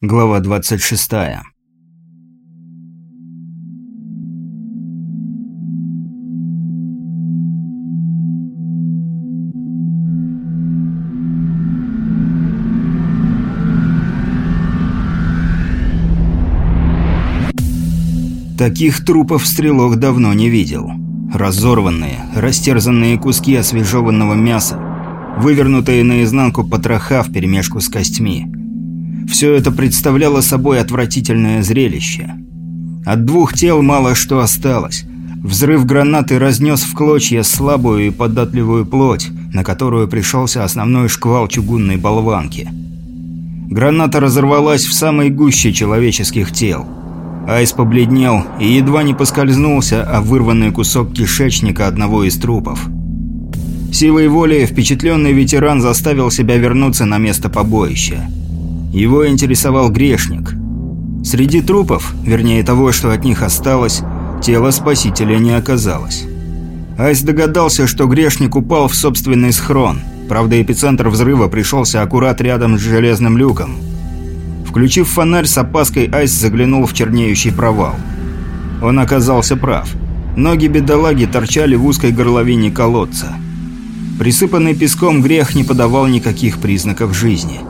Глава 26. Таких трупов стрелок давно не видел. Разорванные, растерзанные куски освежеванного мяса, вывернутые наизнанку потроха вперемешку с костьми – все это представляло собой отвратительное зрелище. От двух тел мало что осталось. Взрыв гранаты разнес в клочья слабую и податливую плоть, на которую пришелся основной шквал чугунной болванки. Граната разорвалась в самой гуще человеческих тел. Айс побледнел и едва не поскользнулся о вырванный кусок кишечника одного из трупов. Силой воли впечатленный ветеран заставил себя вернуться на место побоища. Его интересовал грешник. Среди трупов, вернее того, что от них осталось, тела спасителя не оказалось. Айс догадался, что грешник упал в собственный схрон. Правда, эпицентр взрыва пришелся аккурат рядом с железным люком. Включив фонарь, с опаской Айс заглянул в чернеющий провал. Он оказался прав. Ноги бедолаги торчали в узкой горловине колодца. Присыпанный песком грех не подавал никаких признаков жизни.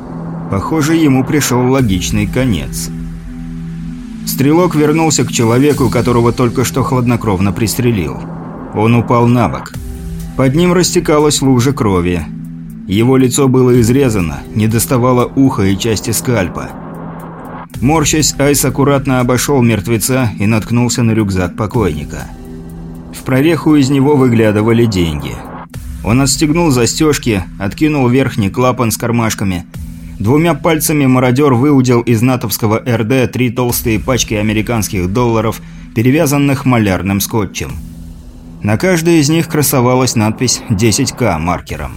Похоже, ему пришел логичный конец. Стрелок вернулся к человеку, которого только что хладнокровно пристрелил. Он упал на бок. Под ним растекалась лужа крови. Его лицо было изрезано, не доставало уха и части скальпа. Морщась, Айс аккуратно обошел мертвеца и наткнулся на рюкзак покойника. В прореху из него выглядывали деньги. Он отстегнул застежки, откинул верхний клапан с кармашками – Двумя пальцами мародер выудил из натовского РД три толстые пачки американских долларов, перевязанных малярным скотчем. На каждой из них красовалась надпись «10К» маркером.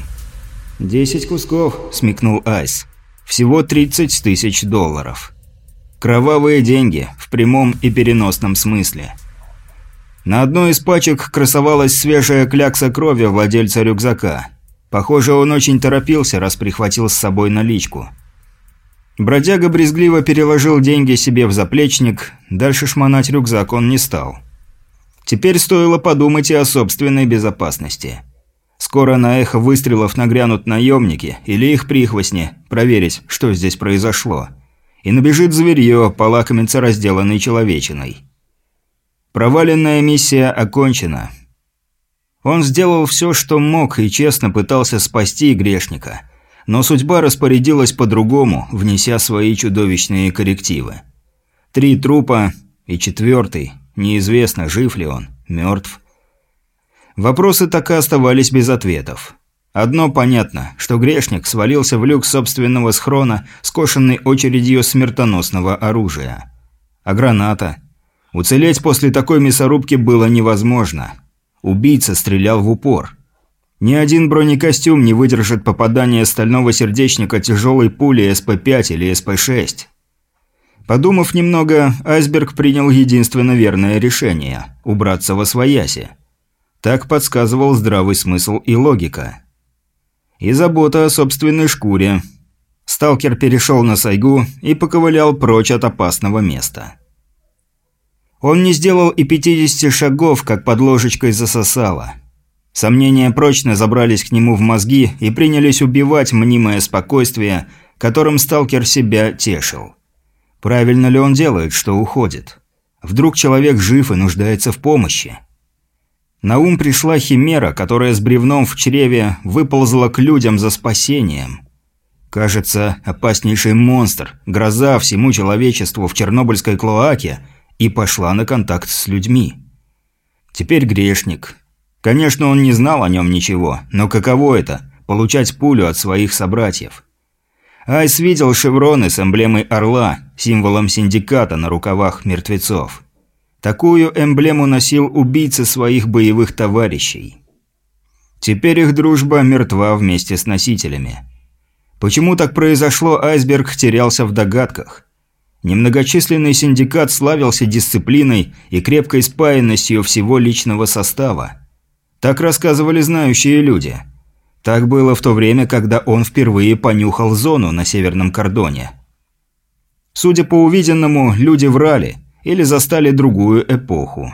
«Десять кусков», – смекнул Айс. «Всего 30 тысяч долларов». Кровавые деньги, в прямом и переносном смысле. На одной из пачек красовалась свежая клякса крови владельца рюкзака – Похоже, он очень торопился, раз прихватил с собой наличку. Бродяга брезгливо переложил деньги себе в заплечник, дальше шмонать рюкзак он не стал. Теперь стоило подумать и о собственной безопасности. Скоро на эхо выстрелов нагрянут наемники или их прихвостни, проверить, что здесь произошло. И набежит зверье, полакомиться разделанной человечиной. Проваленная миссия окончена. Он сделал все, что мог, и честно пытался спасти грешника. Но судьба распорядилась по-другому, внеся свои чудовищные коррективы. Три трупа и четвертый. Неизвестно, жив ли он, мертв. Вопросы так и оставались без ответов. Одно понятно, что грешник свалился в люк собственного схрона, скошенной очередью смертоносного оружия. А граната? Уцелеть после такой мясорубки было невозможно. Убийца стрелял в упор. Ни один бронекостюм не выдержит попадания стального сердечника тяжелой пули СП-5 или СП-6. Подумав немного, Айсберг принял единственно верное решение – убраться во свояси. Так подсказывал здравый смысл и логика. И забота о собственной шкуре. Сталкер перешел на сайгу и поковылял прочь от опасного места. Он не сделал и 50 шагов, как под ложечкой засосало. Сомнения прочно забрались к нему в мозги и принялись убивать мнимое спокойствие, которым сталкер себя тешил. Правильно ли он делает, что уходит? Вдруг человек жив и нуждается в помощи? На ум пришла химера, которая с бревном в чреве выползла к людям за спасением. Кажется, опаснейший монстр, гроза всему человечеству в Чернобыльской клоаке – и пошла на контакт с людьми. Теперь грешник. Конечно, он не знал о нем ничего, но каково это – получать пулю от своих собратьев? Айс видел шевроны с эмблемой орла, символом синдиката на рукавах мертвецов. Такую эмблему носил убийца своих боевых товарищей. Теперь их дружба мертва вместе с носителями. Почему так произошло, айсберг терялся в догадках – Немногочисленный синдикат славился дисциплиной и крепкой спаянностью всего личного состава. Так рассказывали знающие люди. Так было в то время, когда он впервые понюхал зону на северном кордоне. Судя по увиденному, люди врали или застали другую эпоху.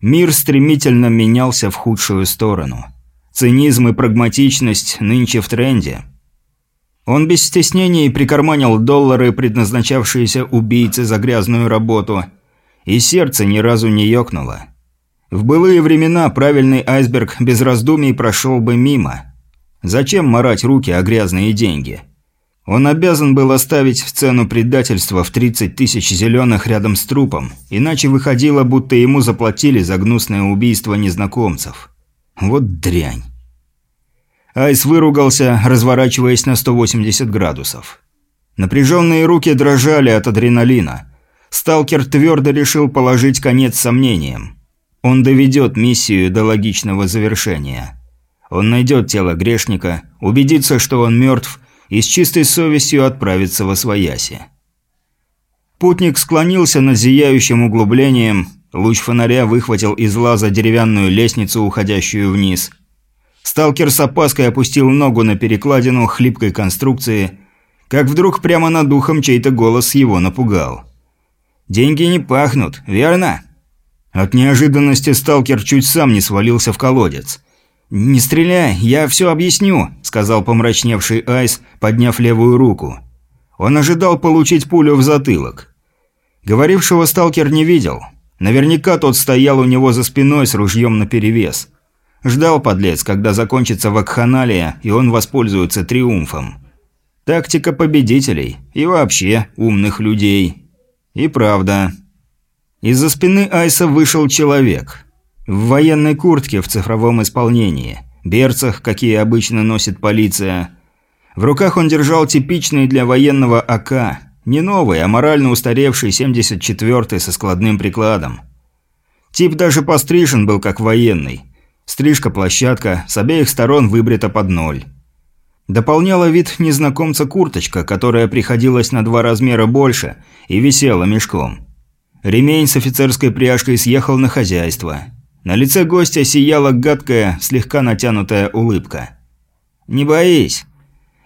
Мир стремительно менялся в худшую сторону. Цинизм и прагматичность нынче в тренде. Он без стеснений прикарманил доллары, предназначавшиеся убийце за грязную работу, и сердце ни разу не ёкнуло. В былые времена правильный айсберг без раздумий прошел бы мимо. Зачем марать руки о грязные деньги? Он обязан был оставить в цену предательства в 30 тысяч зеленых рядом с трупом, иначе выходило, будто ему заплатили за гнусное убийство незнакомцев. Вот дрянь. Айс выругался, разворачиваясь на 180 градусов. Напряженные руки дрожали от адреналина. Сталкер твердо решил положить конец сомнениям. Он доведет миссию до логичного завершения. Он найдет тело грешника, убедится, что он мертв, и с чистой совестью отправится во свояси. Путник склонился над зияющим углублением, луч фонаря выхватил из лаза деревянную лестницу, уходящую вниз. Сталкер с опаской опустил ногу на перекладину хлипкой конструкции, как вдруг прямо над духом чей-то голос его напугал. «Деньги не пахнут, верно?» От неожиданности сталкер чуть сам не свалился в колодец. «Не стреляй, я все объясню», – сказал помрачневший Айс, подняв левую руку. Он ожидал получить пулю в затылок. Говорившего сталкер не видел. Наверняка тот стоял у него за спиной с ружьем наперевес. Ждал подлец, когда закончится вакханалия, и он воспользуется триумфом. Тактика победителей и вообще умных людей. И правда, из-за спины Айса вышел человек. В военной куртке в цифровом исполнении, берцах, какие обычно носит полиция. В руках он держал типичный для военного АК, не новый, а морально устаревший 74-й со складным прикладом. Тип даже пострижен был как военный. Стрижка-площадка, с обеих сторон выбрита под ноль. Дополняла вид незнакомца курточка, которая приходилась на два размера больше и висела мешком. Ремень с офицерской пряжкой съехал на хозяйство. На лице гостя сияла гадкая, слегка натянутая улыбка. «Не боись.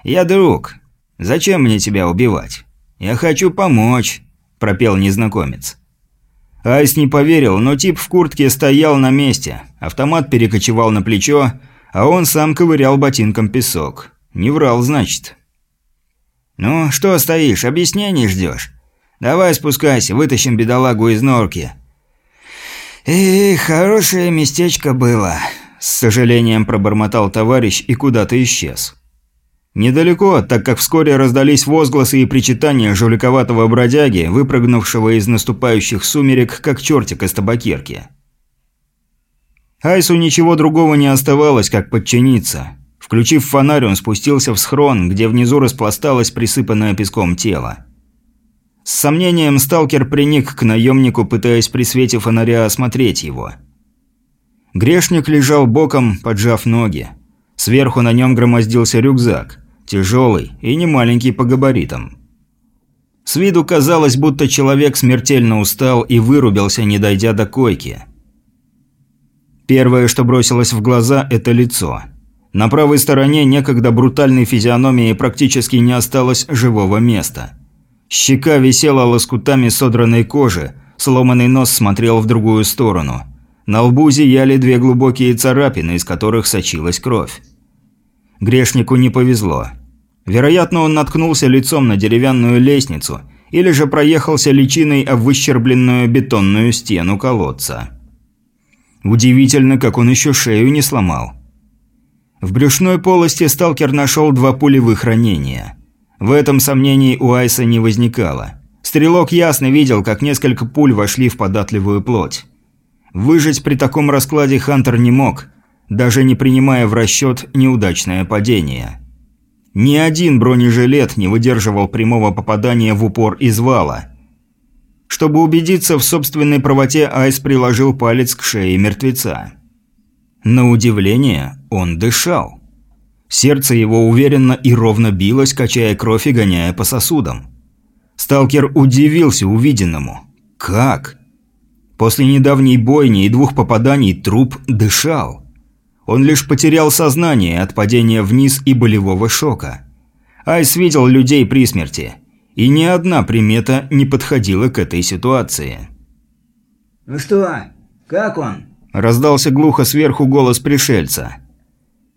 Я друг. Зачем мне тебя убивать? Я хочу помочь», – пропел незнакомец. Айс не поверил, но тип в куртке стоял на месте. Автомат перекочевал на плечо, а он сам ковырял ботинком песок. Не врал, значит. «Ну, что стоишь, объяснений ждешь? Давай спускайся, вытащим бедолагу из норки». «Эх, хорошее местечко было», – с сожалением пробормотал товарищ и куда-то исчез. Недалеко, так как вскоре раздались возгласы и причитания жуликоватого бродяги, выпрыгнувшего из наступающих сумерек, как чертик из табакерки. Айсу ничего другого не оставалось, как подчиниться. Включив фонарь, он спустился в схрон, где внизу распласталось присыпанное песком тело. С сомнением сталкер приник к наемнику, пытаясь при свете фонаря осмотреть его. Грешник лежал боком, поджав ноги. Сверху на нем громоздился рюкзак, тяжелый и немаленький по габаритам. С виду казалось, будто человек смертельно устал и вырубился, не дойдя до койки. Первое, что бросилось в глаза – это лицо. На правой стороне некогда брутальной физиономии практически не осталось живого места – Щека висела лоскутами содранной кожи, сломанный нос смотрел в другую сторону. На лбу зияли две глубокие царапины, из которых сочилась кровь. Грешнику не повезло. Вероятно, он наткнулся лицом на деревянную лестницу или же проехался личиной об выщербленную бетонную стену колодца. Удивительно, как он еще шею не сломал. В брюшной полости сталкер нашел два пулевых ранения – в этом сомнений у Айса не возникало. Стрелок ясно видел, как несколько пуль вошли в податливую плоть. Выжить при таком раскладе Хантер не мог, даже не принимая в расчет неудачное падение. Ни один бронежилет не выдерживал прямого попадания в упор из вала. Чтобы убедиться в собственной правоте, Айс приложил палец к шее мертвеца. На удивление, он дышал. Сердце его уверенно и ровно билось, качая кровь и гоняя по сосудам. Сталкер удивился увиденному. Как? После недавней бойни и двух попаданий труп дышал. Он лишь потерял сознание от падения вниз и болевого шока. Айс видел людей при смерти. И ни одна примета не подходила к этой ситуации. «Ну что, как он?» – раздался глухо сверху голос пришельца.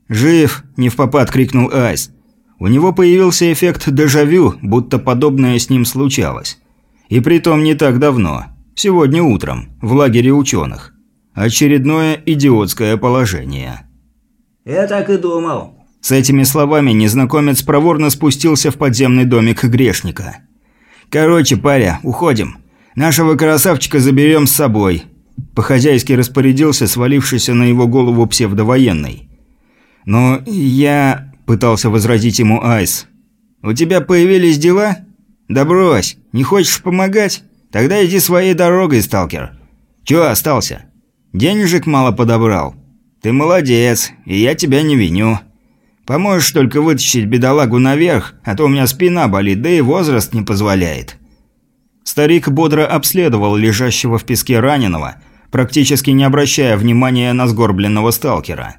«Жив!» – не в попад крикнул Айс. У него появился эффект дежавю, будто подобное с ним случалось. И притом не так давно. Сегодня утром, в лагере ученых. Очередное идиотское положение. «Я так и думал». С этими словами незнакомец проворно спустился в подземный домик грешника. «Короче, паря, уходим. Нашего красавчика заберем с собой». По-хозяйски распорядился свалившийся на его голову псевдовоенный. «Но я...» – пытался возразить ему Айс. «У тебя появились дела? Да брось, не хочешь помогать? Тогда иди своей дорогой, сталкер. Чего остался? Денежек мало подобрал. Ты молодец, и я тебя не виню. Поможешь только вытащить бедолагу наверх, а то у меня спина болит, да и возраст не позволяет». Старик бодро обследовал лежащего в песке раненого, практически не обращая внимания на сгорбленного сталкера.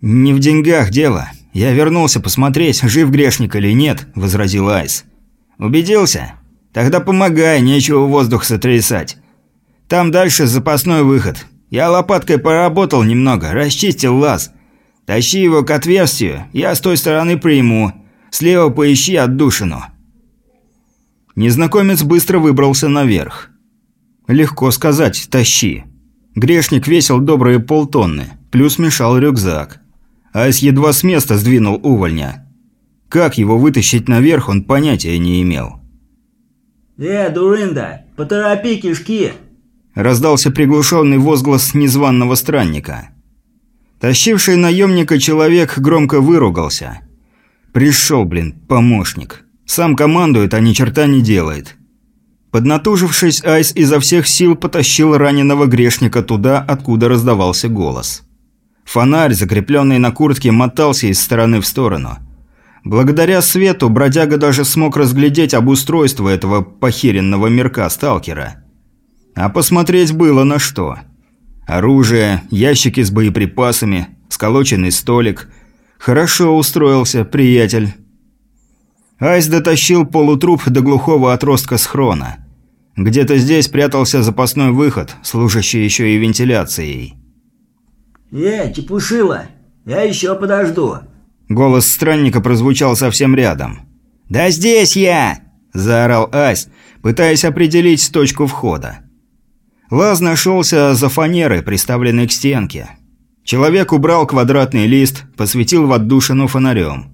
«Не в деньгах дело. Я вернулся посмотреть, жив грешник или нет», – возразил Айс. «Убедился? Тогда помогай, нечего воздух сотрясать. Там дальше запасной выход. Я лопаткой поработал немного, расчистил лаз. Тащи его к отверстию, я с той стороны приму. Слева поищи отдушину». Незнакомец быстро выбрался наверх. Легко сказать «тащи». Грешник весил добрые полтонны, плюс мешал рюкзак. Айс едва с места сдвинул увольня. Как его вытащить наверх, он понятия не имел. «Э, дурында, поторопи кишки!» Раздался приглушенный возглас незваного странника. Тащивший наемника человек громко выругался. «Пришел, блин, помощник». Сам командует, а ни черта не делает. Поднатужившись, Айс изо всех сил потащил раненого грешника туда, откуда раздавался голос. Фонарь, закрепленный на куртке, мотался из стороны в сторону. Благодаря свету бродяга даже смог разглядеть обустройство этого похеренного мирка сталкера. А посмотреть было на что. Оружие, ящики с боеприпасами, сколоченный столик. Хорошо устроился, приятель. Айс дотащил полутруп до глухого отростка схрона. Где-то здесь прятался запасной выход, служащий еще и вентиляцией. «Э, чепушила! Я еще подожду!» Голос странника прозвучал совсем рядом. «Да здесь я!» – заорал Ась, пытаясь определить точку входа. Лаз нашелся за фанерой, приставленной к стенке. Человек убрал квадратный лист, посветил в отдушину фонарем.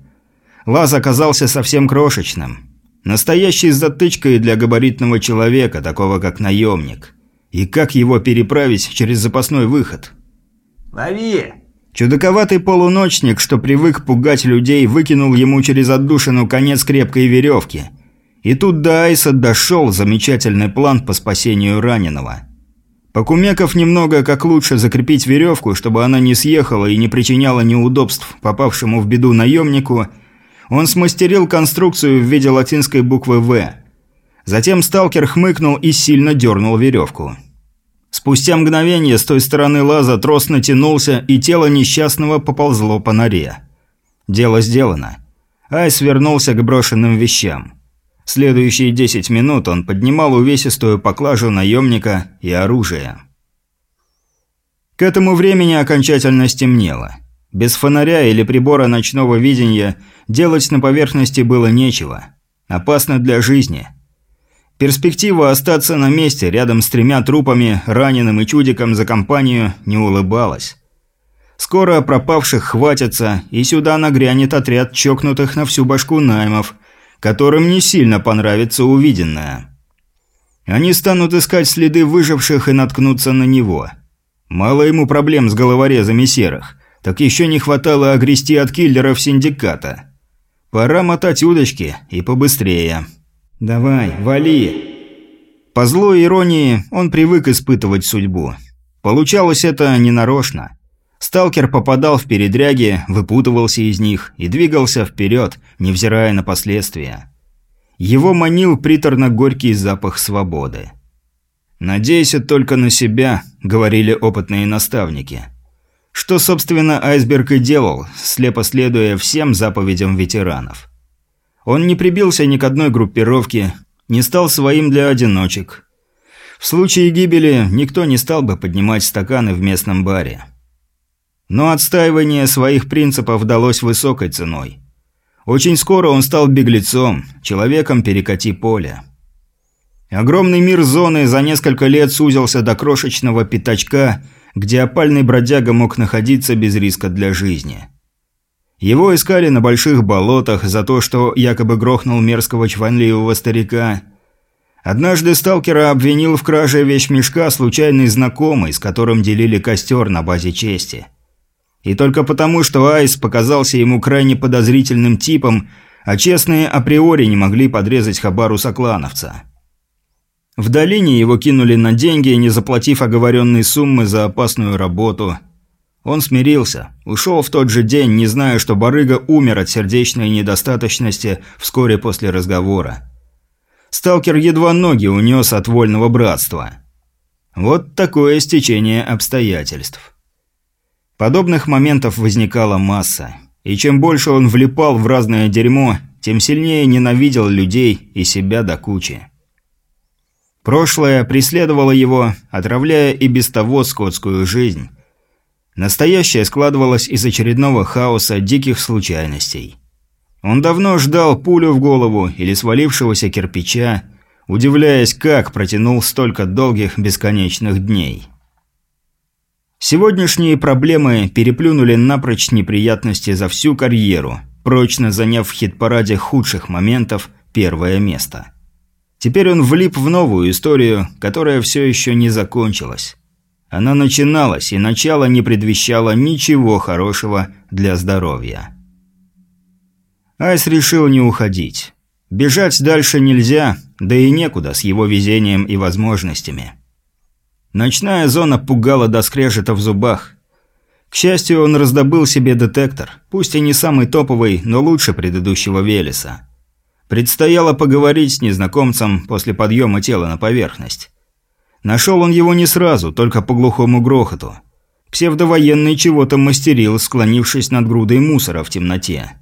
Лаз оказался совсем крошечным. Настоящей затычкой для габаритного человека, такого как наемник. И как его переправить через запасной выход? «Лови!» Чудаковатый полуночник, что привык пугать людей, выкинул ему через отдушину конец крепкой веревки. И тут до Айса дошел замечательный план по спасению раненого. Покумеков немного, как лучше закрепить веревку, чтобы она не съехала и не причиняла неудобств попавшему в беду наемнику – он смастерил конструкцию в виде латинской буквы «В». Затем сталкер хмыкнул и сильно дернул веревку. Спустя мгновение с той стороны лаза трос натянулся, и тело несчастного поползло по норе. Дело сделано. Айс вернулся к брошенным вещам. Следующие 10 минут он поднимал увесистую поклажу наемника и оружие. К этому времени окончательно стемнело. Без фонаря или прибора ночного видения делать на поверхности было нечего. Опасно для жизни. Перспектива остаться на месте рядом с тремя трупами, раненым и чудиком за компанию не улыбалась. Скоро пропавших хватится, и сюда нагрянет отряд чокнутых на всю башку наймов, которым не сильно понравится увиденное. Они станут искать следы выживших и наткнуться на него. Мало ему проблем с головорезами серых. Так еще не хватало огрести от киллеров синдиката. Пора мотать удочки и побыстрее. «Давай, вали!» По злой иронии он привык испытывать судьбу. Получалось это ненарочно. Сталкер попадал в передряги, выпутывался из них и двигался вперед, невзирая на последствия. Его манил приторно-горький запах свободы. «Надейся только на себя», — говорили опытные наставники. Что, собственно, айсберг и делал, слепо следуя всем заповедям ветеранов. Он не прибился ни к одной группировке, не стал своим для одиночек. В случае гибели никто не стал бы поднимать стаканы в местном баре. Но отстаивание своих принципов далось высокой ценой. Очень скоро он стал беглецом, человеком перекати поля. Огромный мир зоны за несколько лет сузился до крошечного пятачка, где опальный бродяга мог находиться без риска для жизни. Его искали на больших болотах за то, что якобы грохнул мерзкого чванливого старика. Однажды сталкера обвинил в краже вещмешка случайный знакомый, с которым делили костер на базе чести. И только потому, что Айс показался ему крайне подозрительным типом, а честные априори не могли подрезать Хабару Соклановца. В долине его кинули на деньги, не заплатив оговоренной суммы за опасную работу. Он смирился, ушел в тот же день, не зная, что барыга умер от сердечной недостаточности вскоре после разговора. Сталкер едва ноги унес от вольного братства. Вот такое стечение обстоятельств. Подобных моментов возникала масса. И чем больше он влипал в разное дерьмо, тем сильнее ненавидел людей и себя до кучи. Прошлое преследовало его, отравляя и без того скотскую жизнь. Настоящее складывалось из очередного хаоса диких случайностей. Он давно ждал пулю в голову или свалившегося кирпича, удивляясь, как протянул столько долгих бесконечных дней. Сегодняшние проблемы переплюнули напрочь неприятности за всю карьеру, прочно заняв в хит-параде худших моментов первое место. Теперь он влип в новую историю, которая все еще не закончилась. Она начиналась, и начало не предвещало ничего хорошего для здоровья. Айс решил не уходить. Бежать дальше нельзя, да и некуда с его везением и возможностями. Ночная зона пугала до скрежета в зубах. К счастью, он раздобыл себе детектор, пусть и не самый топовый, но лучше предыдущего Велеса. Предстояло поговорить с незнакомцем после подъема тела на поверхность. Нашел он его не сразу, только по глухому грохоту. Псевдовоенный чего-то мастерил, склонившись над грудой мусора в темноте.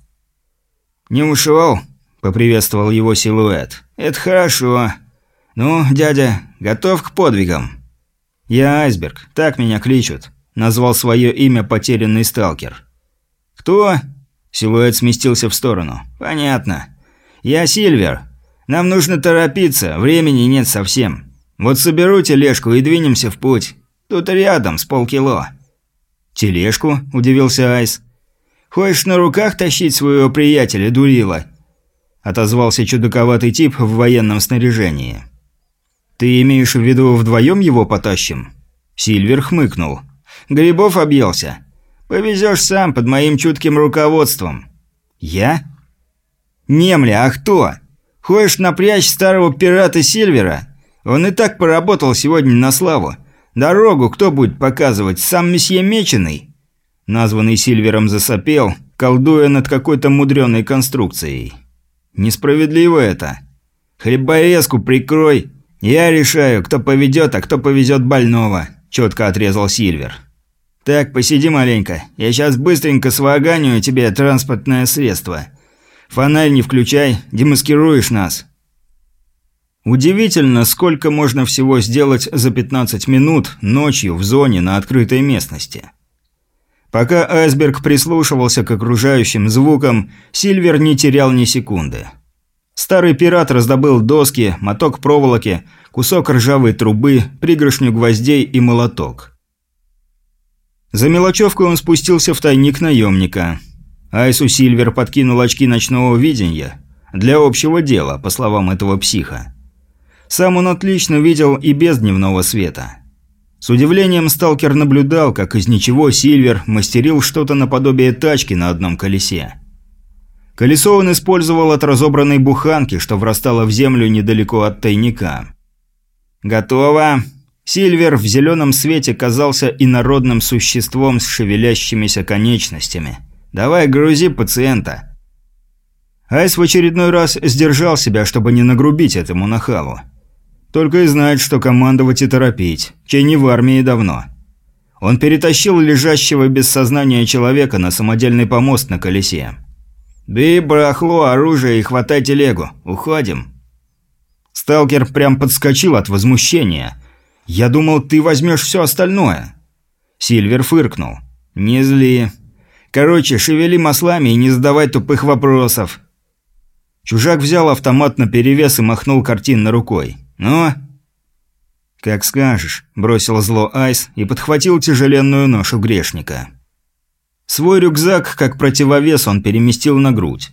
«Не ушел?» – поприветствовал его силуэт. «Это хорошо. Ну, дядя, готов к подвигам?» «Я Айсберг, так меня кличут», – назвал свое имя потерянный сталкер. «Кто?» – силуэт сместился в сторону. «Понятно. «Я Сильвер. Нам нужно торопиться, времени нет совсем. Вот соберу тележку и двинемся в путь. Тут рядом, с полкило». «Тележку?» – удивился Айс. «Хочешь на руках тащить своего приятеля, дурила?» – отозвался чудаковатый тип в военном снаряжении. «Ты имеешь в виду вдвоем его потащим?» Сильвер хмыкнул. «Грибов объелся. Повезешь сам под моим чутким руководством». «Я?» «Немля, а кто? Хочешь напрячь старого пирата Сильвера? Он и так поработал сегодня на славу. Дорогу кто будет показывать? Сам месье Меченый?» Названный Сильвером засопел, колдуя над какой-то мудреной конструкцией. «Несправедливо это. Хлеборезку прикрой. Я решаю, кто поведет, а кто повезет больного», – четко отрезал Сильвер. «Так, посиди маленько. Я сейчас быстренько сваганю тебе транспортное средство. Фонарь не включай, демаскируешь нас». Удивительно, сколько можно всего сделать за 15 минут ночью в зоне на открытой местности. Пока айсберг прислушивался к окружающим звукам, Сильвер не терял ни секунды. Старый пират раздобыл доски, моток проволоки, кусок ржавой трубы, пригоршню гвоздей и молоток. За мелочевкой он спустился в тайник наемника. Айсу Сильвер подкинул очки ночного видения для общего дела, по словам этого психа. Сам он отлично видел и без дневного света. С удивлением сталкер наблюдал, как из ничего Сильвер мастерил что-то наподобие тачки на одном колесе. Колесо он использовал от разобранной буханки, что врастало в землю недалеко от тайника. «Готово!» Сильвер в зеленом свете казался инородным существом с шевелящимися конечностями – Давай грузи пациента». Айс в очередной раз сдержал себя, чтобы не нагрубить этому нахалу. Только и знает, что командовать и торопить, чей не в армии давно. Он перетащил лежащего без сознания человека на самодельный помост на колесе. «Бей барахло, оружие и хватай телегу. Уходим». Сталкер прям подскочил от возмущения. «Я думал, ты возьмешь все остальное». Сильвер фыркнул. «Не зли. Короче, шевели маслами и не задавай тупых вопросов». Чужак взял автомат на перевес и махнул картинно рукой. «Ну?» «Как скажешь», – бросил зло Айс и подхватил тяжеленную ношу грешника. Свой рюкзак, как противовес, он переместил на грудь.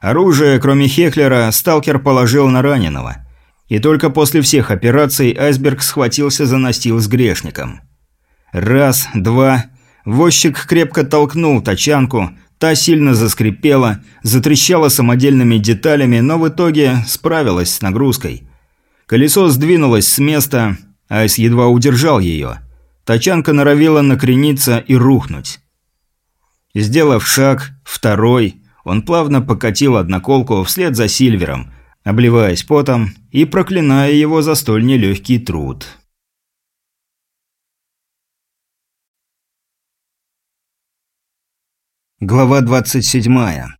Оружие, кроме Хеклера, сталкер положил на раненого. И только после всех операций Айсберг схватился за настил с грешником. Раз, два. Возчик крепко толкнул тачанку, та сильно заскрипела, затрещала самодельными деталями, но в итоге справилась с нагрузкой. Колесо сдвинулось с места, Айс едва удержал ее. Тачанка норовила накрениться и рухнуть. Сделав шаг, второй, он плавно покатил одноколку вслед за Сильвером, обливаясь потом и проклиная его за столь нелегкий труд. Глава 27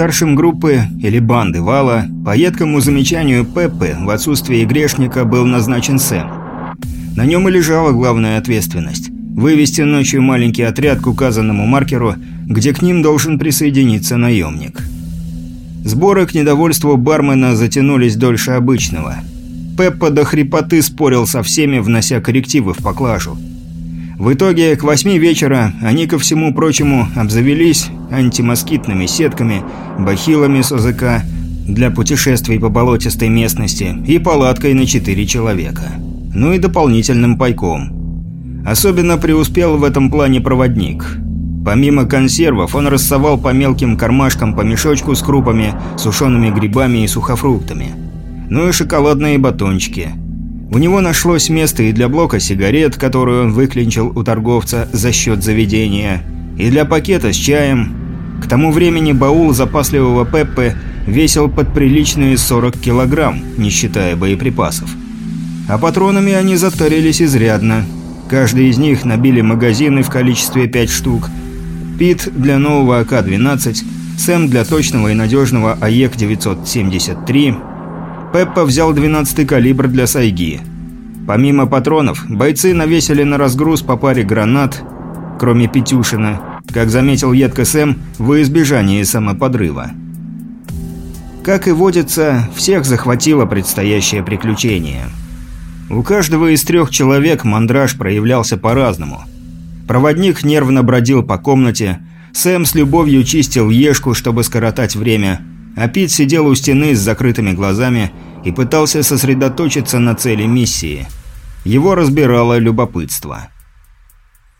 Старшим группы или банды Вала по едкому замечанию Пеппы в отсутствие грешника был назначен Сэм. На нем и лежала главная ответственность – вывести ночью маленький отряд к указанному маркеру, где к ним должен присоединиться наемник. Сборы к недовольству бармена затянулись дольше обычного. Пеппа до хрипоты спорил со всеми, внося коррективы в поклажу – в итоге, к восьми вечера они, ко всему прочему, обзавелись антимоскитными сетками, бахилами с ОЗК для путешествий по болотистой местности и палаткой на четыре человека. Ну и дополнительным пайком. Особенно преуспел в этом плане проводник. Помимо консервов, он рассовал по мелким кармашкам по мешочку с крупами, сушеными грибами и сухофруктами. Ну и шоколадные батончики – у него нашлось место и для блока сигарет, которую он выклинчил у торговца за счет заведения, и для пакета с чаем. К тому времени баул запасливого Пеппы весил под приличные 40 килограмм, не считая боеприпасов. А патронами они затарились изрядно. Каждый из них набили магазины в количестве 5 штук. Пит для нового АК-12, Сэм для точного и надежного АЕК-973, Пеппа взял 12-й калибр для сайги. Помимо патронов, бойцы навесили на разгруз по паре гранат, кроме Петюшина, как заметил едко Сэм, во избежание самоподрыва. Как и водится, всех захватило предстоящее приключение. У каждого из трех человек мандраж проявлялся по-разному. Проводник нервно бродил по комнате, Сэм с любовью чистил ешку, чтобы скоротать время, а Пит сидел у стены с закрытыми глазами и пытался сосредоточиться на цели миссии. Его разбирало любопытство.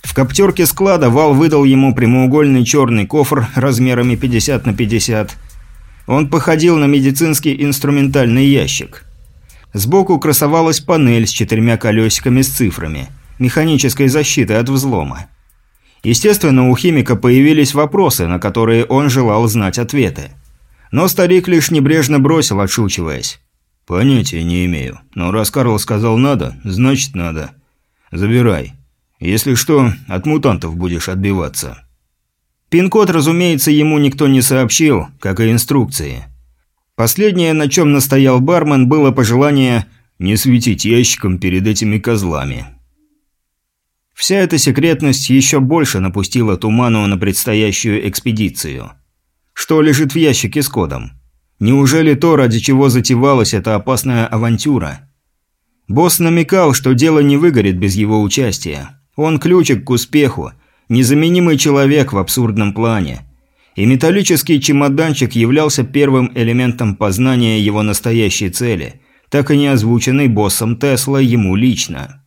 В коптерке склада Вал выдал ему прямоугольный черный кофр размерами 50 на 50. Он походил на медицинский инструментальный ящик. Сбоку красовалась панель с четырьмя колесиками с цифрами, механической защитой от взлома. Естественно, у химика появились вопросы, на которые он желал знать ответы. Но старик лишь небрежно бросил, отшучиваясь. «Понятия не имею. Но раз Карл сказал «надо», значит «надо». Забирай. Если что, от мутантов будешь отбиваться». Пин-код, разумеется, ему никто не сообщил, как и инструкции. Последнее, на чем настоял бармен, было пожелание не светить ящиком перед этими козлами. Вся эта секретность еще больше напустила туману на предстоящую экспедицию. Что лежит в ящике с кодом? Неужели то, ради чего затевалась эта опасная авантюра? Босс намекал, что дело не выгорит без его участия. Он ключик к успеху, незаменимый человек в абсурдном плане. И металлический чемоданчик являлся первым элементом познания его настоящей цели, так и не озвученный боссом Тесла ему лично.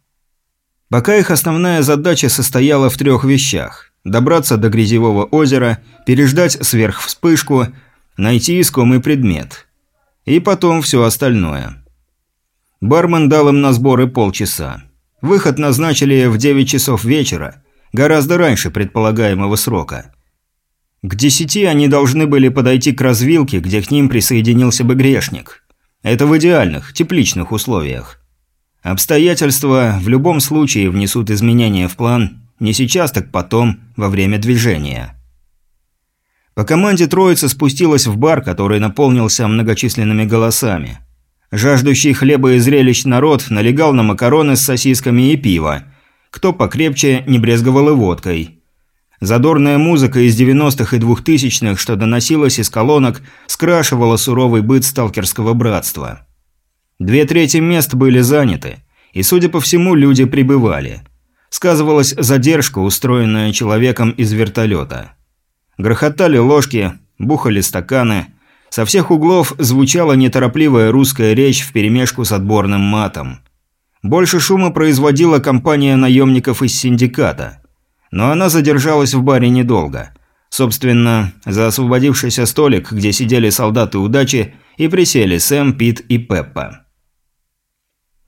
Пока их основная задача состояла в трех вещах – добраться до грязевого озера, переждать сверхвспышку – найти искомый предмет. И потом все остальное. Бармен дал им на сборы полчаса. Выход назначили в 9 часов вечера, гораздо раньше предполагаемого срока. К десяти они должны были подойти к развилке, где к ним присоединился бы грешник. Это в идеальных, тепличных условиях. Обстоятельства в любом случае внесут изменения в план, не сейчас, так потом, во время движения. По команде троица спустилась в бар, который наполнился многочисленными голосами. Жаждущий хлеба и зрелищ народ налегал на макароны с сосисками и пиво. Кто покрепче, не брезговал и водкой. Задорная музыка из 90-х и 2000-х, что доносилась из колонок, скрашивала суровый быт сталкерского братства. Две трети мест были заняты, и, судя по всему, люди прибывали. Сказывалась задержка, устроенная человеком из вертолета. Грохотали ложки, бухали стаканы. Со всех углов звучала неторопливая русская речь вперемешку с отборным матом. Больше шума производила компания наемников из синдиката. Но она задержалась в баре недолго. Собственно, за освободившийся столик, где сидели солдаты удачи, и присели Сэм, Пит и Пеппа.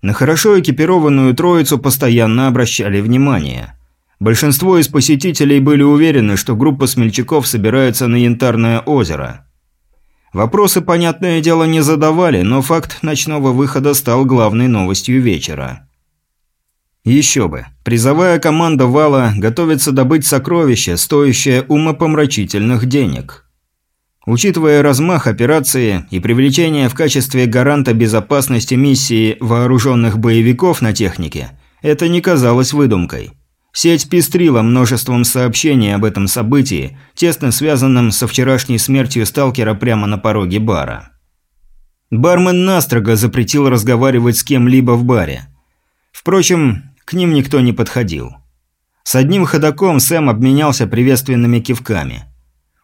На хорошо экипированную троицу постоянно обращали внимание. Большинство из посетителей были уверены, что группа смельчаков собирается на Янтарное озеро. Вопросы, понятное дело, не задавали, но факт ночного выхода стал главной новостью вечера. Еще бы. Призовая команда Вала готовится добыть сокровище, стоящее умопомрачительных денег. Учитывая размах операции и привлечение в качестве гаранта безопасности миссии вооруженных боевиков на технике, это не казалось выдумкой. Сеть пестрила множеством сообщений об этом событии, тесно связанном со вчерашней смертью сталкера прямо на пороге бара. Бармен настрого запретил разговаривать с кем-либо в баре. Впрочем, к ним никто не подходил. С одним ходаком Сэм обменялся приветственными кивками –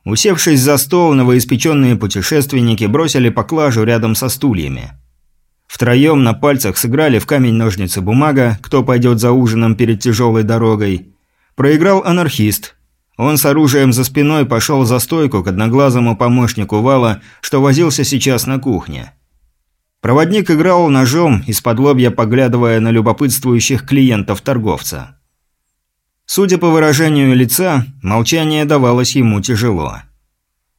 Усевшись за стол, новоиспеченные путешественники бросили поклажу рядом со стульями. Втроем на пальцах сыграли в камень-ножницы-бумага, кто пойдет за ужином перед тяжелой дорогой. Проиграл анархист. Он с оружием за спиной пошел за стойку к одноглазому помощнику Вала, что возился сейчас на кухне. Проводник играл ножом, из-под лобья поглядывая на любопытствующих клиентов торговца. Судя по выражению лица, молчание давалось ему тяжело.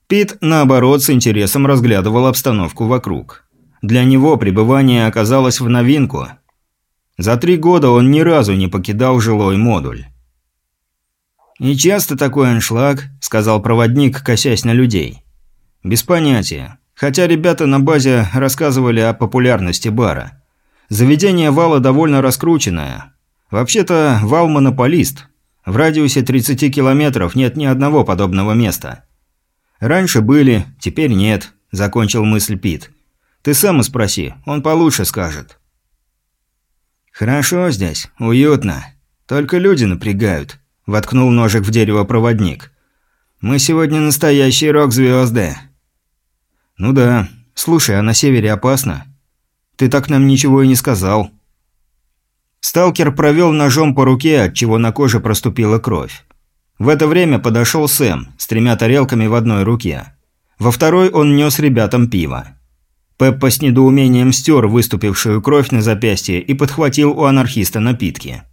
Пит, наоборот, с интересом разглядывал обстановку вокруг. Для него пребывание оказалось в новинку. За три года он ни разу не покидал жилой модуль. «И часто такой аншлаг», – сказал проводник, косясь на людей. «Без понятия. Хотя ребята на базе рассказывали о популярности бара. Заведение вала довольно раскрученное. Вообще-то вал монополист, в радиусе 30 километров нет ни одного подобного места. Раньше были, теперь нет, закончил мысль Пит. Ты сам спроси, он получше скажет. Хорошо здесь, уютно. Только люди напрягают, воткнул ножик в дерево проводник. Мы сегодня настоящие рок-звезды. Ну да. Слушай, а на севере опасно? Ты так нам ничего и не сказал. Сталкер провел ножом по руке, от чего на коже проступила кровь. В это время подошел Сэм с тремя тарелками в одной руке. Во второй он нес ребятам пиво. Пеппа с недоумением стер выступившую кровь на запястье и подхватил у анархиста напитки.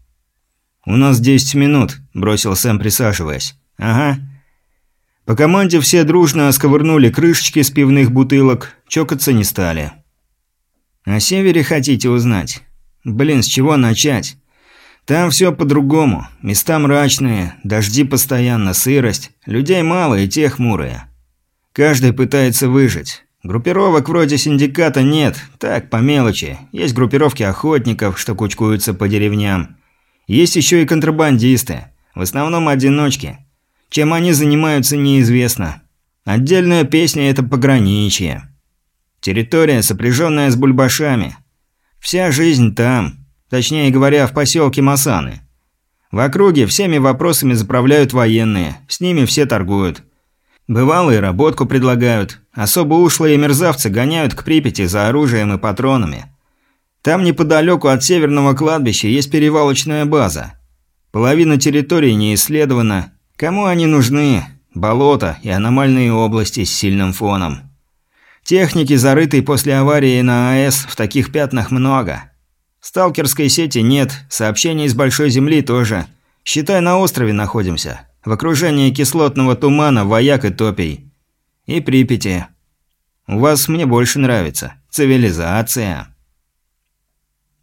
«У нас 10 минут», – бросил Сэм, присаживаясь. «Ага». По команде все дружно сковырнули крышечки с пивных бутылок, чокаться не стали. «О севере хотите узнать?» Блин, с чего начать? Там все по-другому. Места мрачные, дожди постоянно, сырость. Людей мало и те хмурые. Каждый пытается выжить. Группировок вроде синдиката нет, так, по мелочи. Есть группировки охотников, что кучкуются по деревням. Есть еще и контрабандисты. В основном одиночки. Чем они занимаются, неизвестно. Отдельная песня – это пограничье. Территория, сопряженная с бульбашами – Вся жизнь там. Точнее говоря, в поселке Масаны. В округе всеми вопросами заправляют военные, с ними все торгуют. Бывалые работку предлагают, особо ушлые мерзавцы гоняют к Припяти за оружием и патронами. Там неподалеку от северного кладбища есть перевалочная база. Половина территории не исследована. Кому они нужны? Болото и аномальные области с сильным фоном. Техники, зарытой после аварии на АЭС, в таких пятнах много. Сталкерской сети нет, сообщений из Большой Земли тоже. Считай, на острове находимся. в окружении кислотного тумана, вояк и топий. И Припяти. У вас мне больше нравится. Цивилизация.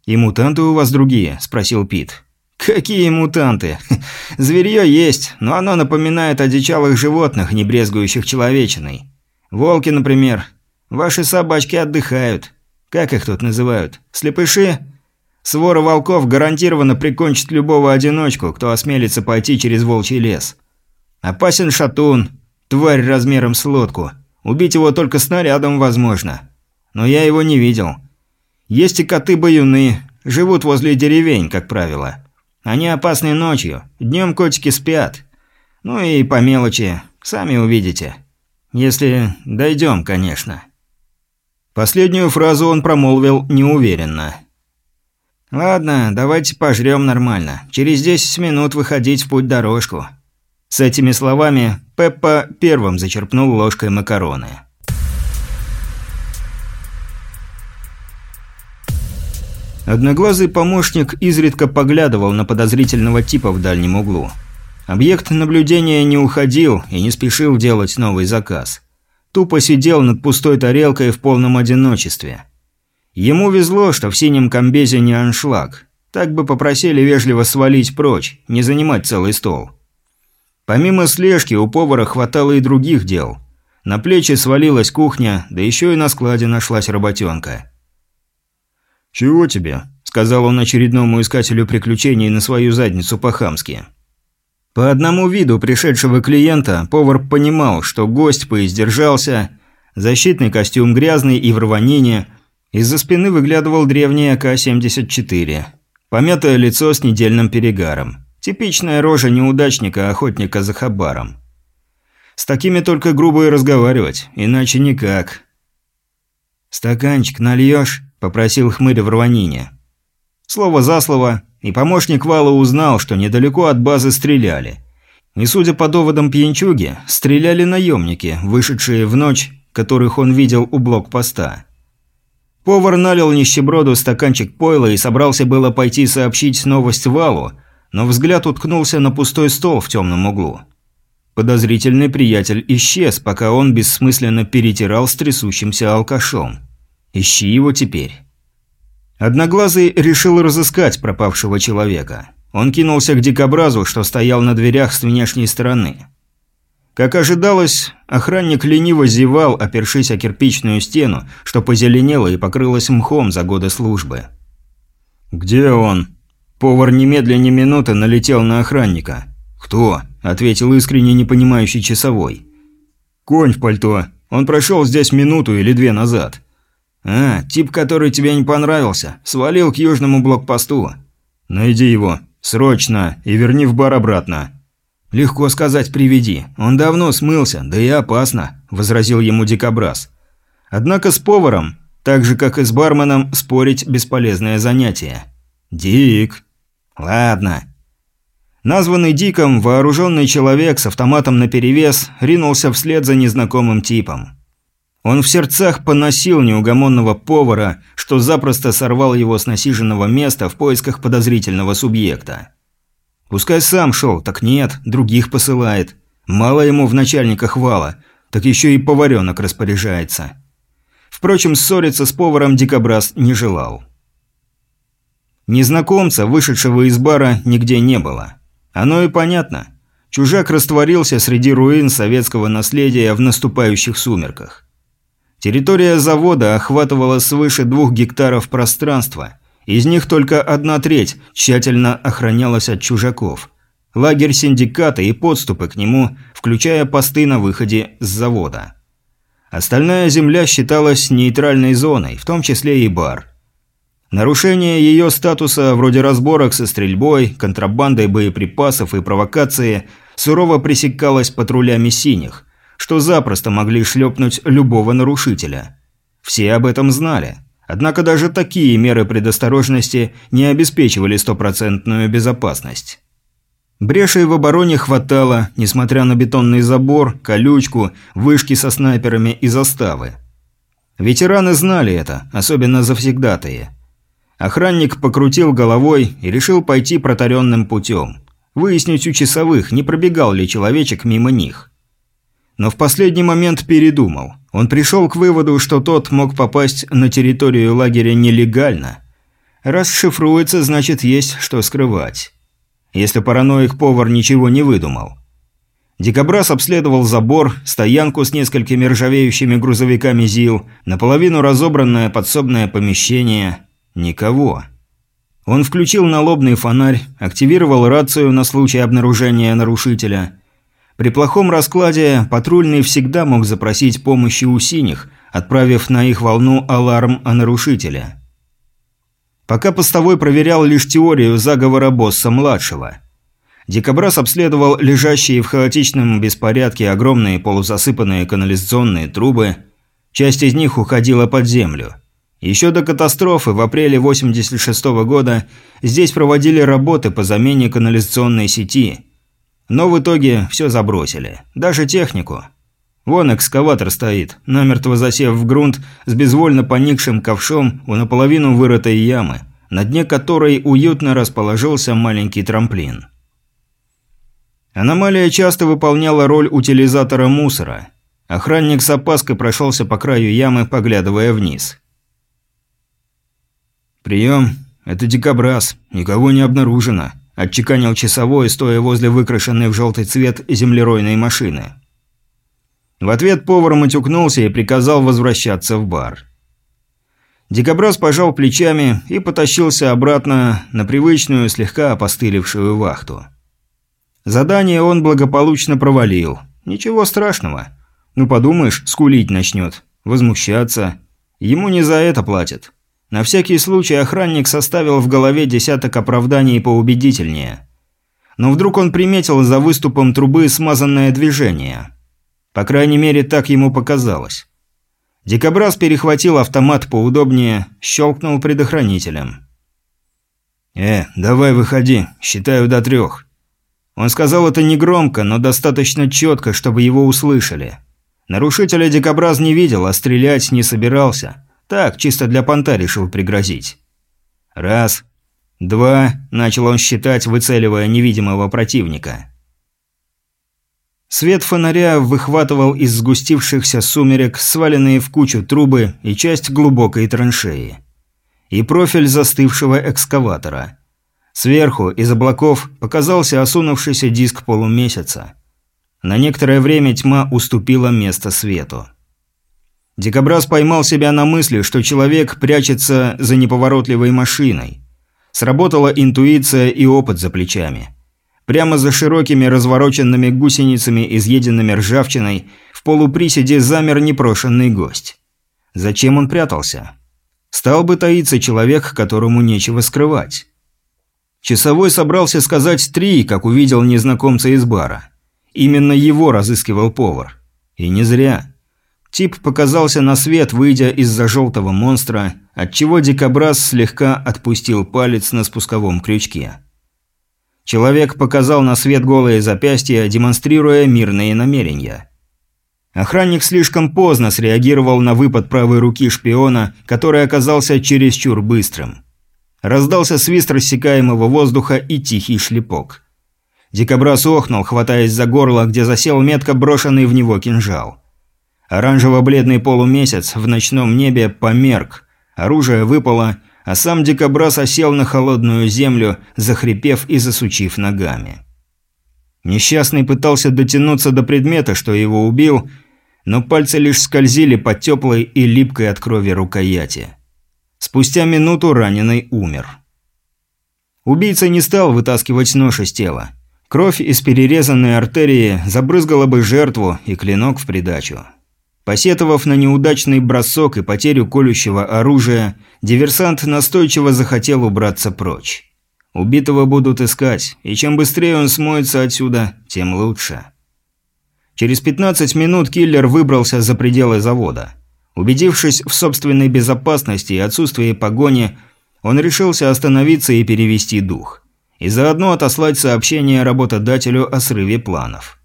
«И мутанты у вас другие?» – спросил Пит. «Какие мутанты? Зверье есть, но оно напоминает одичалых животных, не брезгующих человечиной. Волки, например. Ваши собачки отдыхают. Как их тут называют? Слепыши? Свора волков гарантированно прикончит любого одиночку, кто осмелится пойти через волчий лес. Опасен шатун, тварь размером с лодку. Убить его только снарядом возможно. Но я его не видел. Есть и коты-баюны, живут возле деревень, как правило. Они опасны ночью, днем котики спят. Ну и по мелочи, сами увидите. Если дойдем, конечно. Последнюю фразу он промолвил неуверенно. «Ладно, давайте пожрем нормально. Через 10 минут выходить в путь-дорожку». С этими словами Пеппа первым зачерпнул ложкой макароны. Одноглазый помощник изредка поглядывал на подозрительного типа в дальнем углу. Объект наблюдения не уходил и не спешил делать новый заказ. Тупо сидел над пустой тарелкой в полном одиночестве. Ему везло, что в синем комбезе не аншлаг. Так бы попросили вежливо свалить прочь, не занимать целый стол. Помимо слежки, у повара хватало и других дел. На плечи свалилась кухня, да еще и на складе нашлась работенка. «Чего тебе?» – сказал он очередному искателю приключений на свою задницу по-хамски. По одному виду пришедшего клиента повар понимал, что гость поиздержался, защитный костюм грязный и в рванине, из-за спины выглядывал древний АК-74. Помятое лицо с недельным перегаром. Типичная рожа неудачника-охотника за хабаром. С такими только грубо и разговаривать, иначе никак. «Стаканчик нальешь?» – попросил хмырь в рванине. Слово за слово, и помощник Вала узнал, что недалеко от базы стреляли. И судя по доводам пьянчуги, стреляли наемники, вышедшие в ночь, которых он видел у блокпоста. Повар налил нищеброду стаканчик пойла и собрался было пойти сообщить новость Валу, но взгляд уткнулся на пустой стол в темном углу. Подозрительный приятель исчез, пока он бессмысленно перетирал с трясущимся алкашом. Ищи его теперь. Одноглазый решил разыскать пропавшего человека. Он кинулся к дикобразу, что стоял на дверях с внешней стороны. Как ожидалось, охранник лениво зевал, опершись о кирпичную стену, что позеленело и покрылось мхом за годы службы. «Где он?» Повар немедленно минуты налетел на охранника. «Кто?» – ответил искренне непонимающий часовой. «Конь в пальто. Он прошел здесь минуту или две назад». «А, тип, который тебе не понравился, свалил к южному блокпосту». «Найди его. Срочно. И верни в бар обратно». «Легко сказать «приведи». Он давно смылся, да и опасно», – возразил ему дикобраз. Однако с поваром, так же как и с барменом, спорить – бесполезное занятие. «Дик». «Ладно». Названный Диком, вооруженный человек с автоматом наперевес ринулся вслед за незнакомым типом. Он в сердцах поносил неугомонного повара, что запросто сорвал его с насиженного места в поисках подозрительного субъекта. Пускай сам шел, так нет, других посылает. Мало ему в начальниках вала, так еще и поваренок распоряжается. Впрочем, ссориться с поваром Дикобраз не желал. Незнакомца, вышедшего из бара, нигде не было. Оно и понятно. Чужак растворился среди руин советского наследия в наступающих сумерках. Территория завода охватывала свыше двух гектаров пространства. Из них только одна треть тщательно охранялась от чужаков. Лагерь синдиката и подступы к нему, включая посты на выходе с завода. Остальная земля считалась нейтральной зоной, в том числе и бар. Нарушение ее статуса, вроде разборок со стрельбой, контрабандой боеприпасов и провокации, сурово пресекалось патрулями синих, что запросто могли шлепнуть любого нарушителя. Все об этом знали. Однако даже такие меры предосторожности не обеспечивали стопроцентную безопасность. Брешей в обороне хватало, несмотря на бетонный забор, колючку, вышки со снайперами и заставы. Ветераны знали это, особенно завсегдатые. Охранник покрутил головой и решил пойти протаренным путем. Выяснить у часовых, не пробегал ли человечек мимо них. Но в последний момент передумал. Он пришел к выводу, что тот мог попасть на территорию лагеря нелегально. Раз шифруется, значит есть что скрывать. Если параноик-повар ничего не выдумал. Дикобраз обследовал забор, стоянку с несколькими ржавеющими грузовиками ЗИЛ, наполовину разобранное подсобное помещение. Никого. Он включил налобный фонарь, активировал рацию на случай обнаружения нарушителя. При плохом раскладе патрульный всегда мог запросить помощи у синих, отправив на их волну аларм о нарушителе. Пока постовой проверял лишь теорию заговора босса-младшего – Дикобраз обследовал лежащие в хаотичном беспорядке огромные полузасыпанные канализационные трубы. Часть из них уходила под землю. Еще до катастрофы в апреле 86 -го года здесь проводили работы по замене канализационной сети. Но в итоге все забросили. Даже технику. Вон экскаватор стоит, намертво засев в грунт с безвольно поникшим ковшом у наполовину вырытой ямы, на дне которой уютно расположился маленький трамплин. Аномалия часто выполняла роль утилизатора мусора. Охранник с опаской прошелся по краю ямы, поглядывая вниз. «Прием. Это дикобраз. Никого не обнаружено», – отчеканил часовой, стоя возле выкрашенной в желтый цвет землеройной машины. В ответ повар матюкнулся и приказал возвращаться в бар. Дикобраз пожал плечами и потащился обратно на привычную, слегка опостылевшую вахту. Задание он благополучно провалил. Ничего страшного. Ну подумаешь, скулить начнет. Возмущаться. Ему не за это платят. На всякий случай охранник составил в голове десяток оправданий поубедительнее. Но вдруг он приметил за выступом трубы смазанное движение. По крайней мере, так ему показалось. Дикобраз перехватил автомат поудобнее, щелкнул предохранителем. «Э, давай выходи, считаю до трех». Он сказал это негромко, но достаточно четко, чтобы его услышали. Нарушителя дикобраз не видел, а стрелять не собирался. Так, чисто для понта решил пригрозить. Раз. Два. Начал он считать, выцеливая невидимого противника. Свет фонаря выхватывал из сгустившихся сумерек сваленные в кучу трубы и часть глубокой траншеи. И профиль застывшего экскаватора – Сверху, из облаков, показался осунувшийся диск полумесяца. На некоторое время тьма уступила место свету. Дикобраз поймал себя на мысли, что человек прячется за неповоротливой машиной. Сработала интуиция и опыт за плечами. Прямо за широкими развороченными гусеницами, изъеденными ржавчиной, в полуприседе замер непрошенный гость. Зачем он прятался? Стал бы таиться человек, которому нечего скрывать. Часовой собрался сказать три, как увидел незнакомца из бара. Именно его разыскивал повар. И не зря. Тип показался на свет, выйдя из-за желтого монстра, отчего дикобраз слегка отпустил палец на спусковом крючке. Человек показал на свет голые запястья, демонстрируя мирные намерения. Охранник слишком поздно среагировал на выпад правой руки шпиона, который оказался чересчур быстрым. Раздался свист рассекаемого воздуха и тихий шлепок. Дикобраз охнул, хватаясь за горло, где засел метко брошенный в него кинжал. Оранжево-бледный полумесяц в ночном небе померк. Оружие выпало, а сам дикобраз осел на холодную землю, захрипев и засучив ногами. Несчастный пытался дотянуться до предмета, что его убил, но пальцы лишь скользили по теплой и липкой от крови рукояти. Спустя минуту раненый умер. Убийца не стал вытаскивать нож из тела. Кровь из перерезанной артерии забрызгала бы жертву и клинок в придачу. Посетовав на неудачный бросок и потерю колющего оружия, диверсант настойчиво захотел убраться прочь. Убитого будут искать, и чем быстрее он смоется отсюда, тем лучше. Через 15 минут киллер выбрался за пределы завода. Убедившись в собственной безопасности и отсутствии погони, он решился остановиться и перевести дух. И заодно отослать сообщение работодателю о срыве планов.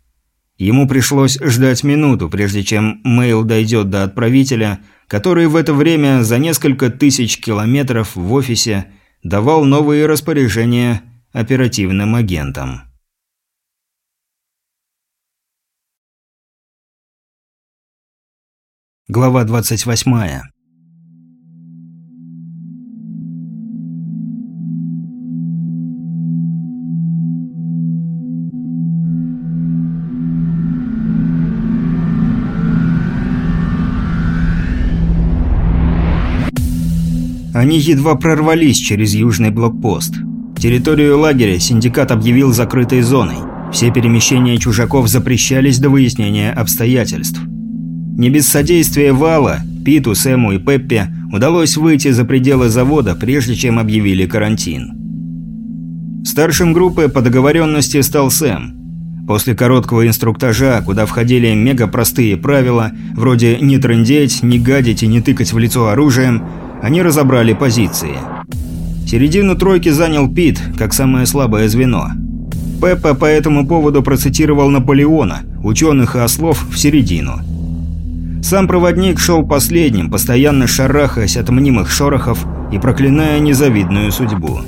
Ему пришлось ждать минуту, прежде чем мейл дойдет до отправителя, который в это время за несколько тысяч километров в офисе давал новые распоряжения оперативным агентам. Глава 28. Они едва прорвались через южный блокпост. Территорию лагеря синдикат объявил закрытой зоной. Все перемещения чужаков запрещались до выяснения обстоятельств. Не без содействия Вала, Питу, Сэму и Пеппе удалось выйти за пределы завода, прежде чем объявили карантин. Старшим группы по договоренности стал Сэм. После короткого инструктажа, куда входили мега-простые правила, вроде «не трындеть», «не гадить» и «не тыкать в лицо оружием», они разобрали позиции. Середину тройки занял Пит, как самое слабое звено. Пеппа по этому поводу процитировал Наполеона, ученых и ослов в середину – сам проводник шел последним, постоянно шарахаясь от мнимых шорохов и проклиная незавидную судьбу.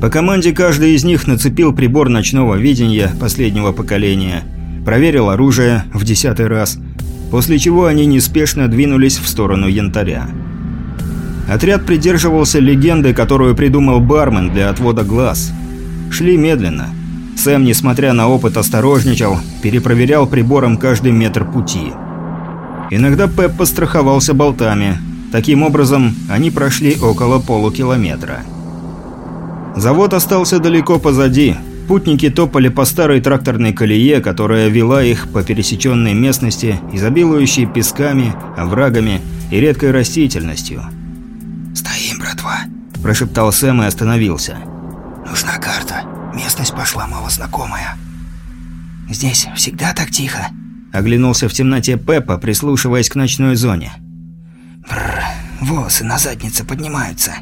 По команде каждый из них нацепил прибор ночного видения последнего поколения, проверил оружие в десятый раз, после чего они неспешно двинулись в сторону янтаря. Отряд придерживался легенды, которую придумал бармен для отвода глаз. Шли медленно. Сэм, несмотря на опыт, осторожничал, перепроверял прибором каждый метр пути – Иногда Пеп постраховался болтами. Таким образом, они прошли около полукилометра. Завод остался далеко позади. Путники топали по старой тракторной колее, которая вела их по пересеченной местности, изобилующей песками, оврагами и редкой растительностью. «Стоим, братва!» – прошептал Сэм и остановился. «Нужна карта. Местность пошла малознакомая. Здесь всегда так тихо?» Оглянулся в темноте Пеппа, прислушиваясь к ночной зоне. Бррр, волосы на заднице поднимаются.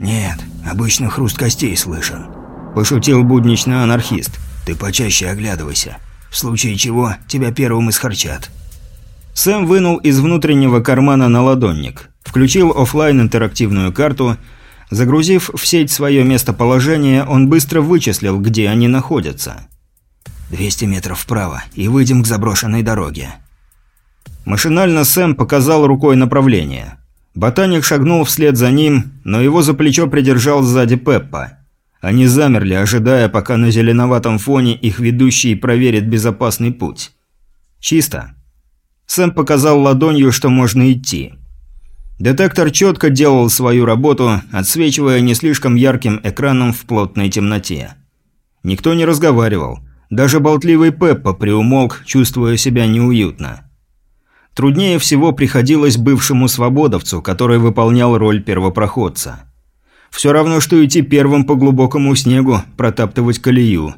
Нет, обычно хруст костей слышен. Пошутил буднично анархист. Ты почаще оглядывайся. В случае чего, тебя первым исхарчат. Сэм вынул из внутреннего кармана наладонник. Включил офлайн интерактивную карту. Загрузив в сеть свое местоположение, он быстро вычислил, где они находятся. 200 метров вправо, и выйдем к заброшенной дороге». Машинально Сэм показал рукой направление. Ботаник шагнул вслед за ним, но его за плечо придержал сзади Пеппа. Они замерли, ожидая, пока на зеленоватом фоне их ведущий проверит безопасный путь. «Чисто». Сэм показал ладонью, что можно идти. Детектор четко делал свою работу, отсвечивая не слишком ярким экраном в плотной темноте. Никто не разговаривал. Даже болтливый Пеппа приумолк, чувствуя себя неуютно. Труднее всего приходилось бывшему свободовцу, который выполнял роль первопроходца. Все равно, что идти первым по глубокому снегу, протаптывать колею.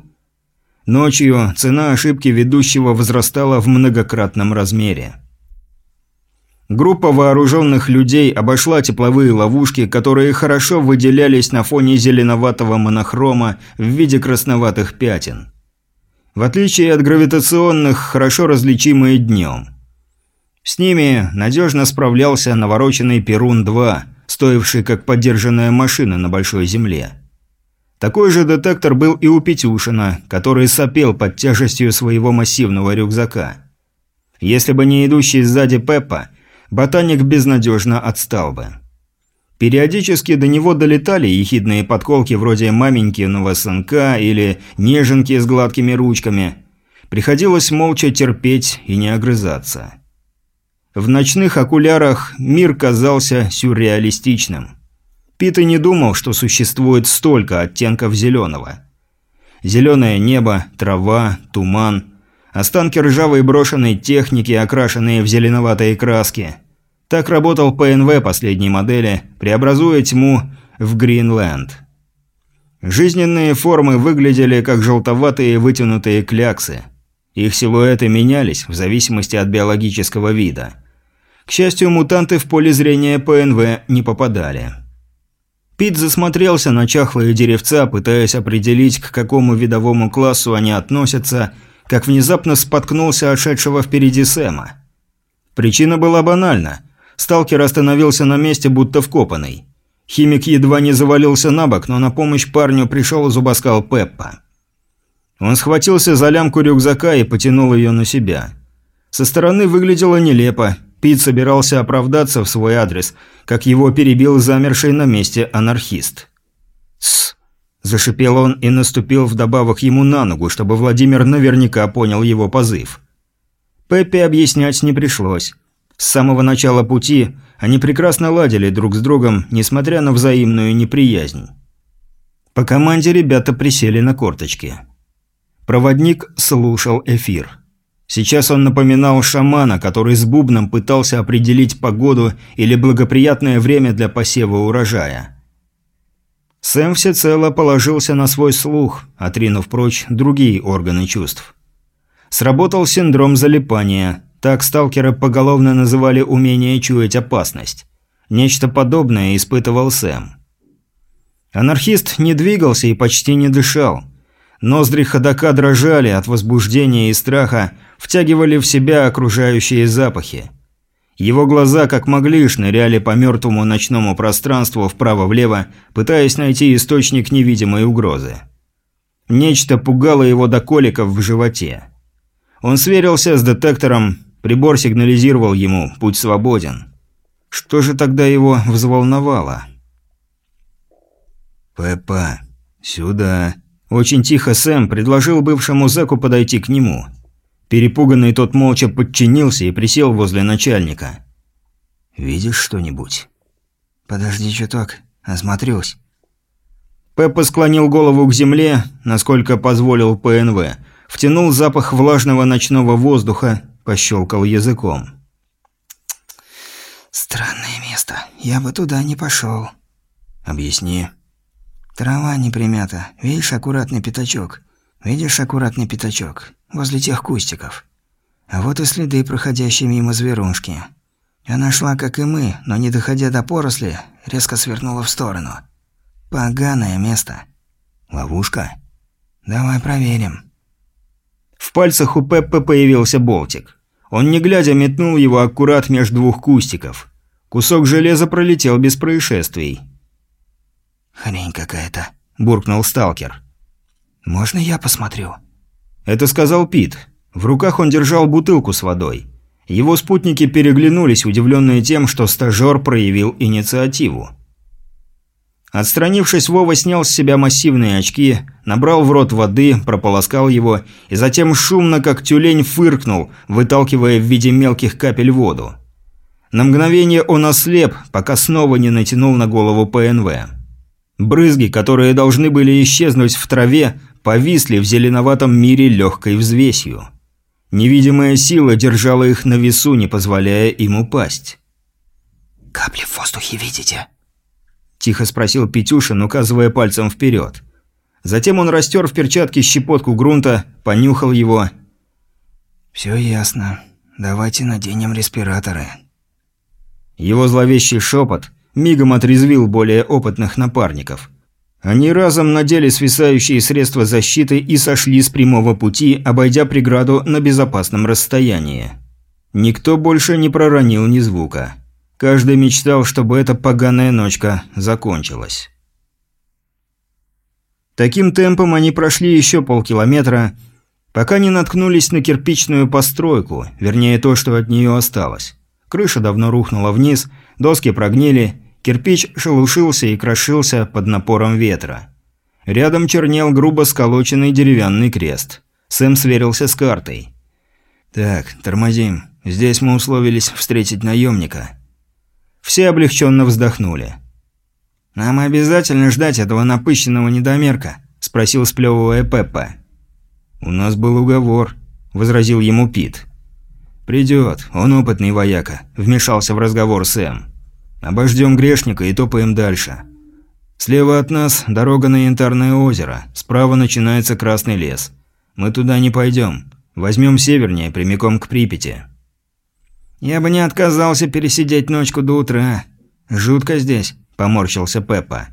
Ночью цена ошибки ведущего возрастала в многократном размере. Группа вооруженных людей обошла тепловые ловушки, которые хорошо выделялись на фоне зеленоватого монохрома в виде красноватых пятен в отличие от гравитационных, хорошо различимые днем. С ними надежно справлялся навороченный Перун-2, стоивший как подержанная машина на большой земле. Такой же детектор был и у Петюшина, который сопел под тяжестью своего массивного рюкзака. Если бы не идущий сзади Пеппа, ботаник безнадежно отстал бы. Периодически до него долетали ехидные подколки вроде маменькиного сынка или неженки с гладкими ручками. Приходилось молча терпеть и не огрызаться. В ночных окулярах мир казался сюрреалистичным. Пит и не думал, что существует столько оттенков зеленого. Зеленое небо, трава, туман, останки ржавой брошенной техники, окрашенные в зеленоватые краски – так работал ПНВ последней модели, преобразуя тьму в Гринленд. Жизненные формы выглядели как желтоватые вытянутые кляксы. Их силуэты менялись в зависимости от биологического вида. К счастью, мутанты в поле зрения ПНВ не попадали. Пит засмотрелся на чахлые деревца, пытаясь определить, к какому видовому классу они относятся, как внезапно споткнулся отшедшего впереди Сэма. Причина была банальна – Сталкер остановился на месте, будто вкопанный. Химик едва не завалился на бок, но на помощь парню пришел зубоскал Пеппа. Он схватился за лямку рюкзака и потянул ее на себя. Со стороны выглядело нелепо. Пит собирался оправдаться в свой адрес, как его перебил замерший на месте анархист. «Тссс!» – зашипел он и наступил вдобавок ему на ногу, чтобы Владимир наверняка понял его позыв. Пеппе объяснять не пришлось. С самого начала пути они прекрасно ладили друг с другом, несмотря на взаимную неприязнь. По команде ребята присели на корточки. Проводник слушал эфир. Сейчас он напоминал шамана, который с бубном пытался определить погоду или благоприятное время для посева урожая. Сэм всецело положился на свой слух, отринув прочь другие органы чувств. Сработал синдром залипания. Так сталкеры поголовно называли умение чуять опасность. Нечто подобное испытывал Сэм. Анархист не двигался и почти не дышал. Ноздри ходока дрожали от возбуждения и страха, втягивали в себя окружающие запахи. Его глаза как могли шныряли по мертвому ночному пространству вправо-влево, пытаясь найти источник невидимой угрозы. Нечто пугало его до коликов в животе. Он сверился с детектором, прибор сигнализировал ему «Путь свободен». Что же тогда его взволновало? «Пеппа, сюда». Очень тихо Сэм предложил бывшему зэку подойти к нему. Перепуганный тот молча подчинился и присел возле начальника. «Видишь что-нибудь?» «Подожди чуток, осмотрюсь». Пеппа склонил голову к земле, насколько позволил ПНВ, втянул запах влажного ночного воздуха, пощелкал языком. «Странное место. Я бы туда не пошел». «Объясни». Трава не примята. Видишь аккуратный пятачок? Видишь аккуратный пятачок? Возле тех кустиков. А вот и следы, проходящие мимо зверушки. Она шла, как и мы, но не доходя до поросли, резко свернула в сторону. Поганое место. Ловушка? Давай проверим. В пальцах у Пеппы появился болтик. Он не глядя метнул его аккурат между двух кустиков. Кусок железа пролетел без происшествий. «Хрень какая-то», – буркнул сталкер. «Можно я посмотрю?» Это сказал Пит. В руках он держал бутылку с водой. Его спутники переглянулись, удивленные тем, что стажер проявил инициативу. Отстранившись, Вова снял с себя массивные очки, набрал в рот воды, прополоскал его и затем шумно, как тюлень, фыркнул, выталкивая в виде мелких капель воду. На мгновение он ослеп, пока снова не натянул на голову ПНВ. Брызги, которые должны были исчезнуть в траве, повисли в зеленоватом мире легкой взвесью. Невидимая сила держала их на весу, не позволяя им упасть. «Капли в воздухе видите?» Тихо спросил Петюшин, указывая пальцем вперед. Затем он растер в перчатке щепотку грунта, понюхал его. «Все ясно. Давайте наденем респираторы». Его зловещий шепот – мигом отрезвил более опытных напарников. Они разом надели свисающие средства защиты и сошли с прямого пути, обойдя преграду на безопасном расстоянии. Никто больше не проронил ни звука. Каждый мечтал, чтобы эта поганая ночка закончилась. Таким темпом они прошли еще полкилометра, пока не наткнулись на кирпичную постройку, вернее то, что от нее осталось. Крыша давно рухнула вниз, доски прогнили, Кирпич шелушился и крошился под напором ветра. Рядом чернел грубо сколоченный деревянный крест. Сэм сверился с картой. «Так, тормозим. Здесь мы условились встретить наемника». Все облегченно вздохнули. «Нам обязательно ждать этого напыщенного недомерка?» – спросил сплевывая Пеппа. «У нас был уговор», – возразил ему Пит. «Придет, он опытный вояка», – вмешался в разговор Сэм. Обождем грешника и топаем дальше. Слева от нас дорога на Янтарное озеро, справа начинается Красный лес. Мы туда не пойдем. Возьмем севернее, прямиком к Припяти. Я бы не отказался пересидеть ночку до утра. Жутко здесь, поморщился Пеппа.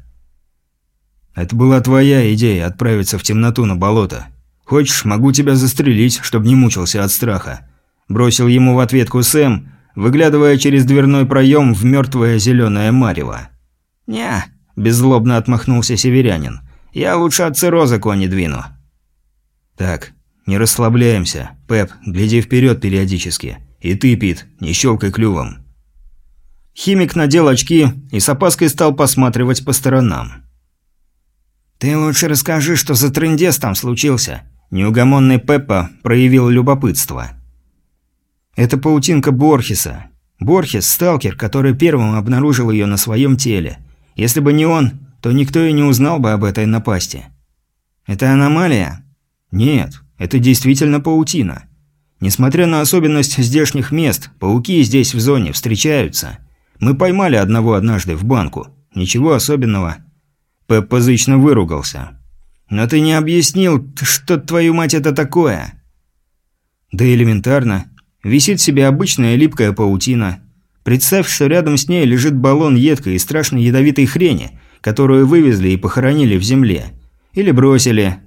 Это была твоя идея отправиться в темноту на болото. Хочешь, могу тебя застрелить, чтобы не мучился от страха. Бросил ему в ответку Сэм, выглядывая через дверной проем в мертвое зеленое марево. «Не», – беззлобно отмахнулся северянин. «Я лучше от цирроза кони двину». «Так, Не расслабляемся. Пеп, гляди вперед периодически. И ты, Пит, не щелкай клювом. Химик надел очки и с опаской стал посматривать по сторонам. «Ты лучше расскажи, что за трындец там случился», Неугомонный Пеппа проявил любопытство. Это паутинка Борхеса. Борхес – сталкер, который первым обнаружил ее на своем теле. Если бы не он, то никто и не узнал бы об этой напасти. Это аномалия? Нет, это действительно паутина. Несмотря на особенность здешних мест, пауки здесь в зоне встречаются. Мы поймали одного однажды в банку. Ничего особенного. Пеппа зычно выругался. «Но ты не объяснил, что, твою мать, это такое?» «Да элементарно. Висит себе обычная липкая паутина. Представь, что рядом с ней лежит баллон едкой и страшно ядовитой хрени, которую вывезли и похоронили в земле. Или бросили.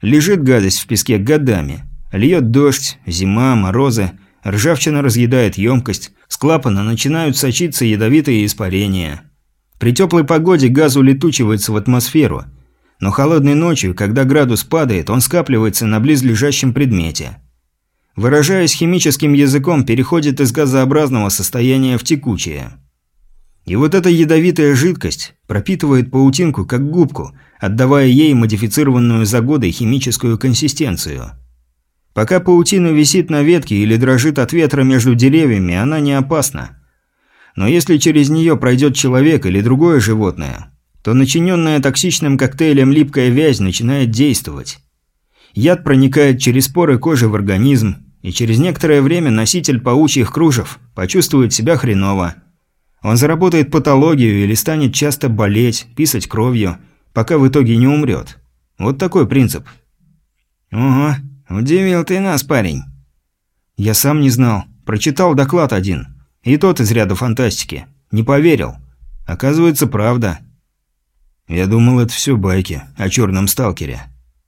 Лежит гадость в песке годами. Льет дождь, зима, морозы, ржавчина разъедает емкость, с клапана начинают сочиться ядовитые испарения. При теплой погоде газ улетучивается в атмосферу – но холодной ночью, когда градус падает, он скапливается на близлежащем предмете. Выражаясь химическим языком, переходит из газообразного состояния в текучее. И вот эта ядовитая жидкость пропитывает паутинку как губку, отдавая ей модифицированную за годы химическую консистенцию. Пока паутина висит на ветке или дрожит от ветра между деревьями, она не опасна. Но если через нее пройдет человек или другое животное, то начиненная токсичным коктейлем липкая вязь начинает действовать. Яд проникает через поры кожи в организм, и через некоторое время носитель паучьих кружев почувствует себя хреново. Он заработает патологию или станет часто болеть, писать кровью, пока в итоге не умрет. Вот такой принцип. «Ого, удивил ты нас, парень». Я сам не знал. Прочитал доклад один. И тот из ряда фантастики. Не поверил. Оказывается, правда. Я думал, это все байки о черном сталкере.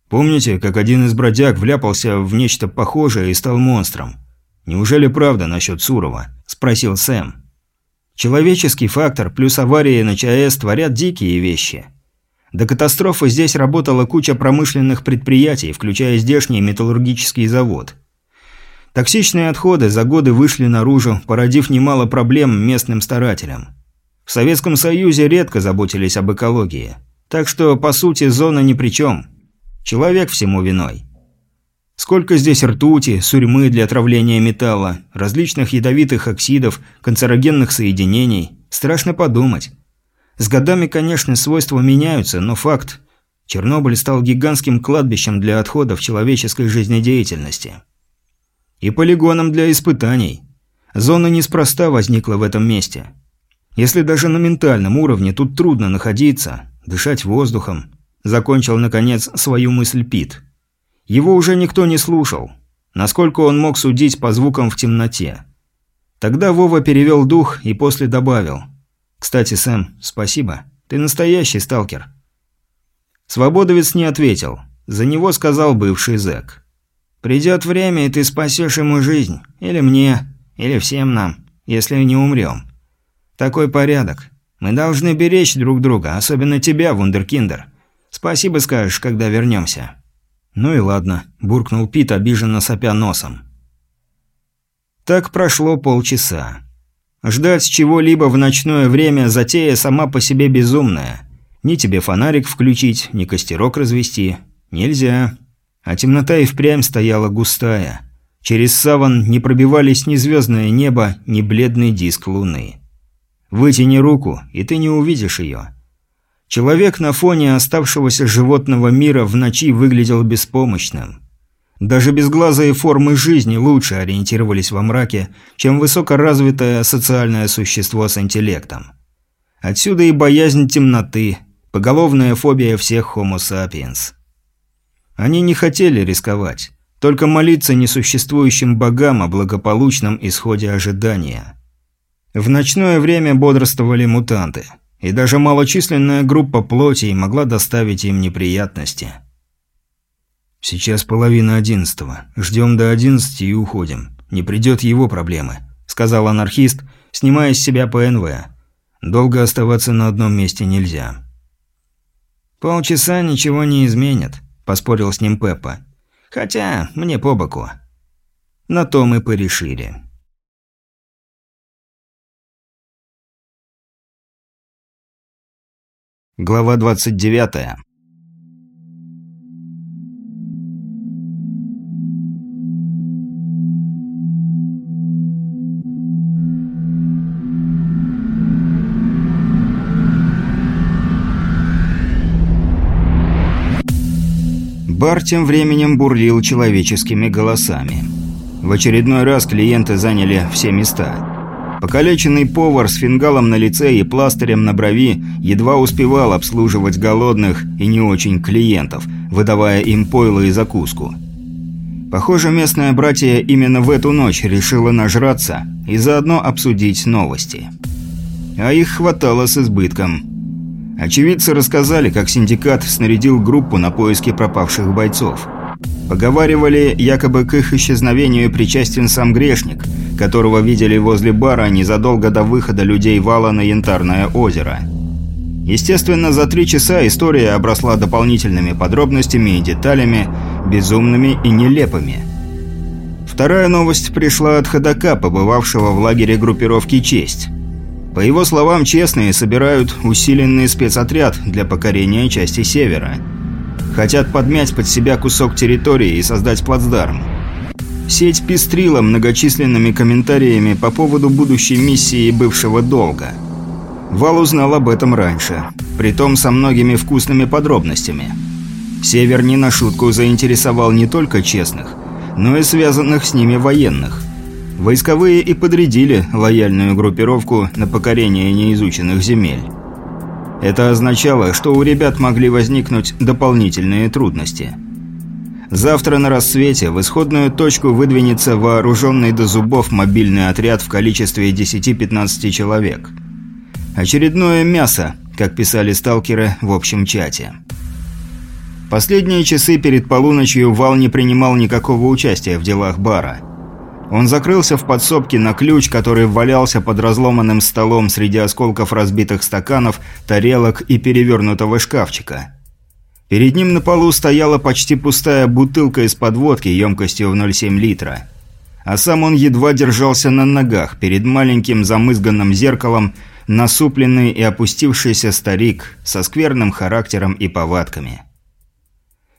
Помните, как один из бродяг вляпался в нечто похожее и стал монстром? Неужели правда насчет Сурова? Спросил Сэм. Человеческий фактор плюс аварии на ЧАЭС творят дикие вещи. До катастрофы здесь работала куча промышленных предприятий, включая здешний металлургический завод. Токсичные отходы за годы вышли наружу, породив немало проблем местным старателям. В Советском Союзе редко заботились об экологии. Так что, по сути, зона ни при чем. Человек всему виной. Сколько здесь ртути, сурьмы для отравления металла, различных ядовитых оксидов, канцерогенных соединений. Страшно подумать. С годами, конечно, свойства меняются, но факт – Чернобыль стал гигантским кладбищем для отходов человеческой жизнедеятельности. И полигоном для испытаний. Зона неспроста возникла в этом месте – если даже на ментальном уровне тут трудно находиться, дышать воздухом, закончил, наконец, свою мысль Пит. Его уже никто не слушал. Насколько он мог судить по звукам в темноте. Тогда Вова перевел дух и после добавил. «Кстати, Сэм, спасибо. Ты настоящий сталкер». Свободовец не ответил. За него сказал бывший зэк. «Придет время, и ты спасешь ему жизнь. Или мне, или всем нам, если не умрем. Такой порядок. Мы должны беречь друг друга, особенно тебя, вундеркиндер. Спасибо скажешь, когда вернемся. Ну и ладно, буркнул Пит, обиженно сопя носом. Так прошло полчаса. Ждать чего-либо в ночное время затея сама по себе безумная. Ни тебе фонарик включить, ни костерок развести. Нельзя. А темнота и впрямь стояла густая. Через саван не пробивались ни звездное небо, ни бледный диск луны. Вытяни руку, и ты не увидишь ее. Человек на фоне оставшегося животного мира в ночи выглядел беспомощным. Даже безглазые формы жизни лучше ориентировались во мраке, чем высокоразвитое социальное существо с интеллектом. Отсюда и боязнь темноты, поголовная фобия всех Homo sapiens. Они не хотели рисковать, только молиться несуществующим богам о благополучном исходе ожидания – в ночное время бодрствовали мутанты, и даже малочисленная группа плоти могла доставить им неприятности. «Сейчас половина одиннадцатого. Ждем до одиннадцати и уходим. Не придет его проблемы», – сказал анархист, снимая с себя ПНВ. «Долго оставаться на одном месте нельзя». «Полчаса ничего не изменит», – поспорил с ним Пеппа. Хотя мне по боку. На то мы порешили. Глава 29. Бар тем временем бурлил человеческими голосами. В очередной раз клиенты заняли все места. Покалеченный повар с фингалом на лице и пластырем на брови едва успевал обслуживать голодных и не очень клиентов, выдавая им пойло и закуску. Похоже, местное братье именно в эту ночь решило нажраться и заодно обсудить новости. А их хватало с избытком – Очевидцы рассказали, как синдикат снарядил группу на поиски пропавших бойцов. Поговаривали, якобы к их исчезновению причастен сам грешник, которого видели возле бара незадолго до выхода людей вала на Янтарное озеро. Естественно, за три часа история обросла дополнительными подробностями и деталями, безумными и нелепыми. Вторая новость пришла от ходока, побывавшего в лагере группировки «Честь». По его словам, честные собирают усиленный спецотряд для покорения части севера. Хотят подмять под себя кусок территории и создать плацдарм. Сеть пестрила многочисленными комментариями по поводу будущей миссии бывшего долга. Вал узнал об этом раньше, притом со многими вкусными подробностями. Север не на шутку заинтересовал не только честных, но и связанных с ними военных. Войсковые и подрядили лояльную группировку на покорение неизученных земель. Это означало, что у ребят могли возникнуть дополнительные трудности. Завтра на рассвете в исходную точку выдвинется вооруженный до зубов мобильный отряд в количестве 10-15 человек. Очередное мясо, как писали сталкеры в общем чате. Последние часы перед полуночью Вал не принимал никакого участия в делах бара – он закрылся в подсобке на ключ, который валялся под разломанным столом среди осколков разбитых стаканов, тарелок и перевернутого шкафчика. Перед ним на полу стояла почти пустая бутылка из-под водки емкостью в 0,7 литра. А сам он едва держался на ногах перед маленьким замызганным зеркалом, насупленный и опустившийся старик со скверным характером и повадками.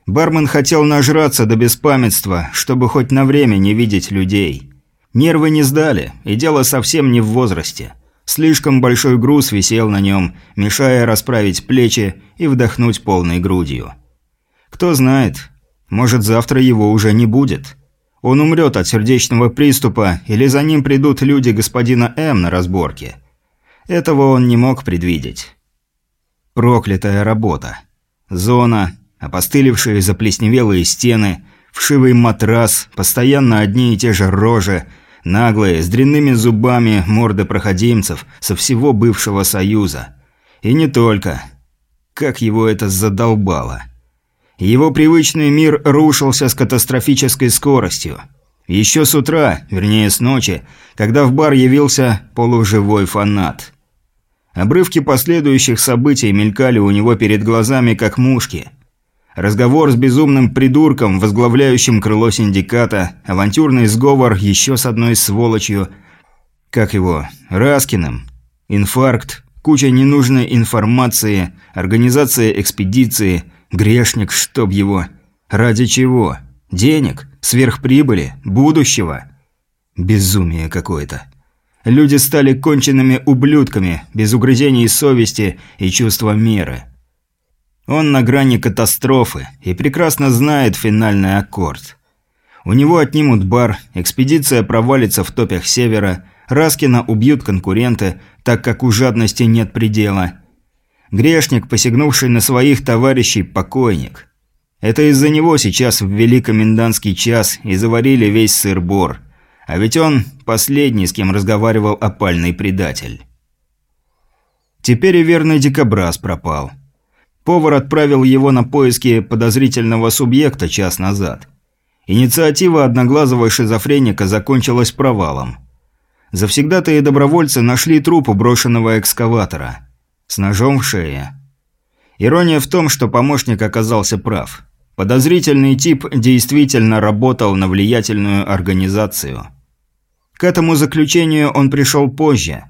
Бармен хотел нажраться до беспамятства, чтобы хоть на время не видеть людей. Нервы не сдали, и дело совсем не в возрасте. Слишком большой груз висел на нем, мешая расправить плечи и вдохнуть полной грудью. Кто знает, может завтра его уже не будет. Он умрет от сердечного приступа, или за ним придут люди господина М на разборке. Этого он не мог предвидеть. Проклятая работа. Зона, Опостылевшие заплесневелые стены, вшивый матрас, постоянно одни и те же рожи, наглые, с дрянными зубами морды проходимцев со всего бывшего Союза. И не только. Как его это задолбало. Его привычный мир рушился с катастрофической скоростью. Еще с утра, вернее с ночи, когда в бар явился полуживой фанат. Обрывки последующих событий мелькали у него перед глазами, как мушки – Разговор с безумным придурком, возглавляющим крыло синдиката, авантюрный сговор еще с одной сволочью, как его, Раскиным, инфаркт, куча ненужной информации, организация экспедиции, грешник, чтоб его. Ради чего? Денег? Сверхприбыли? Будущего? Безумие какое-то. Люди стали конченными ублюдками, без угрызений совести и чувства меры. Он на грани катастрофы и прекрасно знает финальный аккорд. У него отнимут бар, экспедиция провалится в топях севера, Раскина убьют конкуренты, так как у жадности нет предела. Грешник, посягнувший на своих товарищей, покойник. Это из-за него сейчас ввели комендантский час и заварили весь сыр-бор. А ведь он последний, с кем разговаривал опальный предатель. Теперь и верный дикобраз пропал. Повар отправил его на поиски подозрительного субъекта час назад. Инициатива одноглазого шизофреника закончилась провалом. Завсегдатые добровольцы нашли труп брошенного экскаватора. С ножом в шее. Ирония в том, что помощник оказался прав. Подозрительный тип действительно работал на влиятельную организацию. К этому заключению он пришел позже,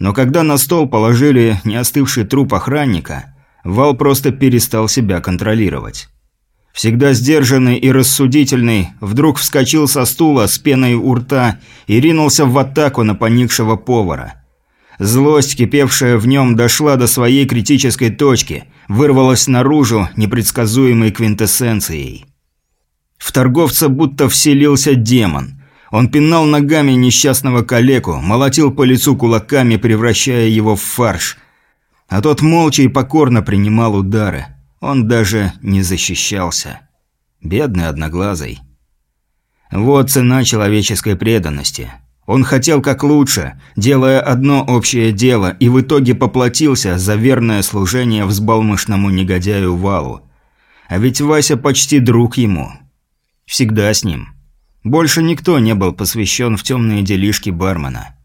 но когда на стол положили неостывший труп охранника, Вал просто перестал себя контролировать. Всегда сдержанный и рассудительный, вдруг вскочил со стула с пеной у рта и ринулся в атаку на поникшего повара. Злость, кипевшая в нем, дошла до своей критической точки, вырвалась наружу непредсказуемой квинтэссенцией. В торговца будто вселился демон. Он пинал ногами несчастного калеку, молотил по лицу кулаками, превращая его в фарш. А тот молча и покорно принимал удары. Он даже не защищался. Бедный одноглазый. Вот цена человеческой преданности. Он хотел как лучше, делая одно общее дело, и в итоге поплатился за верное служение взбалмошному негодяю Валу. А ведь Вася почти друг ему. Всегда с ним. Больше никто не был посвящен в темные делишки бармена.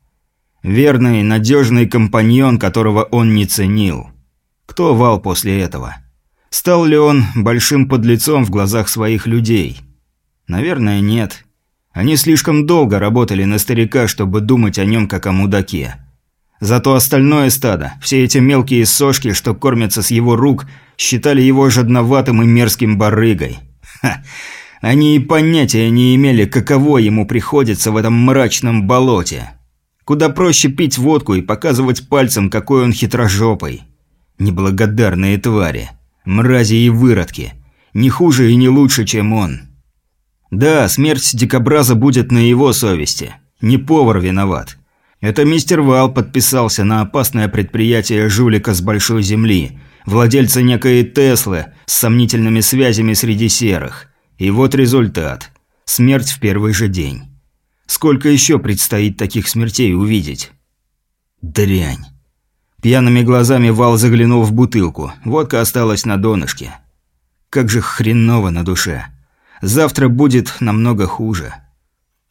Верный, надежный компаньон, которого он не ценил. Кто Вал после этого? Стал ли он большим подлецом в глазах своих людей? Наверное, нет. Они слишком долго работали на старика, чтобы думать о нем как о мудаке. Зато остальное стадо, все эти мелкие сошки, что кормятся с его рук, считали его жадноватым и мерзким барыгой. Ха! Они и понятия не имели, каково ему приходится в этом мрачном болоте. Куда проще пить водку и показывать пальцем, какой он хитрожопый. Неблагодарные твари. Мрази и выродки. Не хуже и не лучше, чем он. Да, смерть дикобраза будет на его совести. Не повар виноват. Это мистер Вал подписался на опасное предприятие жулика с большой земли, владельца некой Теслы с сомнительными связями среди серых. И вот результат. Смерть в первый же день. Сколько еще предстоит таких смертей увидеть? Дрянь. Пьяными глазами Вал заглянул в бутылку. Водка осталась на донышке. Как же хреново на душе. Завтра будет намного хуже.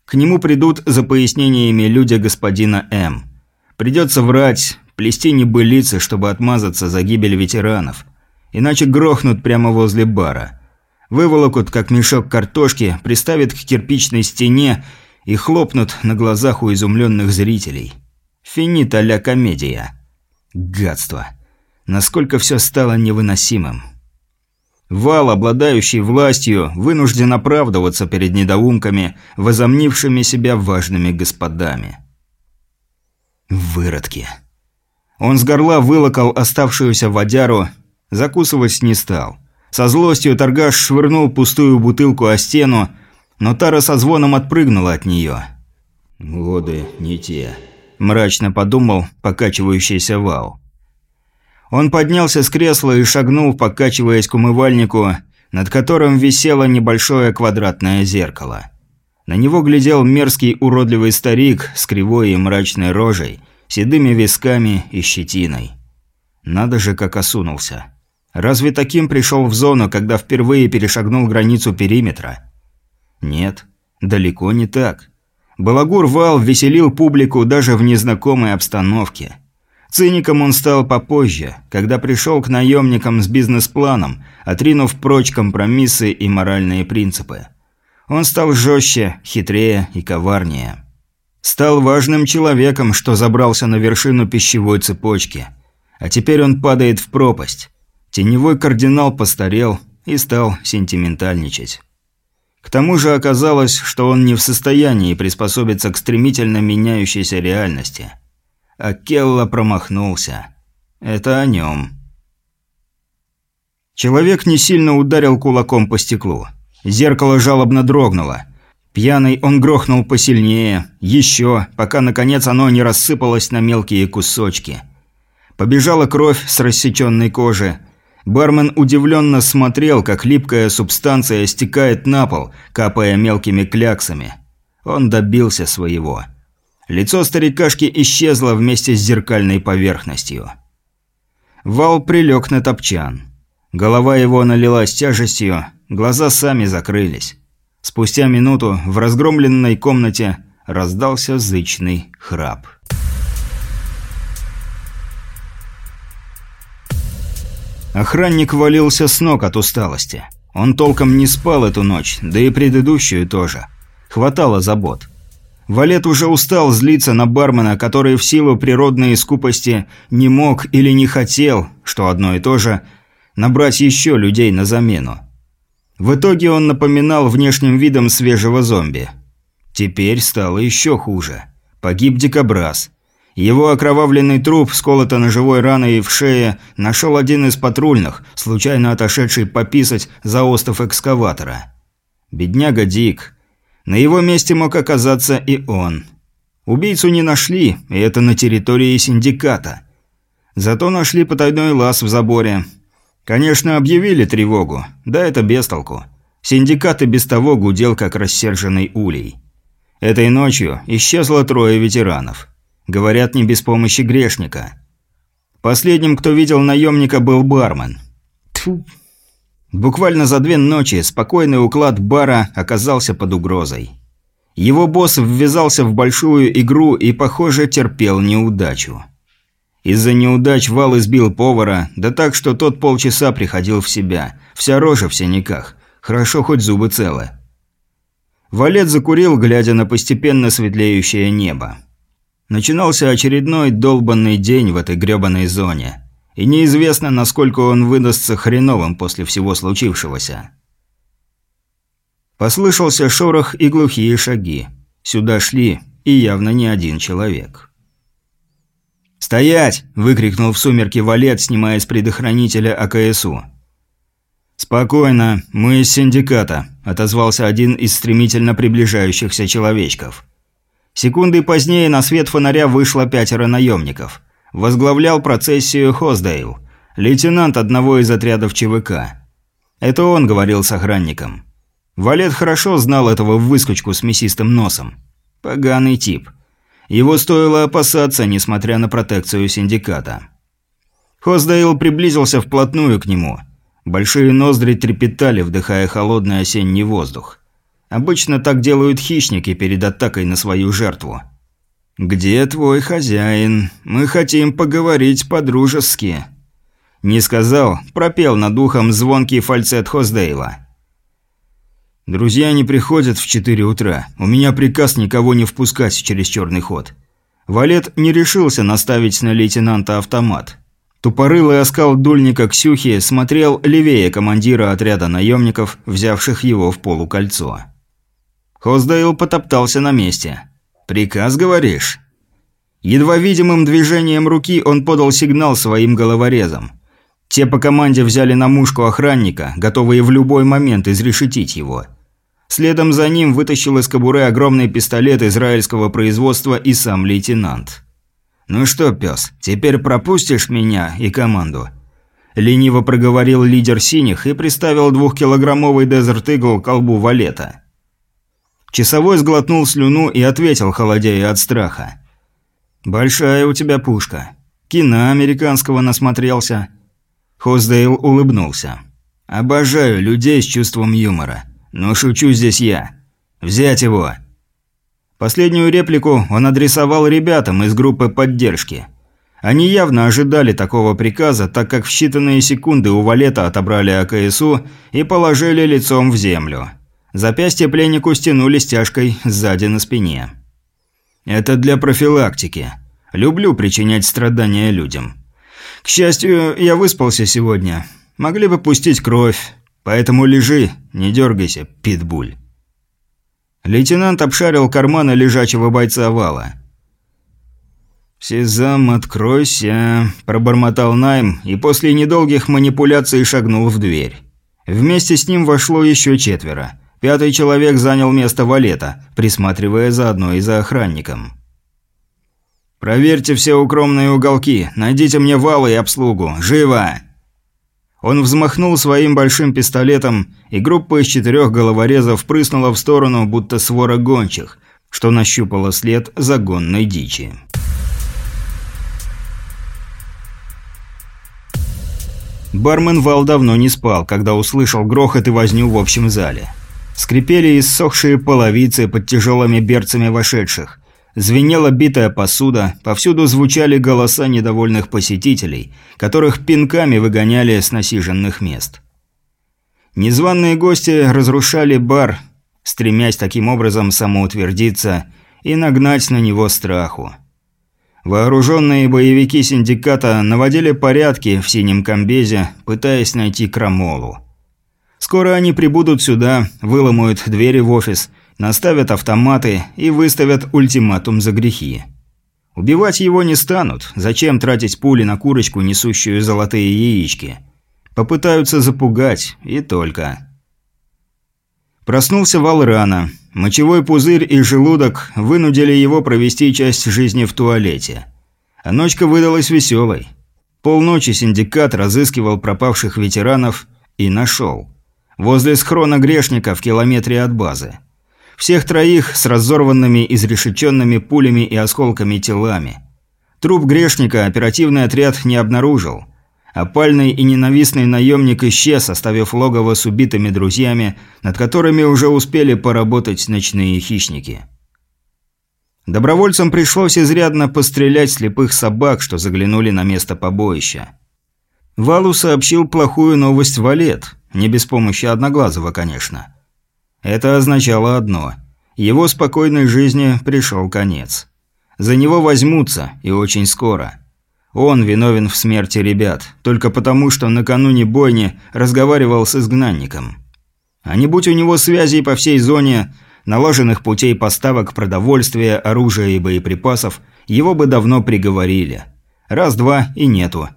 К нему придут за пояснениями люди господина М. Придется врать, плести небылицы, чтобы отмазаться за гибель ветеранов. Иначе грохнут прямо возле бара. Выволокут, как мешок картошки, приставят к кирпичной стене и хлопнут на глазах у изумленных зрителей. Финита ля комедия. Гадство. Насколько все стало невыносимым. Вал, обладающий властью, вынужден оправдываться перед недоумками, возомнившими себя важными господами. Выродки. Он с горла вылокал оставшуюся водяру, закусывать не стал. Со злостью торгаш швырнул пустую бутылку о стену, но Тара со звоном отпрыгнула от нее. «Годы не те», – мрачно подумал покачивающийся вал. Он поднялся с кресла и шагнул, покачиваясь к умывальнику, над которым висело небольшое квадратное зеркало. На него глядел мерзкий уродливый старик с кривой и мрачной рожей, седыми висками и щетиной. Надо же, как осунулся. Разве таким пришел в зону, когда впервые перешагнул границу периметра? Нет, далеко не так. Балагур Вал веселил публику даже в незнакомой обстановке. Циником он стал попозже, когда пришел к наемникам с бизнес-планом, отринув прочь компромиссы и моральные принципы. Он стал жестче, хитрее и коварнее. Стал важным человеком, что забрался на вершину пищевой цепочки. А теперь он падает в пропасть. Теневой кардинал постарел и стал сентиментальничать. К тому же оказалось, что он не в состоянии приспособиться к стремительно меняющейся реальности. А Келла промахнулся. Это о нем. Человек не сильно ударил кулаком по стеклу. Зеркало жалобно дрогнуло. Пьяный он грохнул посильнее, еще, пока наконец оно не рассыпалось на мелкие кусочки. Побежала кровь с рассеченной кожи, Бармен удивленно смотрел, как липкая субстанция стекает на пол, капая мелкими кляксами. Он добился своего. Лицо старикашки исчезло вместе с зеркальной поверхностью. Вал прилег на топчан. Голова его налилась тяжестью, глаза сами закрылись. Спустя минуту в разгромленной комнате раздался зычный храп. Охранник валился с ног от усталости. Он толком не спал эту ночь, да и предыдущую тоже. Хватало забот. Валет уже устал злиться на бармена, который в силу природной скупости не мог или не хотел, что одно и то же, набрать еще людей на замену. В итоге он напоминал внешним видом свежего зомби. Теперь стало еще хуже. Погиб дикобраз. Его окровавленный труп с колото-ножевой раной в шее нашел один из патрульных, случайно отошедший пописать за остов экскаватора. Бедняга Дик. На его месте мог оказаться и он. Убийцу не нашли, и это на территории синдиката. Зато нашли потайной лаз в заборе. Конечно, объявили тревогу, да это без толку. Синдикат и без того гудел, как рассерженный улей. Этой ночью исчезло трое ветеранов. Говорят, не без помощи грешника. Последним, кто видел наемника, был бармен. Тьфу. Буквально за две ночи спокойный уклад бара оказался под угрозой. Его босс ввязался в большую игру и, похоже, терпел неудачу. Из-за неудач Вал избил повара, да так, что тот полчаса приходил в себя. Вся рожа в синяках. Хорошо, хоть зубы целы. Валет закурил, глядя на постепенно светлеющее небо. Начинался очередной долбанный день в этой грёбаной зоне. И неизвестно, насколько он выдастся хреновым после всего случившегося. Послышался шорох и глухие шаги. Сюда шли, и явно не один человек. «Стоять!» – выкрикнул в сумерки Валет, снимая с предохранителя АКСУ. «Спокойно, мы из синдиката», – отозвался один из стремительно приближающихся человечков. Секунды позднее на свет фонаря вышло пятеро наемников. Возглавлял процессию Хоздейл, лейтенант одного из отрядов ЧВК. Это он говорил с охранником. Валет хорошо знал этого выскочку с мясистым носом. Поганый тип. Его стоило опасаться, несмотря на протекцию синдиката. Хоздейл приблизился вплотную к нему. Большие ноздри трепетали, вдыхая холодный осенний воздух. Обычно так делают хищники перед атакой на свою жертву. «Где твой хозяин? Мы хотим поговорить по-дружески». Не сказал, пропел над ухом звонкий фальцет Хоздейла. «Друзья не приходят в 4 утра. У меня приказ никого не впускать через черный ход». Валет не решился наставить на лейтенанта автомат. Тупорылый оскал дульника Ксюхи смотрел левее командира отряда наемников, взявших его в полукольцо. Хоздейл потоптался на месте. «Приказ, говоришь?» Едва видимым движением руки он подал сигнал своим головорезам. Те по команде взяли на мушку охранника, готовые в любой момент изрешетить его. Следом за ним вытащил из кобуры огромный пистолет израильского производства и сам лейтенант. «Ну что, пес, теперь пропустишь меня и команду?» Лениво проговорил лидер синих и приставил двухкилограммовый Desert Eagle к колбу валета. Часовой сглотнул слюну и ответил, холодея от страха. «Большая у тебя пушка. Кино американского насмотрелся». Хоздейл улыбнулся. «Обожаю людей с чувством юмора. Но шучу здесь я. Взять его!» Последнюю реплику он адресовал ребятам из группы поддержки. Они явно ожидали такого приказа, так как в считанные секунды у Валета отобрали АКСУ и положили лицом в землю. Запястье пленнику стянули стяжкой сзади на спине. «Это для профилактики. Люблю причинять страдания людям. К счастью, я выспался сегодня. Могли бы пустить кровь. Поэтому лежи, не дергайся, питбуль». Лейтенант обшарил карманы лежачего бойца вала. «Сезам, откройся», – пробормотал Найм и после недолгих манипуляций шагнул в дверь. Вместе с ним вошло еще четверо. Пятый человек занял место валета, присматривая заодно и за охранником. «Проверьте все укромные уголки, найдите мне валы и обслугу. Живо!» Он взмахнул своим большим пистолетом, и группа из четырех головорезов прыснула в сторону, будто свора гончих, что нащупала след загонной дичи. Бармен Вал давно не спал, когда услышал грохот и возню в общем зале. Скрипели иссохшие половицы под тяжелыми берцами вошедших. Звенела битая посуда, повсюду звучали голоса недовольных посетителей, которых пинками выгоняли с насиженных мест. Незваные гости разрушали бар, стремясь таким образом самоутвердиться и нагнать на него страху. Вооруженные боевики синдиката наводили порядки в синем комбезе, пытаясь найти крамолу. Скоро они прибудут сюда, выломают двери в офис, наставят автоматы и выставят ультиматум за грехи. Убивать его не станут, зачем тратить пули на курочку, несущую золотые яички – Попытаются запугать, и только. Проснулся Вал рано. Мочевой пузырь и желудок вынудили его провести часть жизни в туалете. А ночка выдалась веселой. Полночи синдикат разыскивал пропавших ветеранов и нашел. Возле схрона грешника в километре от базы. Всех троих с разорванными, изрешеченными пулями и осколками телами. Труп грешника оперативный отряд не обнаружил – Опальный и ненавистный наемник исчез, оставив логово с убитыми друзьями, над которыми уже успели поработать ночные хищники. Добровольцам пришлось изрядно пострелять слепых собак, что заглянули на место побоища. Валу сообщил плохую новость Валет, не без помощи Одноглазого, конечно. Это означало одно – его спокойной жизни пришел конец. За него возьмутся, и очень скоро – он виновен в смерти ребят, только потому, что накануне бойни разговаривал с изгнанником. А не будь у него связей по всей зоне, наложенных путей поставок продовольствия, оружия и боеприпасов, его бы давно приговорили. Раз-два и нету.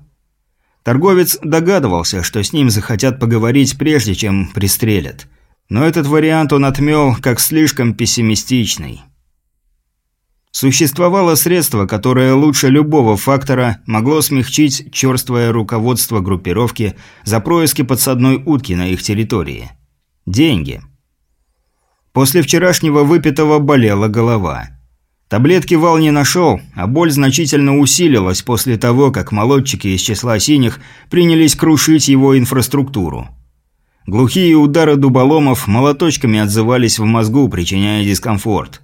Торговец догадывался, что с ним захотят поговорить прежде, чем пристрелят. Но этот вариант он отмел как слишком пессимистичный. Существовало средство, которое лучше любого фактора могло смягчить черствое руководство группировки за происки подсадной утки на их территории. Деньги. После вчерашнего выпитого болела голова. Таблетки Вал не нашел, а боль значительно усилилась после того, как молодчики из числа синих принялись крушить его инфраструктуру. Глухие удары дуболомов молоточками отзывались в мозгу, причиняя дискомфорт.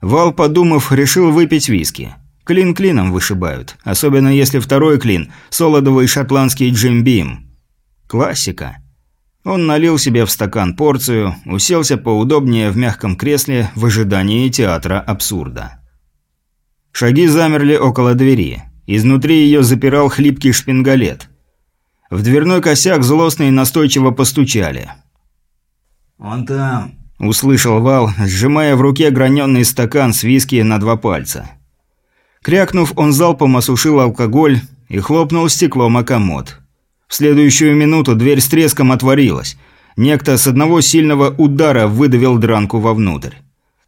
Вал, подумав, решил выпить виски. Клин клином вышибают, особенно если второй клин – солодовый шотландский Джим Бим. Классика. Он налил себе в стакан порцию, уселся поудобнее в мягком кресле в ожидании театра абсурда. Шаги замерли около двери. Изнутри ее запирал хлипкий шпингалет. В дверной косяк злостно и настойчиво постучали. «Он там», Услышал Вал, сжимая в руке граненый стакан с виски на два пальца. Крякнув, он залпом осушил алкоголь и хлопнул стеклом о комод. В следующую минуту дверь с треском отворилась. Некто с одного сильного удара выдавил дранку вовнутрь.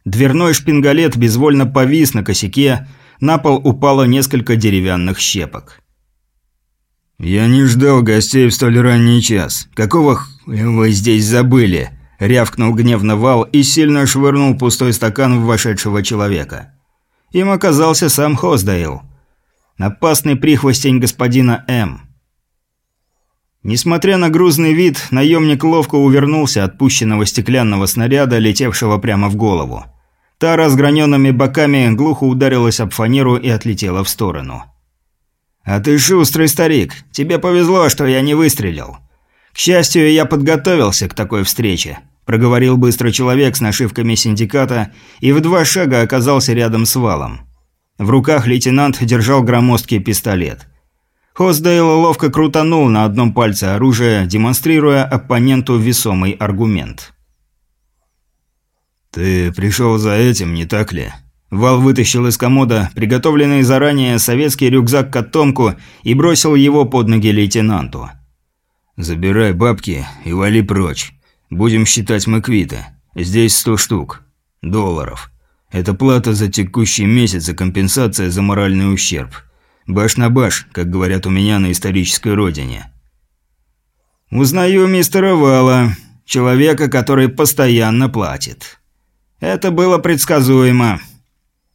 Дверной шпингалет безвольно повис на косяке, на пол упало несколько деревянных щепок. «Я не ждал гостей в столь ранний час. Какого х... вы здесь забыли?» Рявкнул гневно вал и сильно швырнул пустой стакан в вошедшего человека. Им оказался сам Хоздейл. Опасный прихвостень господина М. Несмотря на грузный вид, наемник ловко увернулся от пущенного стеклянного снаряда, летевшего прямо в голову. Та разграненными боками глухо ударилась об фанеру и отлетела в сторону. «А ты шустрый старик. Тебе повезло, что я не выстрелил. К счастью, я подготовился к такой встрече проговорил быстро человек с нашивками синдиката и в два шага оказался рядом с валом. В руках лейтенант держал громоздкий пистолет. Хосдейл ловко крутанул на одном пальце оружие, демонстрируя оппоненту весомый аргумент. «Ты пришел за этим, не так ли?» Вал вытащил из комода приготовленный заранее советский рюкзак-котомку и бросил его под ноги лейтенанту. «Забирай бабки и вали прочь. Будем считать мы квиты. Здесь сто штук. Долларов. Это плата за текущий месяц и компенсация за моральный ущерб. Баш на баш, как говорят у меня на исторической родине. Узнаю мистера Вала, человека, который постоянно платит. Это было предсказуемо.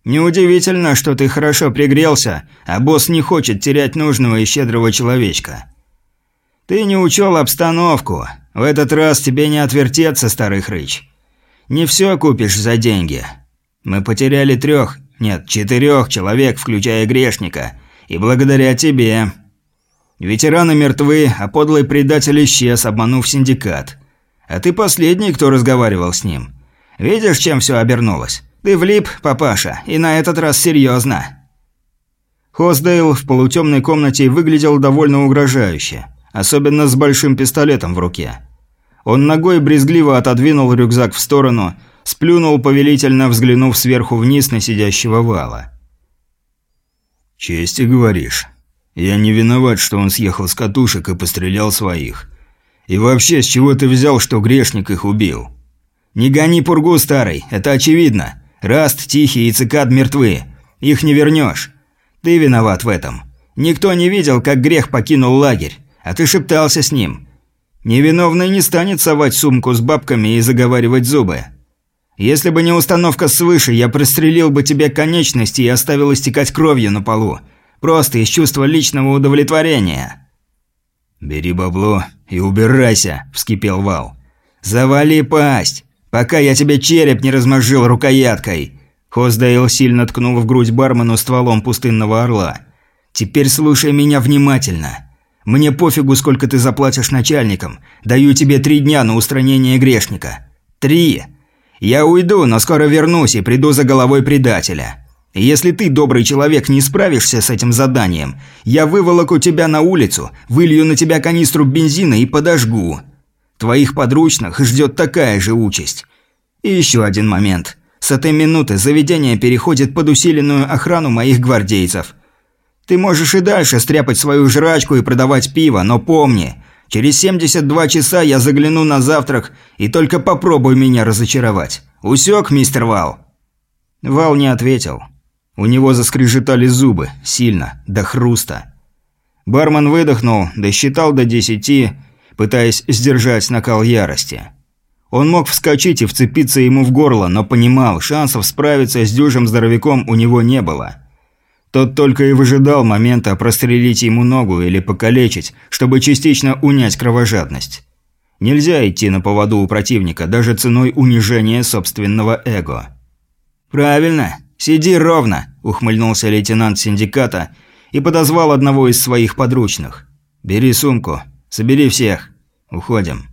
Неудивительно, что ты хорошо пригрелся, а босс не хочет терять нужного и щедрого человечка. Ты не учел обстановку, в этот раз тебе не отвертеться, старый хрыч. Не все купишь за деньги. Мы потеряли трех, нет, четырех человек, включая грешника. И благодаря тебе. Ветераны мертвы, а подлый предатель исчез, обманув синдикат. А ты последний, кто разговаривал с ним. Видишь, чем все обернулось? Ты влип, папаша, и на этот раз серьезно. Хоздейл в полутемной комнате выглядел довольно угрожающе, особенно с большим пистолетом в руке. Он ногой брезгливо отодвинул рюкзак в сторону, сплюнул повелительно, взглянув сверху вниз на сидящего вала. «Чести говоришь. Я не виноват, что он съехал с катушек и пострелял своих. И вообще, с чего ты взял, что грешник их убил?» «Не гони пургу, старый, это очевидно. Раст, Тихий и Цикад мертвы. Их не вернешь. Ты виноват в этом. Никто не видел, как грех покинул лагерь, а ты шептался с ним. Невиновный не станет совать сумку с бабками и заговаривать зубы. Если бы не установка свыше, я прострелил бы тебе конечности и оставил истекать кровью на полу. Просто из чувства личного удовлетворения». «Бери бабло и убирайся», – вскипел Вал. «Завали пасть, пока я тебе череп не размозжил рукояткой». Хоздейл сильно ткнул в грудь бармену стволом пустынного орла. «Теперь слушай меня внимательно. Мне пофигу, сколько ты заплатишь начальникам. Даю тебе три дня на устранение грешника. Три. Я уйду, но скоро вернусь и приду за головой предателя. Если ты, добрый человек, не справишься с этим заданием, я выволоку тебя на улицу, вылью на тебя канистру бензина и подожгу. Твоих подручных ждет такая же участь. И еще один момент. С этой минуты заведение переходит под усиленную охрану моих гвардейцев. Ты можешь и дальше стряпать свою жрачку и продавать пиво, но помни, через 72 часа я загляну на завтрак и только попробуй меня разочаровать. Усек, мистер Вал?» Вал не ответил. У него заскрежетали зубы, сильно, до хруста. Бармен выдохнул, досчитал до десяти, пытаясь сдержать накал ярости. Он мог вскочить и вцепиться ему в горло, но понимал, шансов справиться с дюжим здоровяком у него не было. Тот только и выжидал момента прострелить ему ногу или покалечить, чтобы частично унять кровожадность. Нельзя идти на поводу у противника, даже ценой унижения собственного эго. «Правильно, сиди ровно», – ухмыльнулся лейтенант синдиката и подозвал одного из своих подручных. «Бери сумку, собери всех, уходим».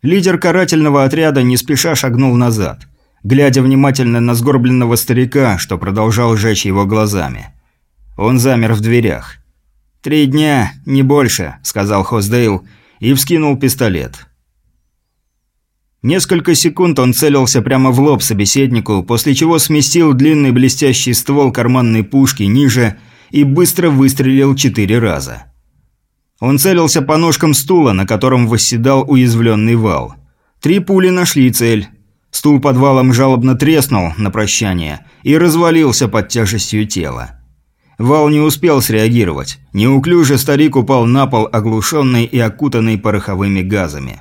Лидер карательного отряда не спеша шагнул назад, глядя внимательно на сгорбленного старика, что продолжал жечь его глазами. Он замер в дверях. «Три дня, не больше», – сказал Хоздейл и вскинул пистолет. Несколько секунд он целился прямо в лоб собеседнику, после чего сместил длинный блестящий ствол карманной пушки ниже и быстро выстрелил четыре раза. Он целился по ножкам стула, на котором восседал уязвленный вал. Три пули нашли цель. Стул под валом жалобно треснул на прощание и развалился под тяжестью тела. Вал не успел среагировать. Неуклюже старик упал на пол, оглушенный и окутанный пороховыми газами.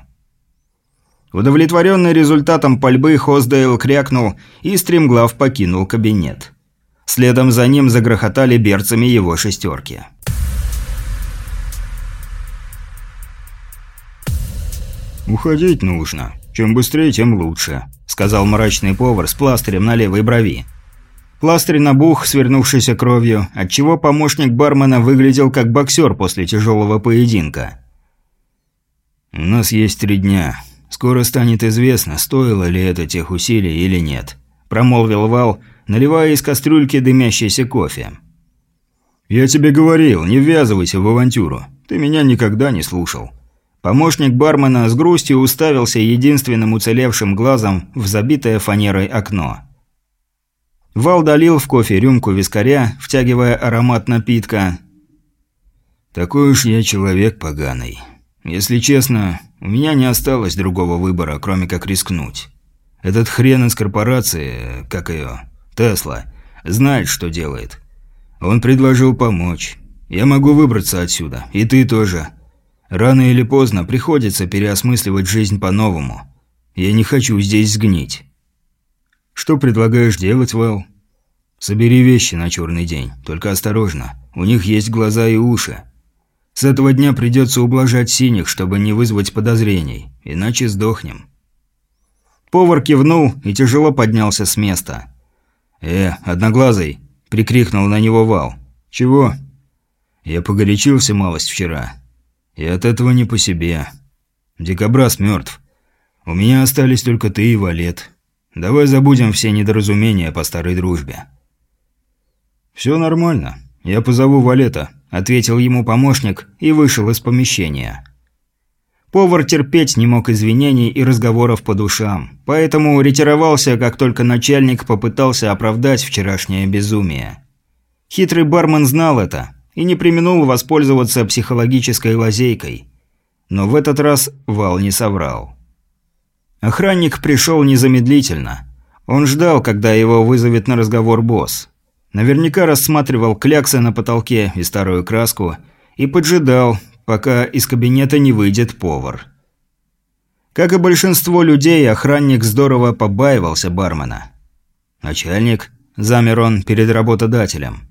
Удовлетворенный результатом пальбы, Хоздейл крякнул и стремглав покинул кабинет. Следом за ним загрохотали берцами его шестерки. «Уходить нужно. Чем быстрее, тем лучше», – сказал мрачный повар с пластырем на левой брови. Пластырь набух, свернувшийся кровью, отчего помощник бармена выглядел как боксер после тяжелого поединка. «У нас есть три дня. Скоро станет известно, стоило ли это тех усилий или нет», – промолвил Вал, наливая из кастрюльки дымящийся кофе. «Я тебе говорил, не ввязывайся в авантюру. Ты меня никогда не слушал». Помощник бармена с грустью уставился единственным уцелевшим глазом в забитое фанерой окно. Вал долил в кофе рюмку вискаря, втягивая аромат напитка. «Такой уж я человек поганый. Если честно, у меня не осталось другого выбора, кроме как рискнуть. Этот хрен из корпорации, как ее, Тесла, знает, что делает. Он предложил помочь. Я могу выбраться отсюда, и ты тоже. Рано или поздно приходится переосмысливать жизнь по-новому. Я не хочу здесь сгнить. Что предлагаешь делать, Вэл? Собери вещи на черный день, только осторожно. У них есть глаза и уши. С этого дня придется ублажать синих, чтобы не вызвать подозрений, иначе сдохнем. Повар кивнул и тяжело поднялся с места. «Э, одноглазый!» – прикрикнул на него Вал. «Чего?» «Я погорячился малость вчера. И от этого не по себе. Дикобраз мертв. У меня остались только ты и Валет. Давай забудем все недоразумения по старой дружбе». «Все нормально. Я позову Валета», – ответил ему помощник и вышел из помещения. Повар терпеть не мог извинений и разговоров по душам, поэтому ретировался, как только начальник попытался оправдать вчерашнее безумие. Хитрый бармен знал это и не применул воспользоваться психологической лазейкой. Но в этот раз Вал не соврал. Охранник пришел незамедлительно. Он ждал, когда его вызовет на разговор босс. Наверняка рассматривал кляксы на потолке и старую краску и поджидал, пока из кабинета не выйдет повар. Как и большинство людей, охранник здорово побаивался бармена. «Начальник», – замер он перед работодателем.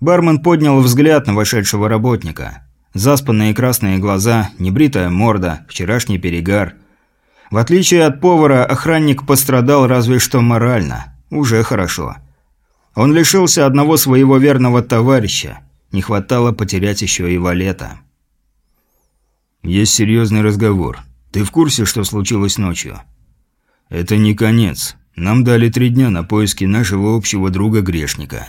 Бармен поднял взгляд на вошедшего работника. Заспанные красные глаза, небритая морда, вчерашний перегар – в отличие от повара, охранник пострадал разве что морально. Уже хорошо. Он лишился одного своего верного товарища. Не хватало потерять еще и Валета. «Есть серьезный разговор. Ты в курсе, что случилось ночью?» «Это не конец. Нам дали три дня на поиски нашего общего друга-грешника.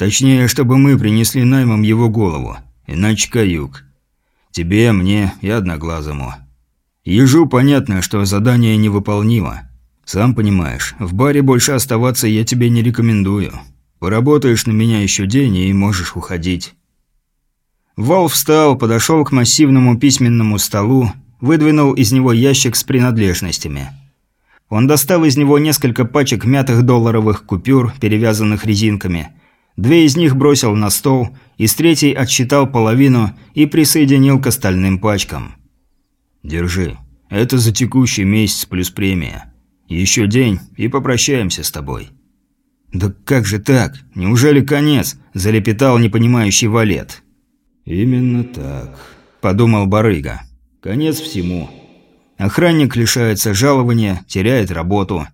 Точнее, чтобы мы принесли наймом его голову. Иначе каюк. Тебе, мне и одноглазому. Ежу понятно, что задание невыполнимо. Сам понимаешь, в баре больше оставаться я тебе не рекомендую. Поработаешь на меня еще день и можешь уходить». Вал встал, подошел к массивному письменному столу, выдвинул из него ящик с принадлежностями. Он достал из него несколько пачек мятых долларовых купюр, перевязанных резинками. Две из них бросил на стол, из третьей отсчитал половину и присоединил к остальным пачкам. «Держи. Это за текущий месяц плюс премия. Еще день и попрощаемся с тобой». «Да как же так? Неужели конец?» – залепетал непонимающий валет. «Именно так», – подумал барыга. «Конец всему. Охранник лишается жалования, теряет работу.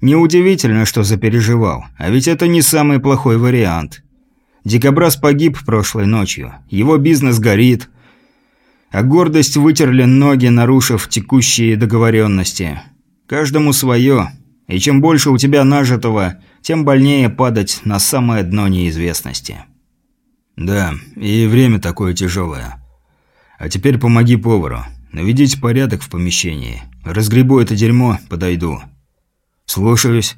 Неудивительно, что запереживал, а ведь это не самый плохой вариант. Дикобраз погиб прошлой ночью, его бизнес горит, а гордость вытерли ноги, нарушив текущие договоренности. Каждому свое, и чем больше у тебя нажитого, тем больнее падать на самое дно неизвестности. Да, и время такое тяжелое. А теперь помоги повару. Наведите порядок в помещении. Разгребу это дерьмо, подойду. Слушаюсь.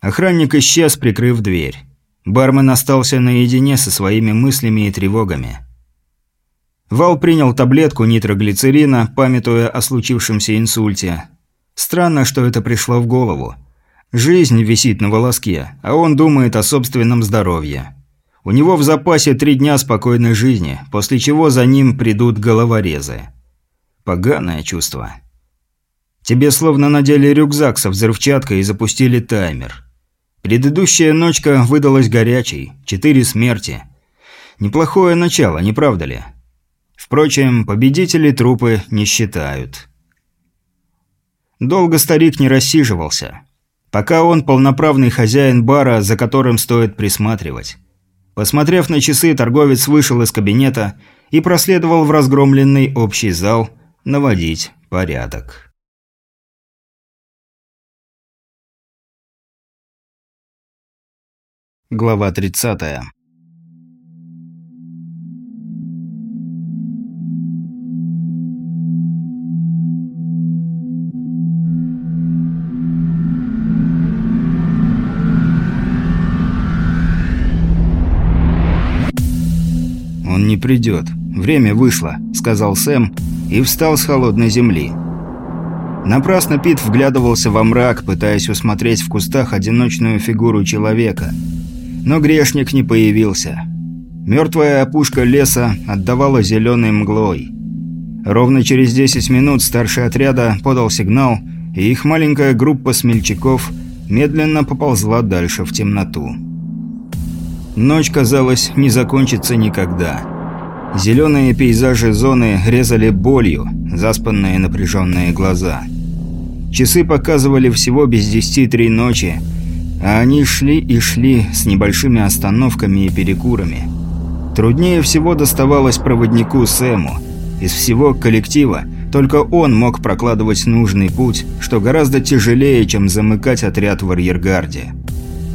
Охранник исчез, прикрыв дверь. Бармен остался наедине со своими мыслями и тревогами. Вал принял таблетку нитроглицерина, памятуя о случившемся инсульте. Странно, что это пришло в голову. Жизнь висит на волоске, а он думает о собственном здоровье. У него в запасе три дня спокойной жизни, после чего за ним придут головорезы. Поганое чувство. Тебе словно надели рюкзак со взрывчаткой и запустили таймер. Предыдущая ночка выдалась горячей, четыре смерти. Неплохое начало, не правда ли? Впрочем, победители трупы не считают. Долго старик не рассиживался. Пока он полноправный хозяин бара, за которым стоит присматривать. Посмотрев на часы, торговец вышел из кабинета и проследовал в разгромленный общий зал наводить порядок. Глава 30. не придет. Время вышло», — сказал Сэм и встал с холодной земли. Напрасно Пит вглядывался во мрак, пытаясь усмотреть в кустах одиночную фигуру человека. Но грешник не появился. Мертвая опушка леса отдавала зеленой мглой. Ровно через 10 минут старший отряда подал сигнал, и их маленькая группа смельчаков медленно поползла дальше в темноту. Ночь, казалось, не закончится никогда. Зеленые пейзажи зоны резали болью, заспанные напряженные глаза. Часы показывали всего без десяти три ночи, а они шли и шли с небольшими остановками и перекурами. Труднее всего доставалось проводнику Сэму. Из всего коллектива Только он мог прокладывать нужный путь, что гораздо тяжелее, чем замыкать отряд в арьергарде.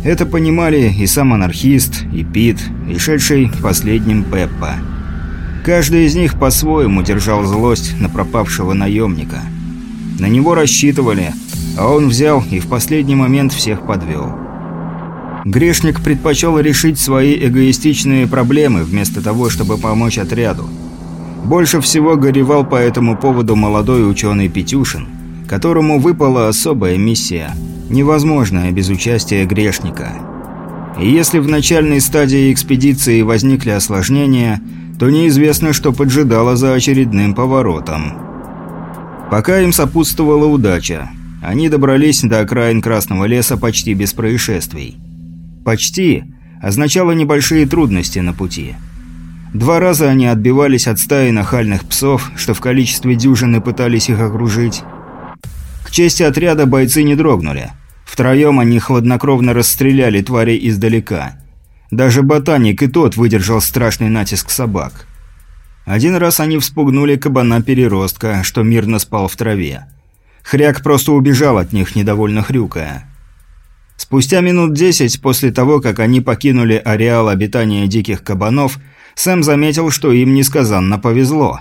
Это понимали и сам анархист, и Пит, и шедший последним Пеппа. Каждый из них по-своему держал злость на пропавшего наемника. На него рассчитывали, а он взял и в последний момент всех подвел. Грешник предпочел решить свои эгоистичные проблемы, вместо того, чтобы помочь отряду. Больше всего горевал по этому поводу молодой ученый Петюшин, которому выпала особая миссия – невозможное без участия грешника. И если в начальной стадии экспедиции возникли осложнения, то неизвестно, что поджидало за очередным поворотом. Пока им сопутствовала удача. Они добрались до окраин Красного леса почти без происшествий. «Почти» означало небольшие трудности на пути. Два раза они отбивались от стаи нахальных псов, что в количестве дюжины пытались их окружить. К чести отряда бойцы не дрогнули. Втроем они хладнокровно расстреляли тварей издалека. Даже ботаник и тот выдержал страшный натиск собак. Один раз они вспугнули кабана-переростка, что мирно спал в траве. Хряк просто убежал от них, недовольно хрюкая. Спустя минут десять после того, как они покинули ареал обитания диких кабанов, Сэм заметил, что им несказанно повезло.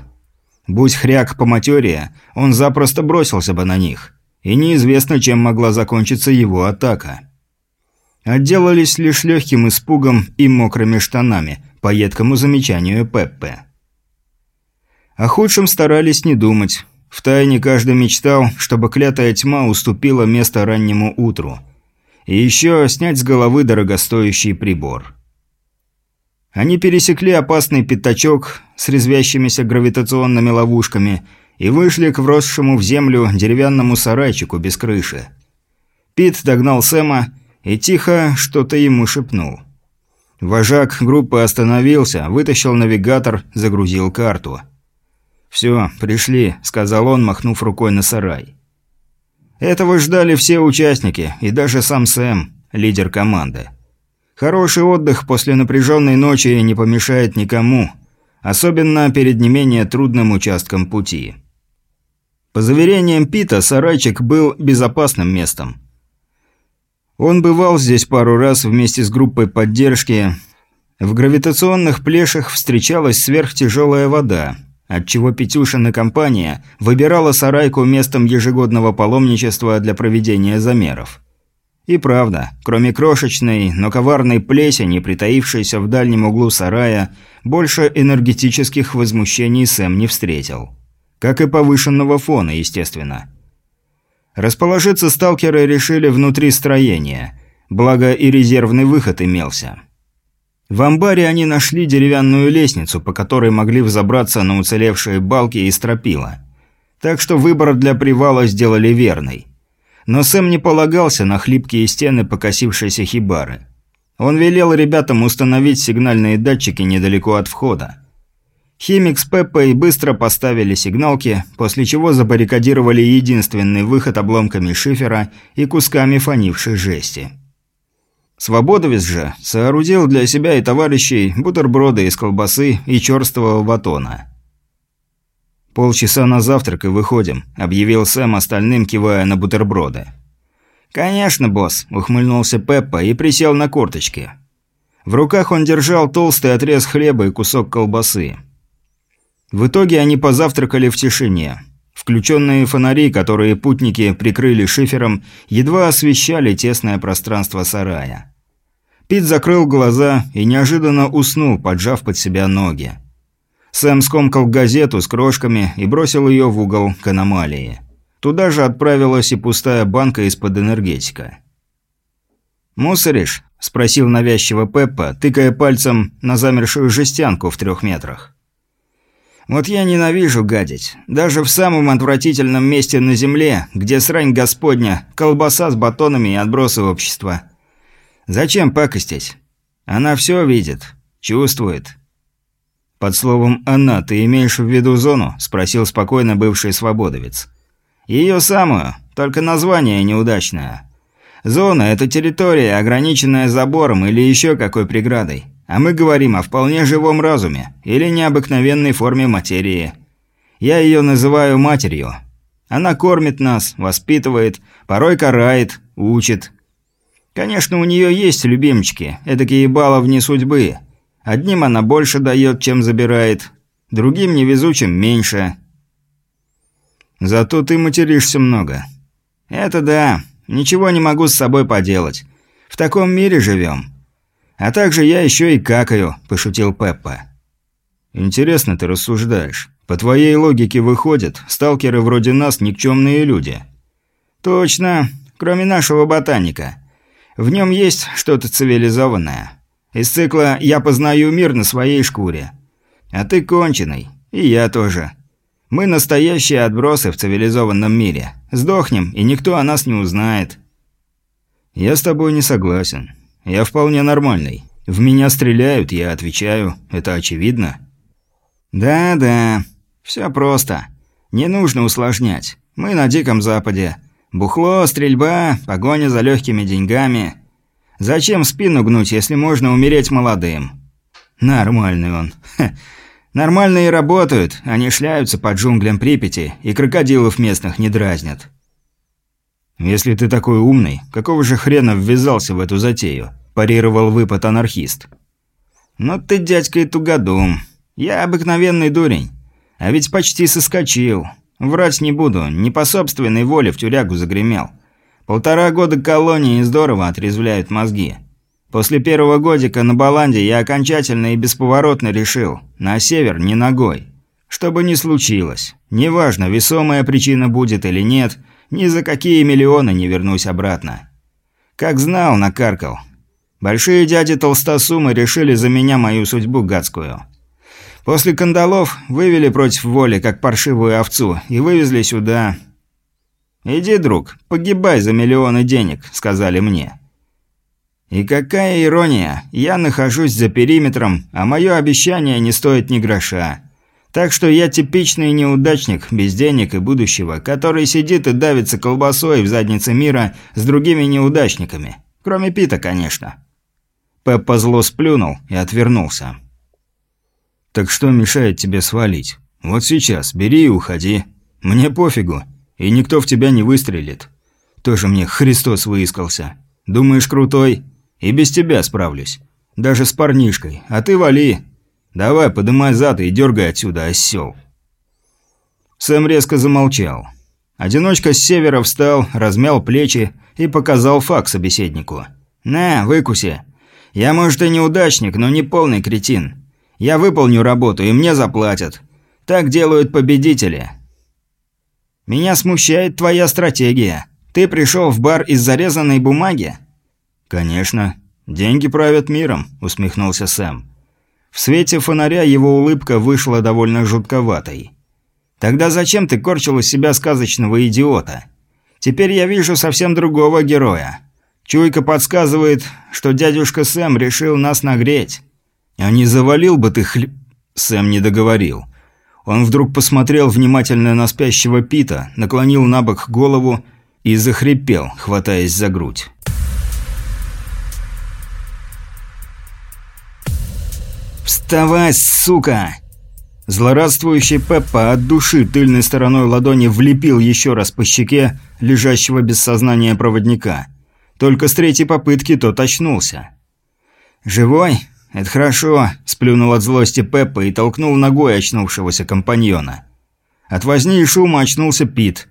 Будь хряк по материи, он запросто бросился бы на них и неизвестно, чем могла закончиться его атака. Отделались лишь легким испугом и мокрыми штанами, по едкому замечанию Пеппе. О худшем старались не думать. Втайне каждый мечтал, чтобы клятая тьма уступила место раннему утру. И еще снять с головы дорогостоящий прибор. Они пересекли опасный пятачок с резвящимися гравитационными ловушками – и вышли к вросшему в землю деревянному сарайчику без крыши. Пит догнал Сэма и тихо что-то ему шепнул. Вожак группы остановился, вытащил навигатор, загрузил карту. «Все, пришли», — сказал он, махнув рукой на сарай. Этого ждали все участники, и даже сам Сэм, лидер команды. Хороший отдых после напряженной ночи не помешает никому, особенно перед не менее трудным участком пути. По заверениям Пита, сарайчик был безопасным местом. Он бывал здесь пару раз вместе с группой поддержки. В гравитационных плешах встречалась сверхтяжелая вода, отчего Петюшин и компания выбирала сарайку местом ежегодного паломничества для проведения замеров. И правда, кроме крошечной, но коварной плесени, притаившейся в дальнем углу сарая, больше энергетических возмущений Сэм не встретил. Как и повышенного фона, естественно. Расположиться сталкеры решили внутри строения, благо и резервный выход имелся. В амбаре они нашли деревянную лестницу, по которой могли взобраться на уцелевшие балки и стропила. Так что выбор для привала сделали верный. Но Сэм не полагался на хлипкие стены покосившейся хибары. Он велел ребятам установить сигнальные датчики недалеко от входа. Химик с Пеппой быстро поставили сигналки, после чего забаррикадировали единственный выход обломками шифера и кусками фонившей жести. Свободовец же соорудил для себя и товарищей бутерброды из колбасы и черствого батона. «Полчаса на завтрак и выходим», – объявил Сэм остальным, кивая на бутерброды. «Конечно, босс», – ухмыльнулся Пеппа и присел на корточки. В руках он держал толстый отрез хлеба и кусок колбасы. В итоге они позавтракали в тишине. Включенные фонари, которые путники прикрыли шифером, едва освещали тесное пространство сарая. Пит закрыл глаза и неожиданно уснул, поджав под себя ноги. Сэм скомкал газету с крошками и бросил ее в угол к аномалии. Туда же отправилась и пустая банка из-под энергетика. «Мусоришь?» – спросил навязчиво Пеппа, тыкая пальцем на замершую жестянку в трех метрах. Вот я ненавижу гадить. Даже в самом отвратительном месте на земле, где срань господня, колбаса с батонами и отбросы общества. Зачем пакостить? Она все видит, чувствует. Под словом «она» ты имеешь в виду зону? Спросил спокойно бывший свободовец. Ее самую, только название неудачное. Зона – это территория, ограниченная забором или еще какой преградой. А мы говорим о вполне живом разуме или необыкновенной форме материи. Я ее называю матерью. Она кормит нас, воспитывает, порой карает, учит. Конечно, у нее есть любимчики, эдакие баловни судьбы. Одним она больше дает, чем забирает, другим невезучим меньше. Зато ты материшься много. Это да, ничего не могу с собой поделать. В таком мире живем. А также я еще и какаю, пошутил Пеппа. Интересно ты рассуждаешь. По твоей логике выходит, сталкеры вроде нас никчемные люди. Точно, кроме нашего ботаника. В нем есть что-то цивилизованное. Из цикла «Я познаю мир на своей шкуре». А ты конченый. И я тоже. Мы настоящие отбросы в цивилизованном мире. Сдохнем, и никто о нас не узнает. Я с тобой не согласен. Я вполне нормальный. В меня стреляют, я отвечаю. Это очевидно. Да-да. Все просто. Не нужно усложнять. Мы на Диком Западе. Бухло, стрельба, погоня за легкими деньгами. Зачем спину гнуть, если можно умереть молодым? Нормальный он. Ха. Нормальные работают, они шляются по джунглям Припяти, и крокодилов местных не дразнят. «Если ты такой умный, какого же хрена ввязался в эту затею?» – парировал выпад анархист. «Ну ты, дядька, и тугодум. Я обыкновенный дурень. А ведь почти соскочил. Врать не буду, не по собственной воле в тюрягу загремел. Полтора года колонии здорово отрезвляют мозги. После первого годика на Баланде я окончательно и бесповоротно решил – на север не ногой. Что бы ни случилось, неважно, весомая причина будет или нет, ни за какие миллионы не вернусь обратно. Как знал, накаркал. Большие дяди толстосумы решили за меня мою судьбу гадскую – После кандалов вывели против воли, как паршивую овцу, и вывезли сюда. «Иди, друг, погибай за миллионы денег», — сказали мне. И какая ирония, я нахожусь за периметром, а мое обещание не стоит ни гроша. Так что я типичный неудачник, без денег и будущего, который сидит и давится колбасой в заднице мира с другими неудачниками. Кроме Пита, конечно. Пеппа зло сплюнул и отвернулся. Так что мешает тебе свалить? Вот сейчас, бери и уходи. Мне пофигу, и никто в тебя не выстрелит. Тоже мне Христос выискался. Думаешь, крутой? И без тебя справлюсь. Даже с парнишкой. А ты вали. Давай, подымай зад и дергай отсюда, осел. Сэм резко замолчал. Одиночка с севера встал, размял плечи и показал факт собеседнику. «На, выкуси. Я, может, и неудачник, но не полный кретин. Я выполню работу, и мне заплатят. Так делают победители. Меня смущает твоя стратегия. Ты пришел в бар из зарезанной бумаги? Конечно. Деньги правят миром, усмехнулся Сэм. В свете фонаря его улыбка вышла довольно жутковатой. Тогда зачем ты корчил из себя сказочного идиота? Теперь я вижу совсем другого героя. Чуйка подсказывает, что дядюшка Сэм решил нас нагреть. «А не завалил бы ты хлеб...» Сэм не договорил. Он вдруг посмотрел внимательно на спящего Пита, наклонил на бок голову и захрипел, хватаясь за грудь. «Вставай, сука!» Злорадствующий Пеппа от души тыльной стороной ладони влепил еще раз по щеке лежащего без сознания проводника. Только с третьей попытки тот очнулся. «Живой?» «Это хорошо», – сплюнул от злости Пеппа и толкнул ногой очнувшегося компаньона. От возни и шума очнулся Пит.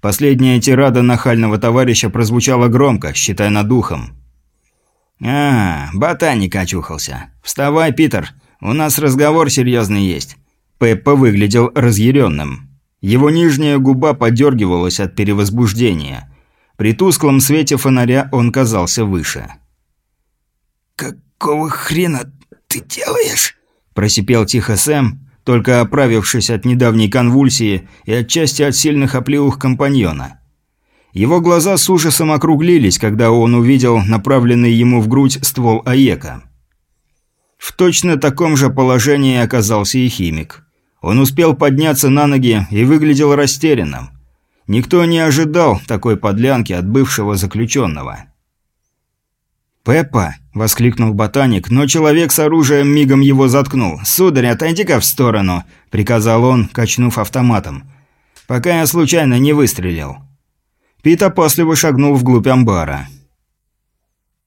Последняя тирада нахального товарища прозвучала громко, считай над духом. «А, ботаник очухался. Вставай, Питер, у нас разговор серьезный есть». Пеппа выглядел разъяренным. Его нижняя губа подергивалась от перевозбуждения. При тусклом свете фонаря он казался выше. «Как «Какого хрена ты делаешь?» – просипел тихо Сэм, только оправившись от недавней конвульсии и отчасти от сильных оплеух компаньона. Его глаза с ужасом округлились, когда он увидел направленный ему в грудь ствол Аека. В точно таком же положении оказался и химик. Он успел подняться на ноги и выглядел растерянным. Никто не ожидал такой подлянки от бывшего заключенного. «Пеппа!» – воскликнул ботаник, но человек с оружием мигом его заткнул. «Сударь, отойди-ка в сторону!» – приказал он, качнув автоматом. «Пока я случайно не выстрелил». Пит опасливо шагнул вглубь амбара.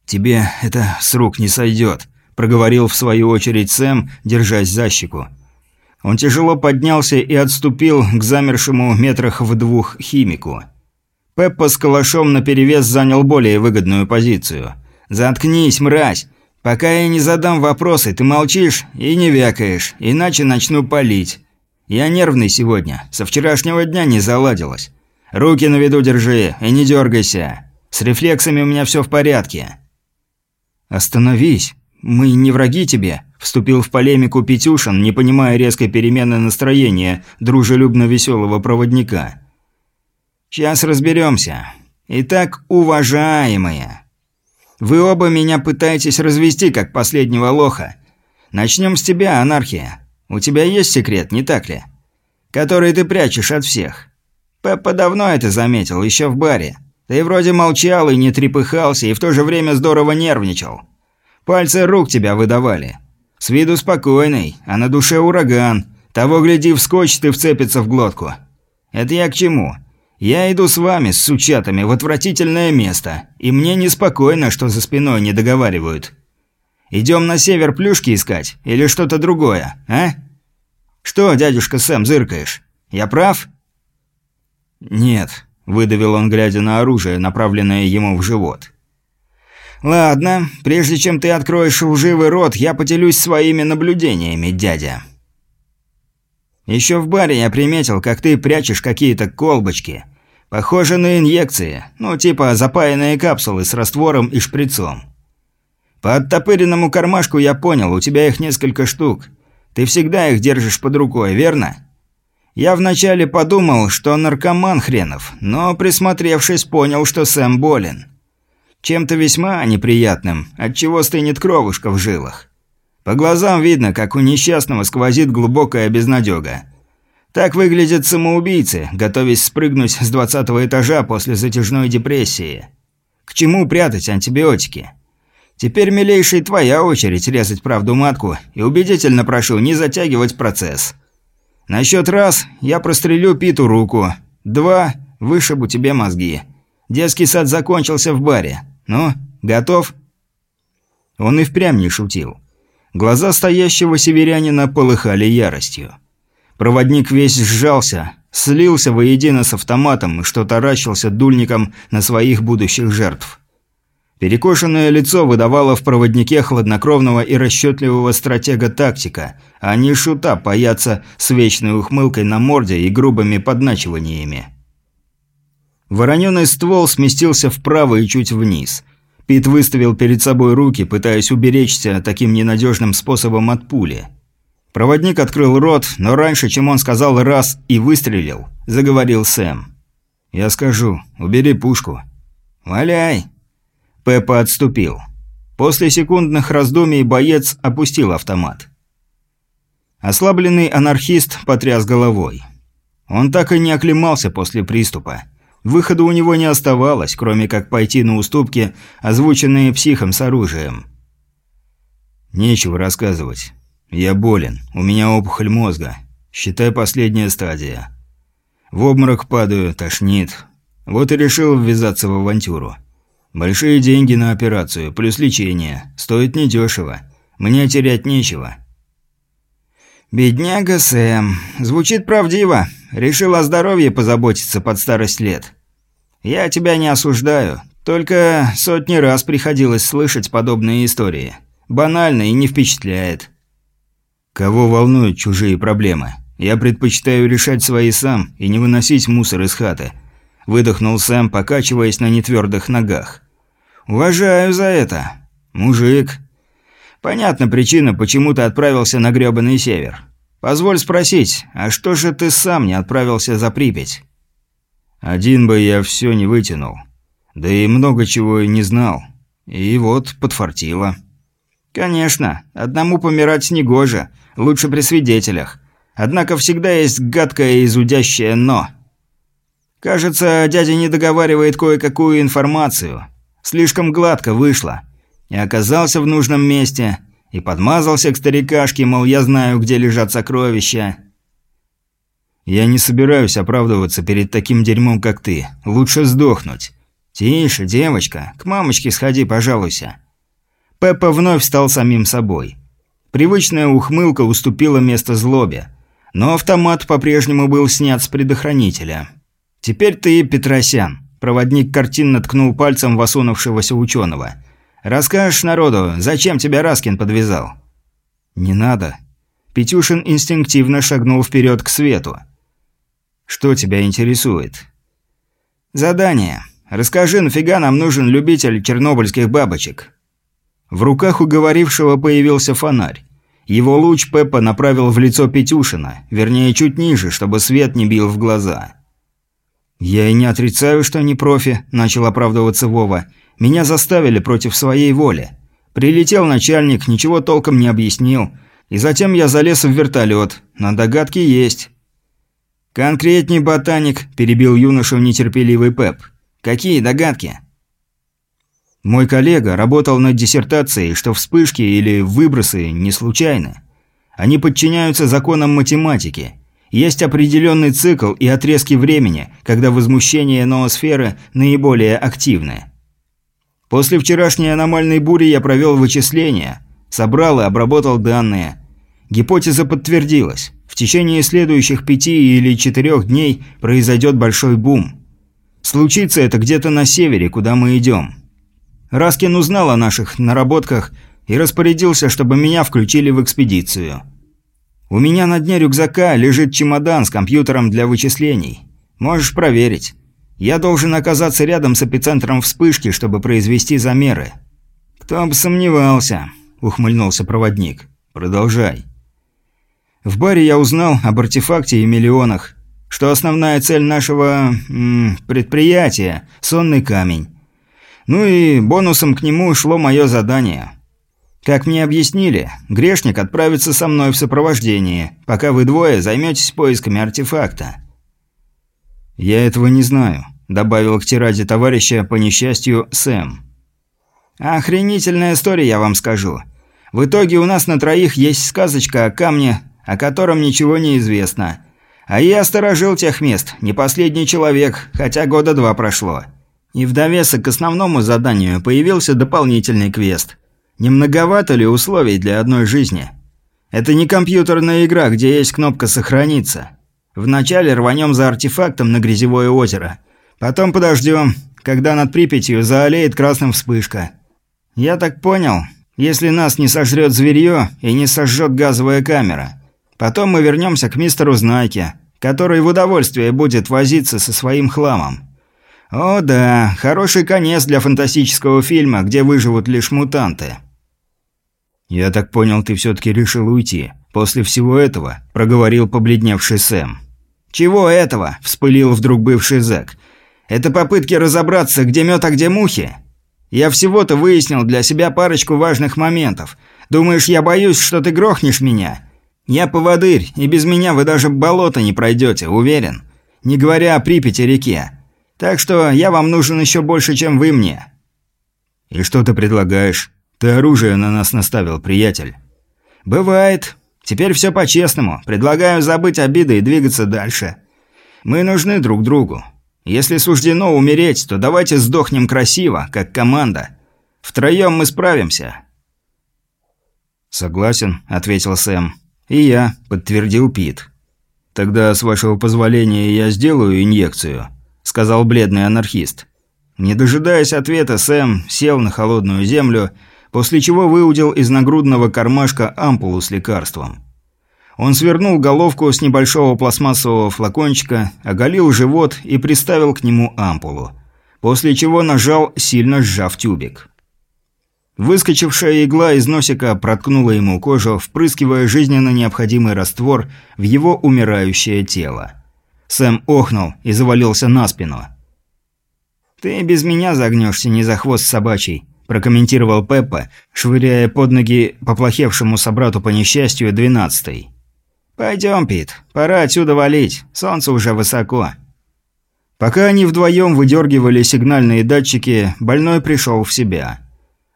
«Тебе это с рук не сойдет», – проговорил в свою очередь Сэм, держась за щеку. Он тяжело поднялся и отступил к замершему метрах в двух химику. Пеппа с калашом наперевес занял более выгодную позицию. «Заткнись, мразь! Пока я не задам вопросы, ты молчишь и не вякаешь, иначе начну палить. Я нервный сегодня, со вчерашнего дня не заладилось. Руки на виду держи и не дергайся. С рефлексами у меня все в порядке». «Остановись, мы не враги тебе», – вступил в полемику Петюшин, не понимая резкой перемены настроения дружелюбно-веселого проводника. «Сейчас разберемся. Итак, уважаемые, вы оба меня пытаетесь развести, как последнего лоха. Начнем с тебя, анархия. У тебя есть секрет, не так ли? Который ты прячешь от всех. Пеппа давно это заметил, еще в баре. Ты вроде молчал и не трепыхался, и в то же время здорово нервничал. Пальцы рук тебя выдавали. С виду спокойный, а на душе ураган. Того, гляди, вскочит и вцепится в глотку. Это я к чему? Я иду с вами, с сучатами, в отвратительное место, и мне неспокойно, что за спиной не договаривают. Идем на север плюшки искать или что-то другое, а? Что, дядюшка Сэм, зыркаешь? Я прав? Нет, выдавил он, глядя на оружие, направленное ему в живот. Ладно, прежде чем ты откроешь лживый рот, я поделюсь своими наблюдениями, дядя. Еще в баре я приметил, как ты прячешь какие-то колбочки. Похоже на инъекции, ну типа запаянные капсулы с раствором и шприцом. По оттопыренному кармашку я понял, у тебя их несколько штук. Ты всегда их держишь под рукой, верно? Я вначале подумал, что наркоман хренов, но присмотревшись, понял, что Сэм болен. Чем-то весьма неприятным, отчего стынет кровушка в жилах. По глазам видно, как у несчастного сквозит глубокая безнадега. Так выглядят самоубийцы, готовясь спрыгнуть с двадцатого этажа после затяжной депрессии. К чему прятать антибиотики? Теперь, милейший, твоя очередь резать правду матку, и убедительно прошу не затягивать процесс. На счет раз я прострелю Питу руку, два – вышибу тебе мозги. Детский сад закончился в баре. Ну, готов?» Он и впрямь не шутил. Глаза стоящего северянина полыхали яростью. Проводник весь сжался, слился воедино с автоматом и что таращился дульником на своих будущих жертв. Перекошенное лицо выдавало в проводнике хладнокровного и расчетливого стратега-тактика, а не шута паяться с вечной ухмылкой на морде и грубыми подначиваниями. Вороненый ствол сместился вправо и чуть вниз. Пит выставил перед собой руки, пытаясь уберечься таким ненадежным способом от пули – Проводник открыл рот, но раньше, чем он сказал «раз» и выстрелил, заговорил Сэм. «Я скажу, убери пушку». «Валяй!» Пеппа отступил. После секундных раздумий боец опустил автомат. Ослабленный анархист потряс головой. Он так и не оклемался после приступа. Выхода у него не оставалось, кроме как пойти на уступки, озвученные психом с оружием. «Нечего рассказывать. «Я болен. У меня опухоль мозга. Считай последняя стадия. В обморок падаю, тошнит. Вот и решил ввязаться в авантюру. Большие деньги на операцию, плюс лечение. Стоит недешево. Мне терять нечего». «Бедняга Сэм. Звучит правдиво. Решил о здоровье позаботиться под старость лет. Я тебя не осуждаю. Только сотни раз приходилось слышать подобные истории. Банально и не впечатляет. Кого волнуют чужие проблемы? Я предпочитаю решать свои сам и не выносить мусор из хаты. Выдохнул Сэм, покачиваясь на нетвердых ногах. Уважаю за это. Мужик. Понятна причина, почему ты отправился на грёбаный север. Позволь спросить, а что же ты сам не отправился за Припять? Один бы я все не вытянул. Да и много чего и не знал. И вот подфартило. Конечно, одному помирать негоже. Лучше при свидетелях. Однако всегда есть гадкое и изудящее «но». Кажется, дядя не договаривает кое-какую информацию. Слишком гладко вышло. и оказался в нужном месте, и подмазался к старикашке, мол, я знаю, где лежат сокровища. Я не собираюсь оправдываться перед таким дерьмом, как ты. Лучше сдохнуть. Тише, девочка, к мамочке сходи, пожалуйся. Пеппа вновь стал самим собой. Привычная ухмылка уступила место злобе. Но автомат по-прежнему был снят с предохранителя. «Теперь ты, Петросян», – проводник картинно ткнул пальцем в осунувшегося ученого. «Расскажешь народу, зачем тебя Раскин подвязал?» «Не надо». Петюшин инстинктивно шагнул вперед к свету. «Что тебя интересует?» «Задание. Расскажи, нафига нам нужен любитель чернобыльских бабочек?» В руках уговорившего появился фонарь. Его луч Пеппа направил в лицо Петюшина, вернее, чуть ниже, чтобы свет не бил в глаза. «Я и не отрицаю, что не профи», – начал оправдываться Вова. «Меня заставили против своей воли. Прилетел начальник, ничего толком не объяснил. И затем я залез в вертолет. На догадки есть». «Конкретней, ботаник», – перебил юношу нетерпеливый Пеп. «Какие догадки?» Мой коллега работал над диссертацией, что вспышки или выбросы не случайны. Они подчиняются законам математики. Есть определенный цикл и отрезки времени, когда возмущение ноосферы наиболее активны. После вчерашней аномальной бури я провел вычисления, собрал и обработал данные. Гипотеза подтвердилась. В течение следующих пяти или четырех дней произойдет большой бум. Случится это где-то на севере, куда мы идем. Раскин узнал о наших наработках и распорядился, чтобы меня включили в экспедицию. У меня на дне рюкзака лежит чемодан с компьютером для вычислений. Можешь проверить. Я должен оказаться рядом с эпицентром вспышки, чтобы произвести замеры. Кто бы сомневался, ухмыльнулся проводник. Продолжай. В баре я узнал об артефакте и миллионах, что основная цель нашего м, предприятия – сонный камень. Ну и бонусом к нему шло мое задание. Как мне объяснили, грешник отправится со мной в сопровождении, пока вы двое займетесь поисками артефакта. «Я этого не знаю», – добавил к тираде товарища по несчастью Сэм. «Охренительная история, я вам скажу. В итоге у нас на троих есть сказочка о камне, о котором ничего не известно. А я сторожил тех мест, не последний человек, хотя года два прошло. И в довесок к основному заданию появился дополнительный квест. Не многовато ли условий для одной жизни? Это не компьютерная игра, где есть кнопка «Сохраниться». Вначале рванем за артефактом на грязевое озеро. Потом подождем, когда над Припятью заолеет красным вспышка. Я так понял, если нас не сожрет зверье и не сожжет газовая камера. Потом мы вернемся к мистеру Знайке, который в удовольствие будет возиться со своим хламом. «О да, хороший конец для фантастического фильма, где выживут лишь мутанты». «Я так понял, ты все-таки решил уйти. После всего этого», – проговорил побледневший Сэм. «Чего этого?» – вспылил вдруг бывший зэк. «Это попытки разобраться, где мед, а где мухи. Я всего-то выяснил для себя парочку важных моментов. Думаешь, я боюсь, что ты грохнешь меня? Я поводырь, и без меня вы даже болото не пройдете, уверен. Не говоря о Припяти реке. Так что я вам нужен еще больше, чем вы мне». «И что ты предлагаешь? Ты оружие на нас наставил, приятель». «Бывает. Теперь все по-честному. Предлагаю забыть обиды и двигаться дальше. Мы нужны друг другу. Если суждено умереть, то давайте сдохнем красиво, как команда. Втроем мы справимся». «Согласен», — ответил Сэм. «И я», — подтвердил Пит. «Тогда, с вашего позволения, я сделаю инъекцию сказал бледный анархист. Не дожидаясь ответа, Сэм сел на холодную землю, после чего выудил из нагрудного кармашка ампулу с лекарством. Он свернул головку с небольшого пластмассового флакончика, оголил живот и приставил к нему ампулу, после чего нажал, сильно сжав тюбик. Выскочившая игла из носика проткнула ему кожу, впрыскивая жизненно необходимый раствор в его умирающее тело. Сэм охнул и завалился на спину. «Ты без меня загнешься, не за хвост собачий», – прокомментировал Пеппа, швыряя под ноги поплохевшему собрату по несчастью двенадцатый. «Пойдем, Пит, пора отсюда валить, солнце уже высоко». Пока они вдвоем выдергивали сигнальные датчики, больной пришел в себя.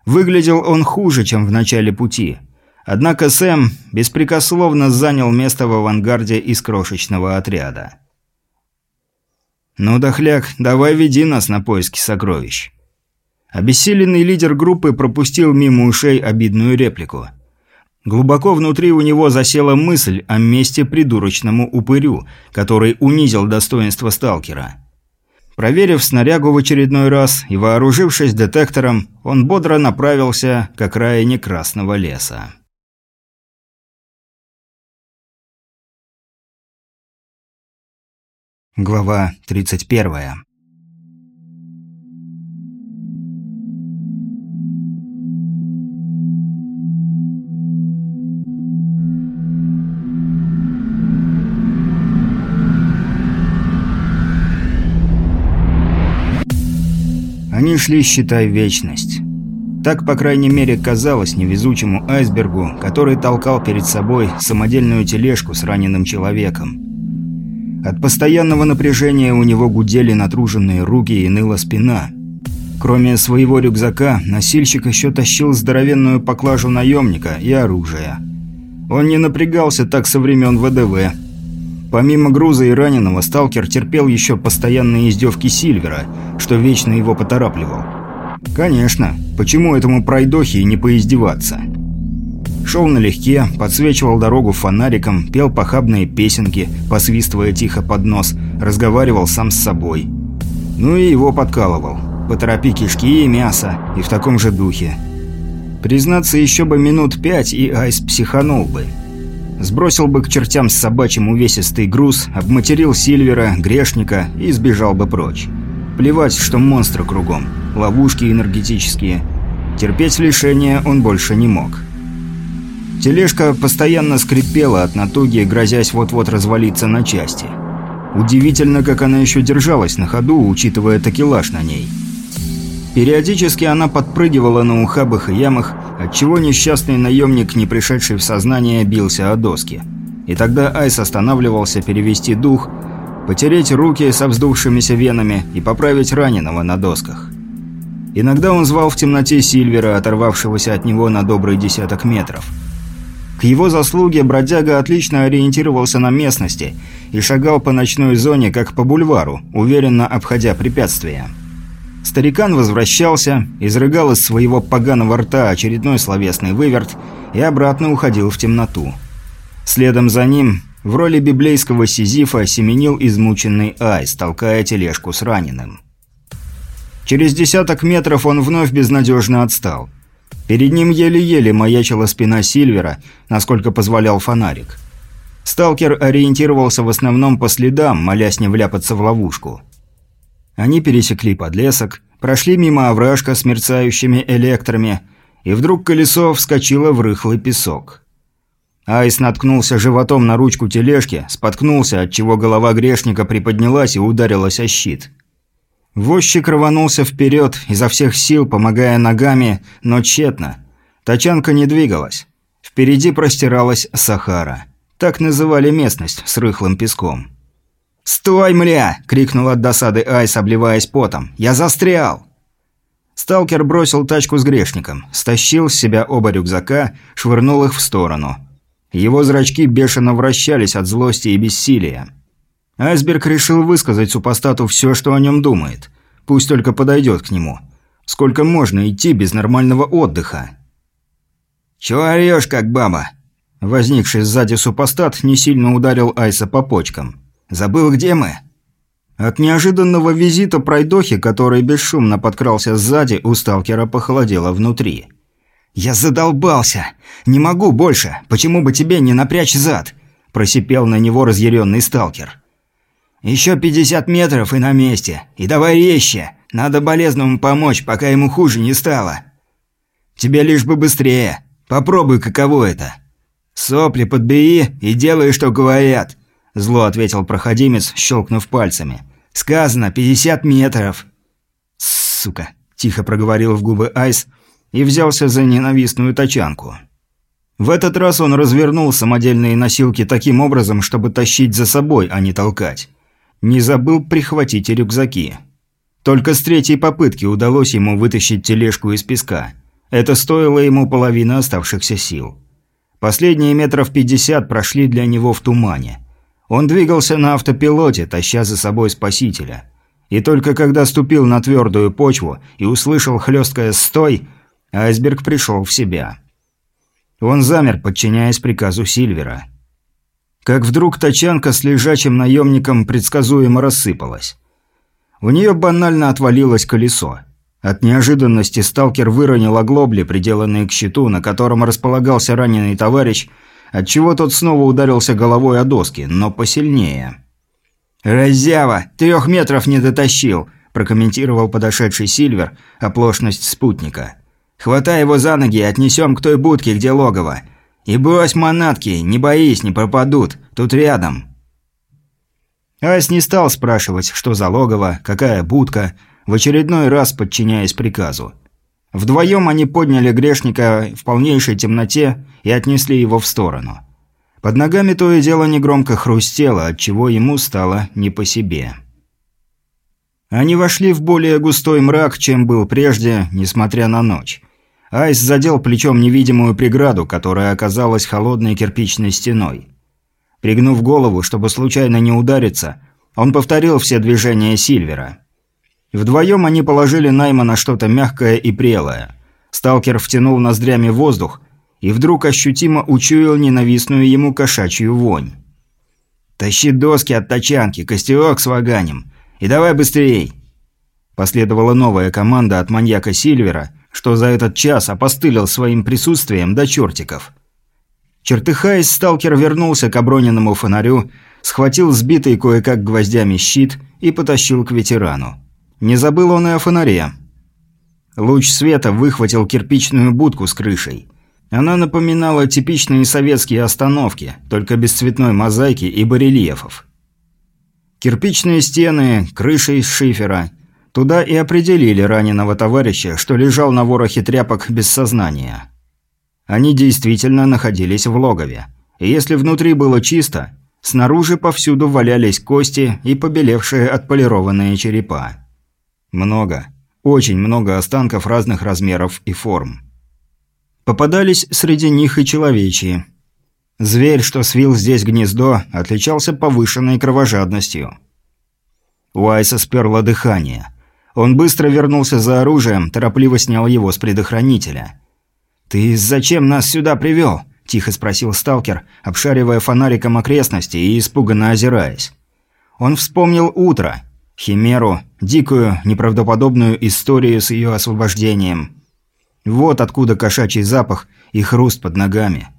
Выглядел он хуже, чем в начале пути. Однако Сэм беспрекословно занял место в авангарде из крошечного отряда. «Ну, дохляк, давай веди нас на поиски сокровищ». Обессиленный лидер группы пропустил мимо ушей обидную реплику. Глубоко внутри у него засела мысль о месте придурочному упырю, который унизил достоинство сталкера. Проверив снарягу в очередной раз и вооружившись детектором, он бодро направился к окраине Красного леса. Глава 31. Они шли, считай, вечность. Так, по крайней мере, казалось невезучему айсбергу, который толкал перед собой самодельную тележку с раненым человеком. От постоянного напряжения у него гудели натруженные руки и ныла спина. Кроме своего рюкзака, носильщик еще тащил здоровенную поклажу наемника и оружие. Он не напрягался так со времен ВДВ. Помимо груза и раненого, сталкер терпел еще постоянные издевки Сильвера, что вечно его поторапливал. Конечно, почему этому пройдохе не поиздеваться? Шел налегке, подсвечивал дорогу фонариком, пел похабные песенки, посвистывая тихо под нос, разговаривал сам с собой. Ну и его подкалывал. Поторопи кишки и мясо, и в таком же духе. Признаться, еще бы минут пять, и Айс психанул бы. Сбросил бы к чертям с собачьим увесистый груз, обматерил Сильвера, грешника и сбежал бы прочь. Плевать, что монстры кругом, ловушки энергетические. Терпеть лишения он больше не мог. Тележка постоянно скрипела от натуги, грозясь вот-вот развалиться на части. Удивительно, как она еще держалась на ходу, учитывая такелаж на ней. Периодически она подпрыгивала на ухабах и ямах, отчего несчастный наемник, не пришедший в сознание, бился о доски. И тогда Айс останавливался перевести дух, потереть руки со вздувшимися венами и поправить раненого на досках. Иногда он звал в темноте Сильвера, оторвавшегося от него на добрый десяток метров – к его заслуге бродяга отлично ориентировался на местности и шагал по ночной зоне, как по бульвару, уверенно обходя препятствия. Старикан возвращался, изрыгал из своего поганого рта очередной словесный выверт и обратно уходил в темноту. Следом за ним, в роли библейского сизифа, семенил измученный Айс, толкая тележку с раненым. Через десяток метров он вновь безнадежно отстал – Перед ним еле-еле маячила спина Сильвера, насколько позволял фонарик. Сталкер ориентировался в основном по следам, молясь не вляпаться в ловушку. Они пересекли подлесок, прошли мимо овражка с мерцающими электрами, и вдруг колесо вскочило в рыхлый песок. Айс наткнулся животом на ручку тележки, споткнулся, отчего голова грешника приподнялась и ударилась о щит. Возчик рванулся вперед, изо всех сил помогая ногами, но тщетно. Тачанка не двигалась. Впереди простиралась Сахара. Так называли местность с рыхлым песком. «Стой, мля!» – крикнул от досады Айс, обливаясь потом. «Я застрял!» Сталкер бросил тачку с грешником, стащил с себя оба рюкзака, швырнул их в сторону. Его зрачки бешено вращались от злости и бессилия. Айсберг решил высказать супостату все, что о нем думает. Пусть только подойдет к нему. Сколько можно идти без нормального отдыха? «Чего орешь, как баба?» Возникший сзади супостат не сильно ударил Айса по почкам. «Забыл, где мы?» От неожиданного визита пройдохи, который бесшумно подкрался сзади, у сталкера похолодело внутри. «Я задолбался! Не могу больше! Почему бы тебе не напрячь зад?» Просипел на него разъяренный сталкер. Еще 50 метров и на месте. И давай резче. Надо болезному помочь, пока ему хуже не стало. Тебе лишь бы быстрее. Попробуй, каково это. Сопли подбери и делай, что говорят. Зло ответил проходимец, щелкнув пальцами. Сказано 50 метров. Сука, тихо проговорил в губы Айс и взялся за ненавистную тачанку. В этот раз он развернул самодельные носилки таким образом, чтобы тащить за собой, а не толкать. Не забыл прихватить рюкзаки. Только с третьей попытки удалось ему вытащить тележку из песка. Это стоило ему половины оставшихся сил. Последние метров пятьдесят прошли для него в тумане. Он двигался на автопилоте, таща за собой спасителя. И только когда ступил на твердую почву и услышал хлесткое «стой», айсберг пришел в себя. Он замер, подчиняясь приказу Сильвера. Как вдруг тачанка с лежачим наемником предсказуемо рассыпалась. У нее банально отвалилось колесо. От неожиданности сталкер выронил оглобли, приделанные к щиту, на котором располагался раненый товарищ, отчего тот снова ударился головой о доски, но посильнее. «Разява! Трех метров не дотащил!» – прокомментировал подошедший Сильвер оплошность спутника. «Хватай его за ноги и отнесем к той будке, где логово. И брось манатки, не боись, не пропадут, тут рядом». Ась не стал спрашивать, что за логово, какая будка, в очередной раз подчиняясь приказу. Вдвоем они подняли грешника в полнейшей темноте и отнесли его в сторону. Под ногами то и дело негромко хрустело, отчего ему стало не по себе. Они вошли в более густой мрак, чем был прежде, несмотря на ночь. Айс задел плечом невидимую преграду, которая оказалась холодной кирпичной стеной. Пригнув голову, чтобы случайно не удариться, он повторил все движения Сильвера. Вдвоем они положили Найма на что-то мягкое и прелое. Сталкер втянул ноздрями воздух и вдруг ощутимо учуял ненавистную ему кошачью вонь. «Тащи доски от тачанки, костерок с ваганем. И давай быстрей!» Последовала новая команда от маньяка Сильвера, что за этот час опостылил своим присутствием до чертиков. Чертыхаясь, сталкер вернулся к оброненному фонарю, схватил сбитый кое-как гвоздями щит и потащил к ветерану. Не забыл он и о фонаре. Луч света выхватил кирпичную будку с крышей. Она напоминала типичные советские остановки, только без цветной мозаики и барельефов. Кирпичные стены, крыша из шифера. Туда и определили раненого товарища, что лежал на ворохе тряпок без сознания. Они действительно находились в логове. И если внутри было чисто, снаружи повсюду валялись кости и побелевшие отполированные черепа. Много, очень много останков разных размеров и форм. Попадались среди них и человечьи. Зверь, что свил здесь гнездо, отличался повышенной кровожадностью. У Айса сперло дыхание. Он быстро вернулся за оружием, торопливо снял его с предохранителя. «Ты зачем нас сюда привел?» – тихо спросил сталкер, обшаривая фонариком окрестности и испуганно озираясь. Он вспомнил утро, Химеру, дикую, неправдоподобную историю с ее освобождением. Вот откуда кошачий запах и хруст под ногами.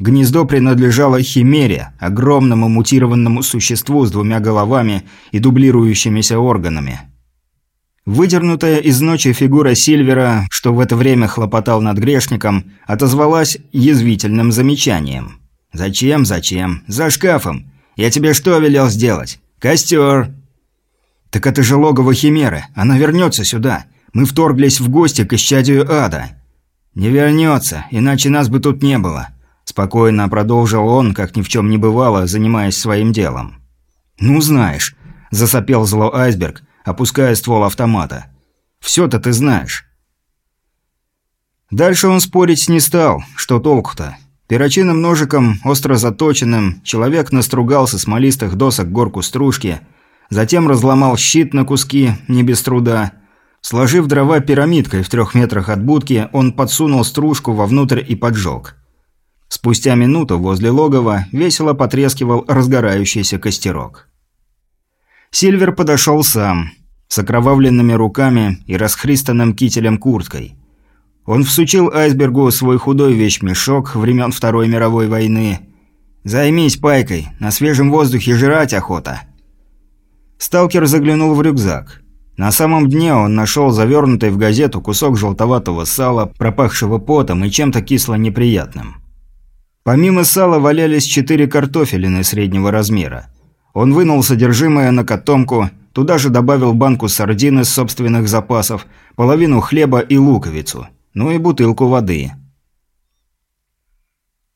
Гнездо принадлежало Химере, огромному мутированному существу с двумя головами и дублирующимися органами. Выдернутая из ночи фигура Сильвера, что в это время хлопотал над грешником, отозвалась язвительным замечанием. «Зачем, зачем? За шкафом! Я тебе что велел сделать? Костер!» «Так это же логово Химеры. Она вернется сюда. Мы вторглись в гости к исчадию ада». «Не вернется, иначе нас бы тут не было», – спокойно продолжил он, как ни в чем не бывало, занимаясь своим делом. «Ну знаешь», – засопел зло айсберг, опуская ствол автомата. «Все-то ты знаешь». Дальше он спорить не стал, что толку-то. Перочинным ножиком, остро заточенным, человек настругал со смолистых досок горку стружки – Затем разломал щит на куски, не без труда. Сложив дрова пирамидкой в трех метрах от будки, он подсунул стружку вовнутрь и поджег. Спустя минуту возле логова весело потрескивал разгорающийся костерок. Сильвер подошел сам, с окровавленными руками и расхристанным кителем курткой. Он всучил айсбергу свой худой вещмешок времен Второй мировой войны. «Займись пайкой, на свежем воздухе жрать охота». Сталкер заглянул в рюкзак. На самом дне он нашел завернутый в газету кусок желтоватого сала, пропахшего потом и чем-то кисло-неприятным. Помимо сала валялись четыре картофелины среднего размера. Он вынул содержимое на котомку, туда же добавил банку сардин из собственных запасов, половину хлеба и луковицу, ну и бутылку воды.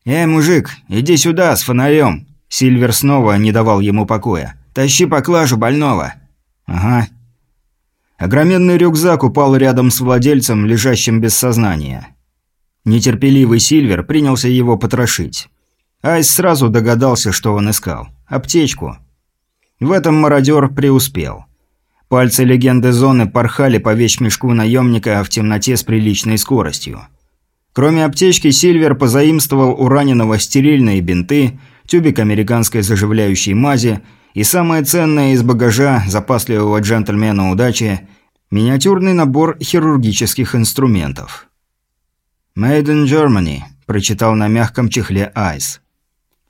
«Эй, мужик, иди сюда с фонарем!» Сильвер снова не давал ему покоя. «Тащи поклажу больного». «Ага». Огроменный рюкзак упал рядом с владельцем, лежащим без сознания. Нетерпеливый Сильвер принялся его потрошить. Айс сразу догадался, что он искал. Аптечку. В этом мародер преуспел. Пальцы легенды зоны порхали по вещмешку наемника в темноте с приличной скоростью. Кроме аптечки, Сильвер позаимствовал у раненого стерильные бинты, тюбик американской заживляющей мази и самое ценное из багажа запасливого джентльмена удачи – миниатюрный набор хирургических инструментов. «Made in Germany», – прочитал на мягком чехле Айс.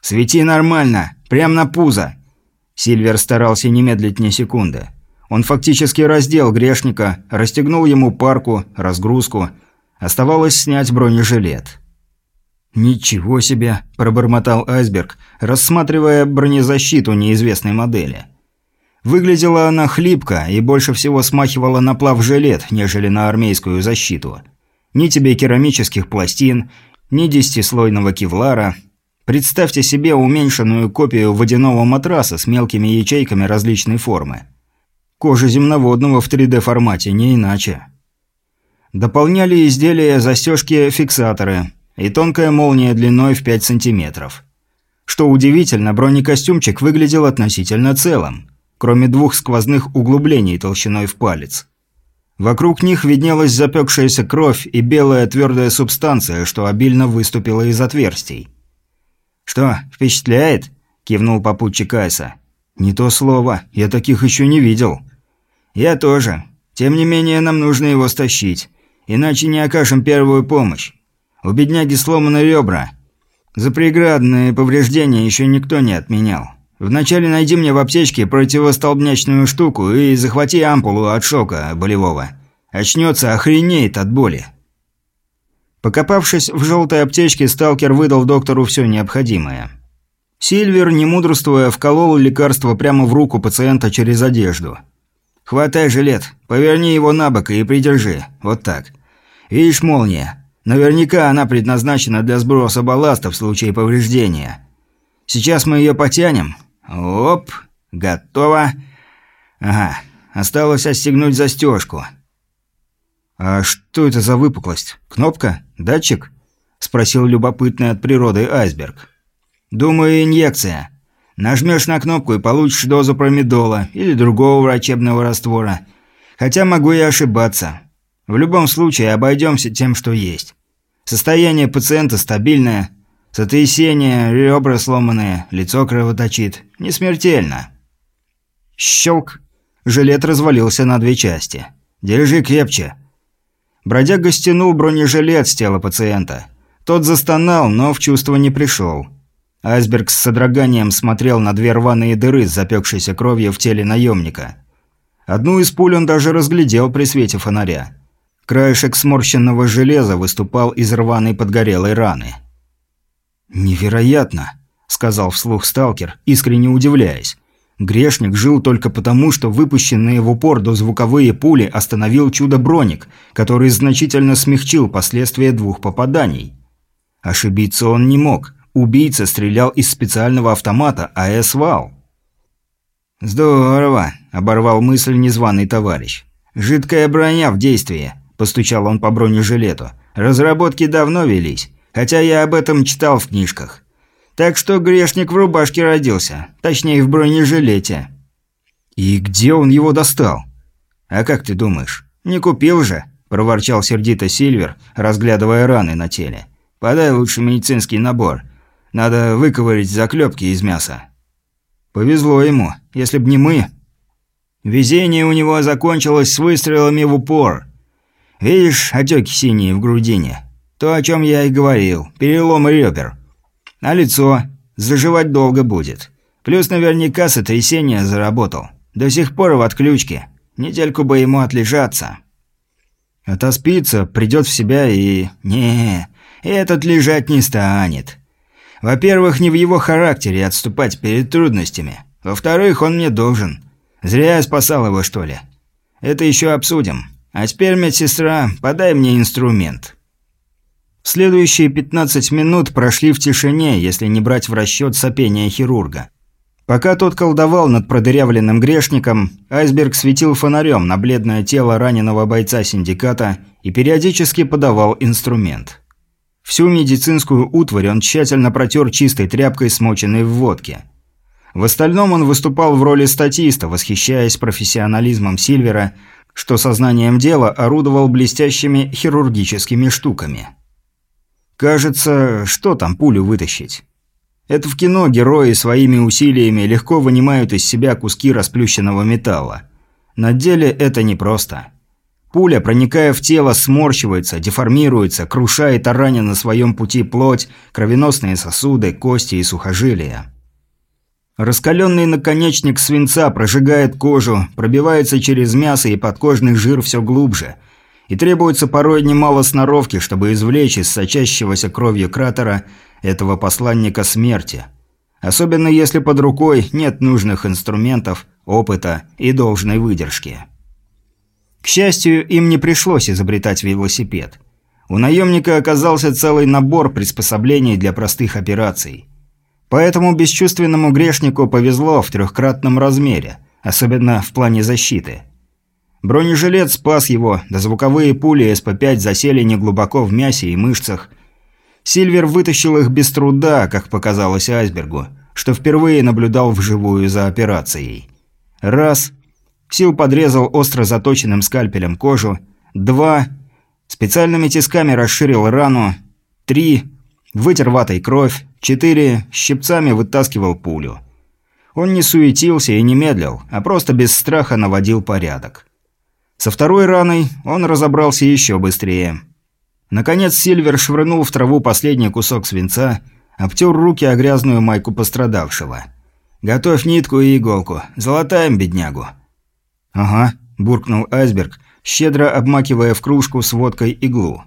«Свети нормально, прям на пузо!» Сильвер старался не медлить ни секунды. Он фактически раздел грешника, расстегнул ему парку, разгрузку. Оставалось снять бронежилет. «Ничего себе!» – пробормотал Айсберг, рассматривая бронезащиту неизвестной модели. Выглядела она хлипко и больше всего смахивала на плавжилет, нежели на армейскую защиту. Ни тебе керамических пластин, ни десятислойного кевлара. Представьте себе уменьшенную копию водяного матраса с мелкими ячейками различной формы. Кожа земноводного в 3D-формате, не иначе. Дополняли изделия застежки-фиксаторы и тонкая молния длиной в 5 сантиметров. Что удивительно, бронекостюмчик выглядел относительно целым, кроме двух сквозных углублений толщиной в палец. Вокруг них виднелась запекшаяся кровь и белая твердая субстанция, что обильно выступила из отверстий. «Что, впечатляет?» – кивнул попутчик Айса. «Не то слово, я таких еще не видел». «Я тоже. Тем не менее, нам нужно его стащить. Иначе не окажем первую помощь. У бедняги сломаны ребра. За преградные повреждения еще никто не отменял. Вначале найди мне в аптечке противостолбнячную штуку и захвати ампулу от шока болевого. Очнется, охренеет от боли». Покопавшись в желтой аптечке, сталкер выдал доктору все необходимое. Сильвер, не мудрствуя, вколол лекарство прямо в руку пациента через одежду – «Хватай жилет, поверни его на бок и придержи. Вот так. Видишь молния? Наверняка она предназначена для сброса балласта в случае повреждения. Сейчас мы ее потянем. Оп, готово. Ага, осталось отстегнуть застежку». «А что это за выпуклость? Кнопка? Датчик?» – спросил любопытный от природы айсберг. «Думаю, инъекция. Нажмешь на кнопку и получишь дозу промедола или другого врачебного раствора. Хотя могу и ошибаться. В любом случае обойдемся тем, что есть. Состояние пациента стабильное. Сотрясение, ребра сломанные, лицо кровоточит. Не смертельно. Щелк. Жилет развалился на две части. «Держи крепче». Бродяга стянул бронежилет с тела пациента. Тот застонал, но в чувство не пришел. Айсберг с содроганием смотрел на две рваные дыры с запекшейся кровью в теле наемника. Одну из пуль он даже разглядел при свете фонаря. Краешек сморщенного железа выступал из рваной подгорелой раны. «Невероятно!» – сказал вслух сталкер, искренне удивляясь. Грешник жил только потому, что выпущенные в упор дозвуковые пули остановил чудо-броник, который значительно смягчил последствия двух попаданий. Ошибиться он не мог. Убийца стрелял из специального автомата АС «Вал». «Здорово», – оборвал мысль незваный товарищ. «Жидкая броня в действии», – постучал он по бронежилету. «Разработки давно велись, хотя я об этом читал в книжках. Так что грешник в рубашке родился, точнее в бронежилете». «И где он его достал?» «А как ты думаешь? Не купил же», – проворчал сердито Сильвер, разглядывая раны на теле. «Подай лучше медицинский набор. Надо выковырить заклепки из мяса. Повезло ему, если б не мы. Везение у него закончилось с выстрелами в упор. Видишь, отеки синие в грудине. То, о чем я и говорил. Переломы ребер. А лицо? Заживать долго будет. Плюс наверняка сотрясение заработал. До сих пор в отключке. Недельку бы ему отлежаться. Отоспится, придет в себя и... не этот лежать не станет. Во-первых, не в его характере отступать перед трудностями. Во-вторых, он мне должен. Зря я спасал его, что ли. Это еще обсудим. А теперь, медсестра, подай мне инструмент». Следующие 15 минут прошли в тишине, если не брать в расчет сопения хирурга. Пока тот колдовал над продырявленным грешником, айсберг светил фонарем на бледное тело раненого бойца синдиката и периодически подавал инструмент. Всю медицинскую утварь он тщательно протер чистой тряпкой, смоченной в водке. В остальном он выступал в роли статиста, восхищаясь профессионализмом Сильвера, что сознанием дела орудовал блестящими хирургическими штуками. Кажется, что там пулю вытащить? Это в кино герои своими усилиями легко вынимают из себя куски расплющенного металла. На деле это непросто. Пуля, проникая в тело, сморщивается, деформируется, крушает о на своем пути плоть, кровеносные сосуды, кости и сухожилия. Раскаленный наконечник свинца прожигает кожу, пробивается через мясо и подкожный жир все глубже. И требуется порой немало сноровки, чтобы извлечь из сочащегося кровью кратера этого посланника смерти. Особенно если под рукой нет нужных инструментов, опыта и должной выдержки. К счастью, им не пришлось изобретать велосипед. У наемника оказался целый набор приспособлений для простых операций. Поэтому бесчувственному грешнику повезло в трехкратном размере, особенно в плане защиты. Бронежилет спас его, да звуковые пули СП-5 засели неглубоко в мясе и мышцах – Сильвер вытащил их без труда, как показалось айсбергу, что впервые наблюдал вживую за операцией. Раз. Сил подрезал остро заточенным скальпелем кожу. Два. Специальными тисками расширил рану. Три. Вытер ватой кровь. Четыре. Щипцами вытаскивал пулю. Он не суетился и не медлил, а просто без страха наводил порядок. Со второй раной он разобрался еще быстрее – Наконец Сильвер швырнул в траву последний кусок свинца, обтер руки о грязную майку пострадавшего. «Готовь нитку и иголку. Золотаем беднягу». «Ага», – буркнул айсберг, щедро обмакивая в кружку с водкой иглу.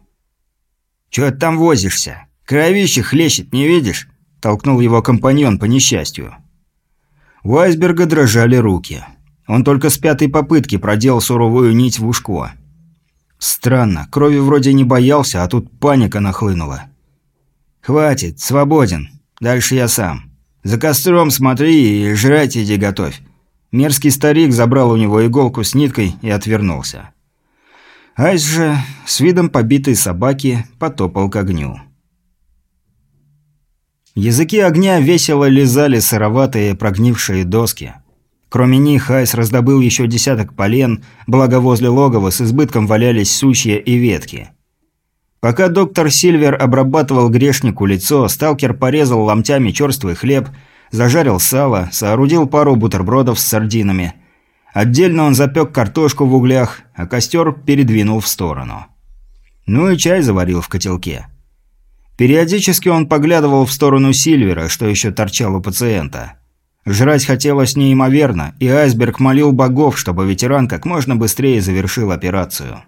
«Чё ты там возишься? Кровище хлещет, не видишь?» – толкнул его компаньон по несчастью. У айсберга дрожали руки. Он только с пятой попытки проделал суровую нить в ушко – Странно, крови вроде не боялся, а тут паника нахлынула. «Хватит, свободен. Дальше я сам. За костром смотри и жрать иди готовь». Мерзкий старик забрал у него иголку с ниткой и отвернулся. Айс же, с видом побитой собаки, потопал к огню. Языки огня весело лизали сыроватые прогнившие доски – Кроме них, Айс раздобыл еще десяток полен, благо возле логова с избытком валялись сучья и ветки. Пока доктор Сильвер обрабатывал грешнику лицо, сталкер порезал ломтями черствый хлеб, зажарил сало, соорудил пару бутербродов с сардинами. Отдельно он запек картошку в углях, а костер передвинул в сторону. Ну и чай заварил в котелке. Периодически он поглядывал в сторону Сильвера, что еще торчал у пациента. Жрать хотелось неимоверно, и айсберг молил богов, чтобы ветеран как можно быстрее завершил операцию.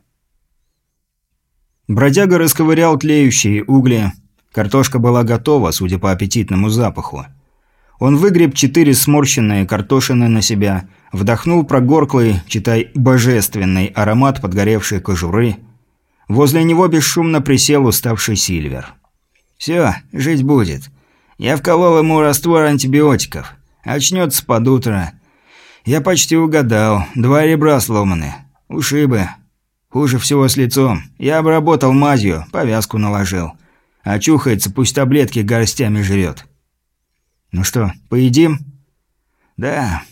Бродяга расковырял тлеющие угли. Картошка была готова, судя по аппетитному запаху. Он выгреб четыре сморщенные картошины на себя, вдохнул прогорклый, читай, божественный аромат подгоревшей кожуры. Возле него бесшумно присел уставший Сильвер. «Все, жить будет. Я вколол ему раствор антибиотиков. Очнется под утро. Я почти угадал. Два ребра сломаны. Ушибы. Хуже всего с лицом. Я обработал мазью, повязку наложил. Очухается, пусть таблетки горстями жрет. Ну что, поедим? Да.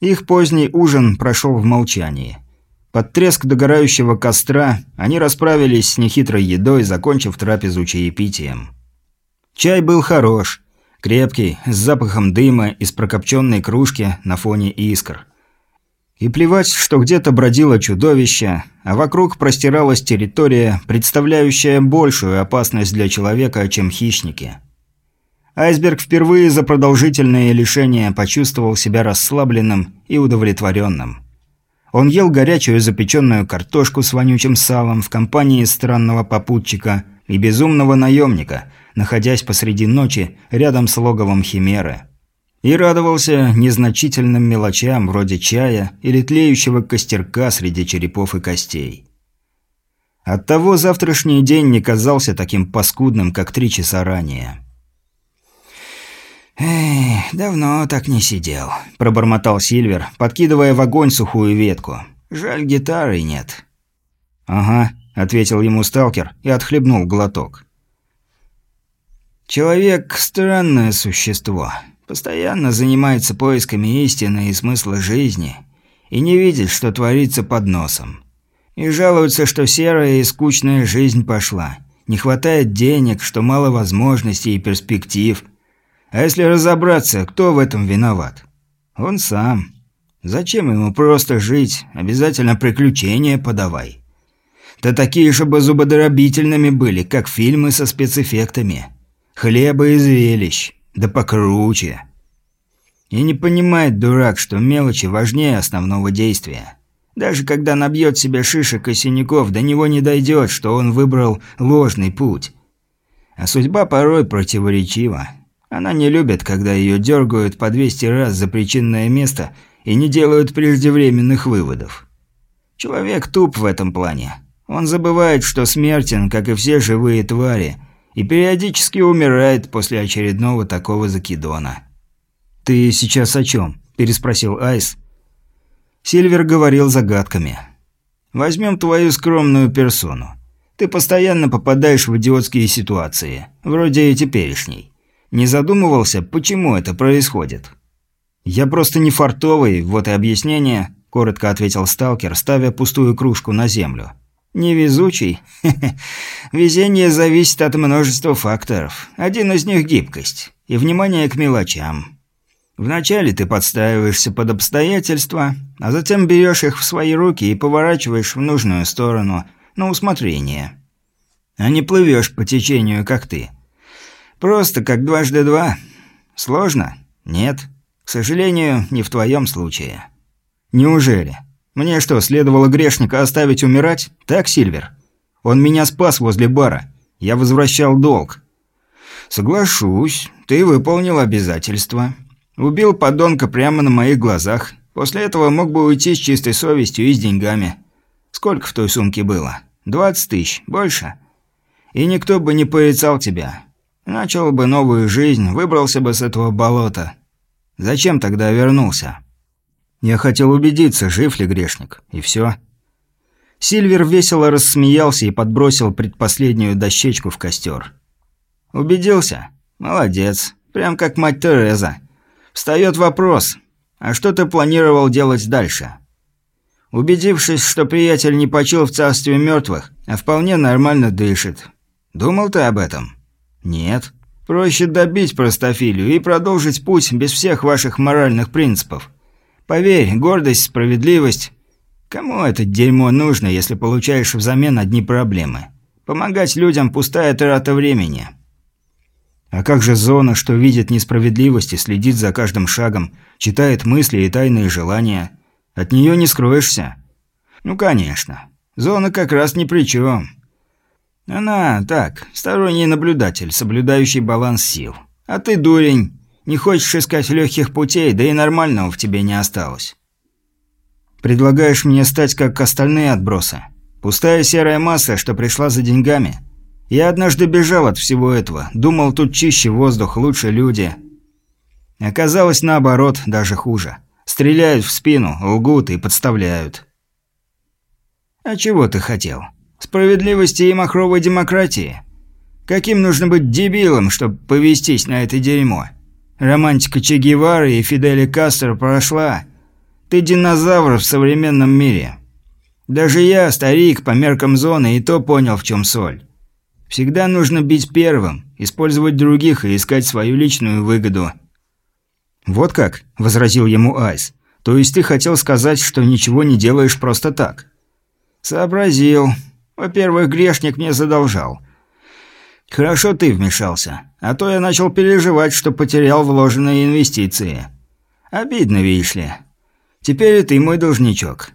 Их поздний ужин прошел в молчании. Под треск догорающего костра они расправились с нехитрой едой, закончив трапезу чаепитием. Чай был хорош. Крепкий, с запахом дыма из прокопченной кружки на фоне искр. И плевать, что где-то бродило чудовище, а вокруг простиралась территория, представляющая большую опасность для человека, чем хищники. Айсберг впервые за продолжительное лишение почувствовал себя расслабленным и удовлетворенным. Он ел горячую запеченную картошку с вонючим салом в компании странного попутчика и безумного наемника – находясь посреди ночи рядом с логовом Химеры. И радовался незначительным мелочам вроде чая или тлеющего костерка среди черепов и костей. Оттого завтрашний день не казался таким паскудным, как три часа ранее. «Эй, давно так не сидел», – пробормотал Сильвер, подкидывая в огонь сухую ветку. «Жаль, гитары нет». «Ага», – ответил ему сталкер и отхлебнул глоток. «Человек – странное существо. Постоянно занимается поисками истины и смысла жизни и не видит, что творится под носом. И жалуется, что серая и скучная жизнь пошла. Не хватает денег, что мало возможностей и перспектив – а если разобраться, кто в этом виноват? Он сам. Зачем ему просто жить? Обязательно приключения подавай. Да такие же бы зубодробительными были, как фильмы со спецэффектами. Хлеба и зрелищ. Да покруче. И не понимает дурак, что мелочи важнее основного действия. Даже когда набьет себе шишек и синяков, до него не дойдет, что он выбрал ложный путь. А судьба порой противоречива. Она не любит, когда ее дергают по 200 раз за причинное место и не делают преждевременных выводов. Человек туп в этом плане. Он забывает, что смертен, как и все живые твари, и периодически умирает после очередного такого закидона. «Ты сейчас о чем?» – переспросил Айс. Сильвер говорил загадками. «Возьмем твою скромную персону. Ты постоянно попадаешь в идиотские ситуации, вроде и теперешней. Не задумывался, почему это происходит? Я просто не фартовый, вот и объяснение, коротко ответил сталкер, ставя пустую кружку на землю. Невезучий? Везение зависит от множества факторов. Один из них – гибкость и внимание к мелочам. Вначале ты подстраиваешься под обстоятельства, а затем берешь их в свои руки и поворачиваешь в нужную сторону, на усмотрение. А не плывешь по течению, как ты – Просто как дважды два. Сложно? Нет. К сожалению, не в твоем случае. Неужели? Мне что, следовало грешника оставить умирать? Так, Сильвер? Он меня спас возле бара. Я возвращал долг. Соглашусь, ты выполнил обязательства. Убил подонка прямо на моих глазах. После этого мог бы уйти с чистой совестью и с деньгами. Сколько в той сумке было? Двадцать тысяч? Больше? И никто бы не порицал тебя. Начал бы новую жизнь, выбрался бы с этого болота. Зачем тогда вернулся? Я хотел убедиться, жив ли грешник, и все. Сильвер весело рассмеялся и подбросил предпоследнюю дощечку в костер. Убедился? Молодец. Прям как мать Тереза. Встает вопрос. А что ты планировал делать дальше? Убедившись, что приятель не почил в царстве мертвых, а вполне нормально дышит. Думал ты об этом? Нет. Проще добить простофилию и продолжить путь без всех ваших моральных принципов. Поверь, гордость, справедливость... Кому это дерьмо нужно, если получаешь взамен одни проблемы? Помогать людям – пустая трата времени. А как же зона, что видит несправедливость и следит за каждым шагом, читает мысли и тайные желания? От нее не скроешься. Ну, конечно. Зона как раз ни при чем. Она, так, сторонний наблюдатель, соблюдающий баланс сил. А ты, дурень, не хочешь искать легких путей, да и нормального в тебе не осталось. Предлагаешь мне стать как остальные отбросы? Пустая серая масса, что пришла за деньгами? Я однажды бежал от всего этого, думал, тут чище воздух, лучше люди. Оказалось, наоборот, даже хуже. Стреляют в спину, лгут и подставляют. А чего ты хотел? Справедливости и махровой демократии. Каким нужно быть дебилом, чтобы повестись на это дерьмо? Романтика Че Гевары и Фидели Кастро прошла. Ты динозавр в современном мире. Даже я, старик, по меркам зоны, и то понял, в чем соль. Всегда нужно бить первым, использовать других и искать свою личную выгоду. «Вот как?» – возразил ему Айс. «То есть ты хотел сказать, что ничего не делаешь просто так?» «Сообразил. Во-первых, грешник мне задолжал. Хорошо ты вмешался, а то я начал переживать, что потерял вложенные инвестиции. Обидно, видишь ли. Теперь и ты мой должничок».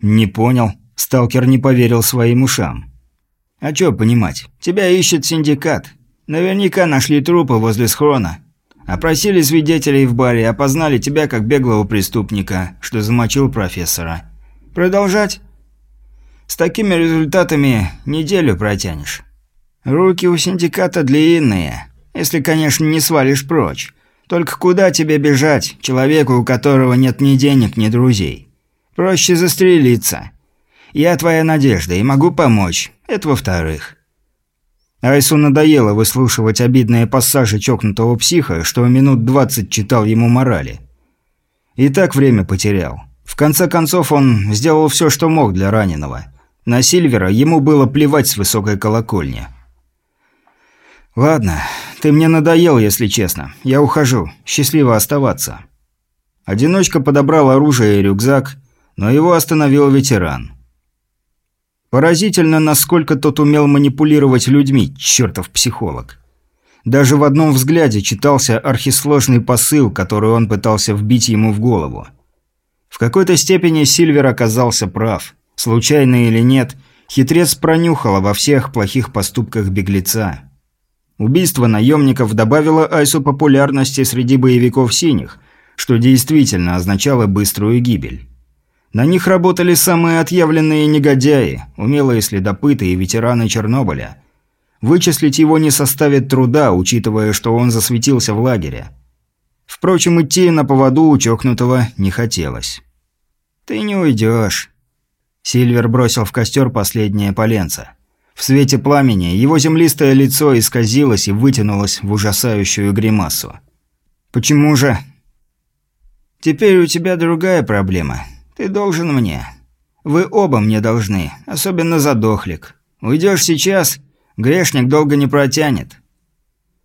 «Не понял». Сталкер не поверил своим ушам. «А чё понимать? Тебя ищет синдикат. Наверняка нашли трупы возле схрона. Опросили свидетелей в баре, опознали тебя как беглого преступника, что замочил профессора. Продолжать?» С такими результатами неделю протянешь. Руки у синдиката длинные, если, конечно, не свалишь прочь. Только куда тебе бежать, человеку, у которого нет ни денег, ни друзей? Проще застрелиться. Я твоя надежда и могу помочь. Это во-вторых. Айсу надоело выслушивать обидные пассажи чокнутого психа, что минут двадцать читал ему морали. И так время потерял. В конце концов, он сделал все, что мог для раненого. На Сильвера ему было плевать с высокой колокольни. «Ладно, ты мне надоел, если честно. Я ухожу. Счастливо оставаться». Одиночка подобрал оружие и рюкзак, но его остановил ветеран. Поразительно, насколько тот умел манипулировать людьми, чертов психолог. Даже в одном взгляде читался архисложный посыл, который он пытался вбить ему в голову. В какой-то степени Сильвер оказался прав. Случайно или нет, хитрец пронюхал обо всех плохих поступках беглеца. Убийство наемников добавило Айсу популярности среди боевиков синих, что действительно означало быструю гибель. На них работали самые отъявленные негодяи, умелые следопыты и ветераны Чернобыля. Вычислить его не составит труда, учитывая, что он засветился в лагере. Впрочем, идти на поводу у чокнутого не хотелось. «Ты не уйдешь». Сильвер бросил в костер последнее поленце. В свете пламени его землистое лицо исказилось и вытянулось в ужасающую гримасу. «Почему же?» «Теперь у тебя другая проблема. Ты должен мне. Вы оба мне должны, особенно задохлик. Уйдешь сейчас, грешник долго не протянет».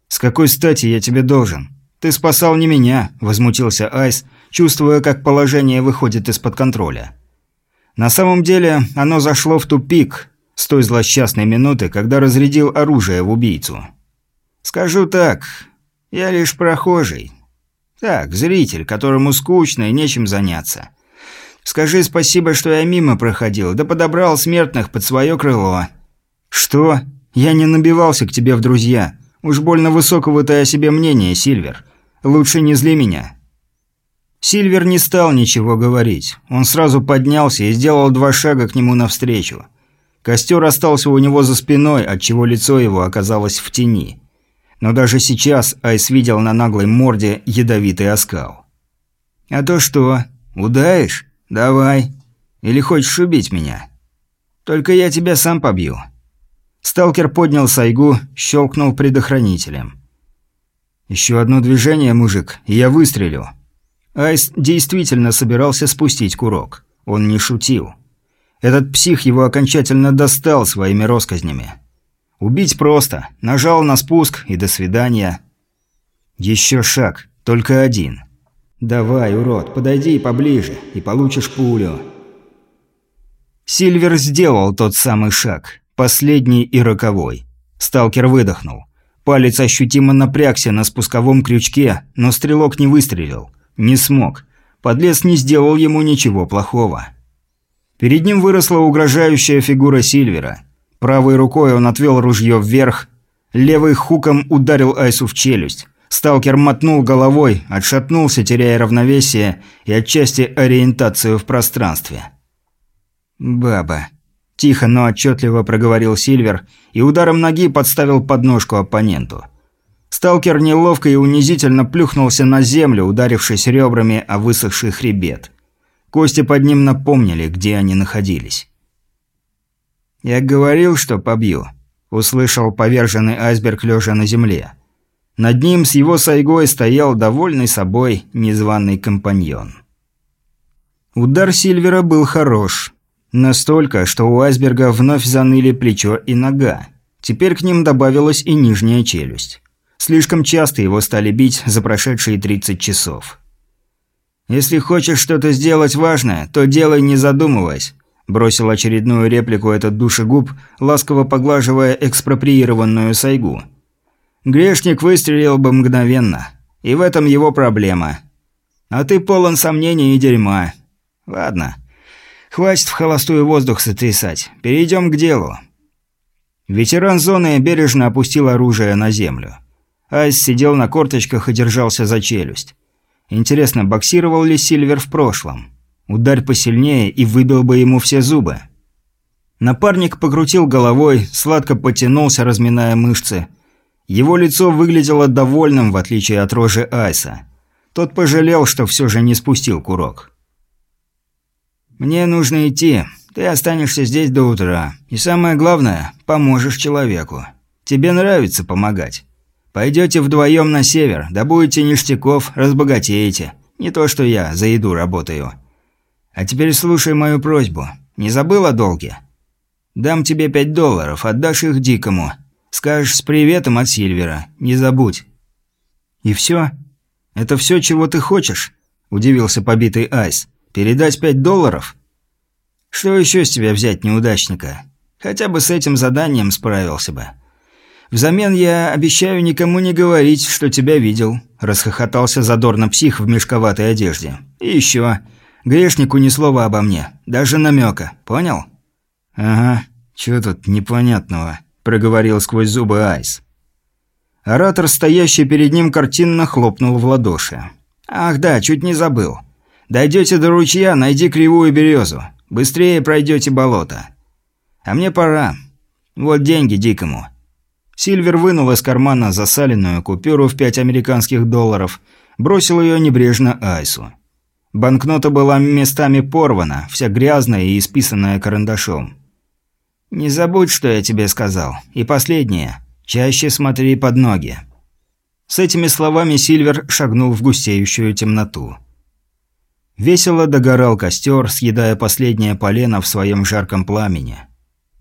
«С какой стати я тебе должен? Ты спасал не меня», – возмутился Айс, чувствуя, как положение выходит из-под контроля. На самом деле, оно зашло в тупик с той злосчастной минуты, когда разрядил оружие в убийцу. «Скажу так, я лишь прохожий. Так, зритель, которому скучно и нечем заняться. Скажи спасибо, что я мимо проходил, да подобрал смертных под свое крыло». «Что? Я не набивался к тебе в друзья. Уж больно высокого ты о себе мнения, Сильвер. Лучше не зли меня». Сильвер не стал ничего говорить. Он сразу поднялся и сделал два шага к нему навстречу. Костер остался у него за спиной, отчего лицо его оказалось в тени. Но даже сейчас Айс видел на наглой морде ядовитый оскал. «А то что, удаешь?» «Давай. Или хочешь убить меня? Только я тебя сам побью». Сталкер поднял сайгу, щелкнул предохранителем. «Еще одно движение, мужик, и я выстрелю». Айс действительно собирался спустить курок. Он не шутил. Этот псих его окончательно достал своими росказнями. Убить просто. Нажал на спуск и до свидания. Еще шаг, только один. «Давай, урод, подойди поближе, и получишь пулю». Сильвер сделал тот самый шаг, последний и роковой. Сталкер выдохнул. Палец ощутимо напрягся на спусковом крючке, но стрелок не выстрелил. Не смог. Подлец не сделал ему ничего плохого. Перед ним выросла угрожающая фигура Сильвера. Правой рукой он отвел ружье вверх, левый хуком ударил Айсу в челюсть. Сталкер мотнул головой, отшатнулся, теряя равновесие и отчасти ориентацию в пространстве. «Баба», – тихо, но отчетливо проговорил Сильвер и ударом ноги подставил подножку оппоненту. Сталкер неловко и унизительно плюхнулся на землю, ударившись ребрами о высохший хребет. Кости под ним напомнили, где они находились. «Я говорил, что побью», – услышал поверженный айсберг лежа на земле. Над ним с его сайгой стоял довольный собой незваный компаньон. Удар Сильвера был хорош. Настолько, что у айсберга вновь заныли плечо и нога. Теперь к ним добавилась и нижняя челюсть. Слишком часто его стали бить за прошедшие 30 часов. «Если хочешь что-то сделать важное, то делай не задумываясь», бросил очередную реплику этот душегуб, ласково поглаживая экспроприированную сайгу – Грешник выстрелил бы мгновенно. И в этом его проблема. А ты полон сомнений и дерьма. Ладно. Хватит в холостую воздух сотрясать. Перейдем к делу. Ветеран зоны бережно опустил оружие на землю. Айс сидел на корточках и держался за челюсть. Интересно, боксировал ли Сильвер в прошлом? Ударь посильнее и выбил бы ему все зубы. Напарник покрутил головой, сладко потянулся, разминая мышцы, Его лицо выглядело довольным, в отличие от рожи Айса. Тот пожалел, что все же не спустил курок. «Мне нужно идти. Ты останешься здесь до утра. И самое главное, поможешь человеку. Тебе нравится помогать. Пойдете вдвоем на север, добудете ништяков, разбогатеете. Не то что я, за еду работаю. А теперь слушай мою просьбу. Не забыл о долге? Дам тебе пять долларов, отдашь их Дикому. Скажешь с приветом от Сильвера. Не забудь». «И все? Это все, чего ты хочешь?» – удивился побитый Айс. «Передать пять долларов?» «Что еще с тебя взять, неудачника? Хотя бы с этим заданием справился бы». «Взамен я обещаю никому не говорить, что тебя видел», – расхохотался задорно псих в мешковатой одежде. «И еще. Грешнику ни слова обо мне. Даже намека. Понял?» «Ага. Чё тут непонятного?» – проговорил сквозь зубы Айс. Оратор, стоящий перед ним, картинно хлопнул в ладоши. «Ах да, чуть не забыл. Дойдете до ручья, найди кривую березу. Быстрее пройдете болото. А мне пора. Вот деньги дикому». Сильвер вынул из кармана засаленную купюру в пять американских долларов, бросил ее небрежно Айсу. Банкнота была местами порвана, вся грязная и исписанная карандашом. «Не забудь, что я тебе сказал. И последнее. Чаще смотри под ноги». С этими словами Сильвер шагнул в густеющую темноту. Весело догорал костер, съедая последнее полено в своем жарком пламени.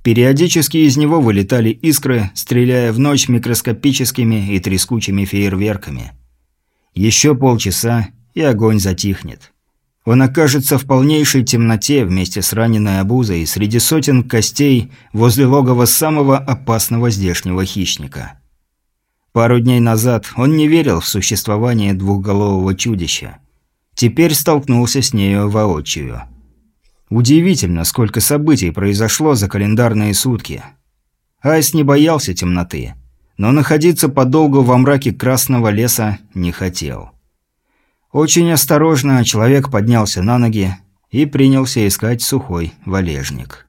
Периодически из него вылетали искры, стреляя в ночь микроскопическими и трескучими фейерверками. Еще полчаса, и огонь затихнет. Он окажется в полнейшей темноте вместе с раненой обузой среди сотен костей возле логова самого опасного здешнего хищника. Пару дней назад он не верил в существование двухголового чудища. Теперь столкнулся с нею воочию. Удивительно, сколько событий произошло за календарные сутки. Айс не боялся темноты, но находиться подолгу во мраке красного леса не хотел. Очень осторожно человек поднялся на ноги и принялся искать сухой валежник.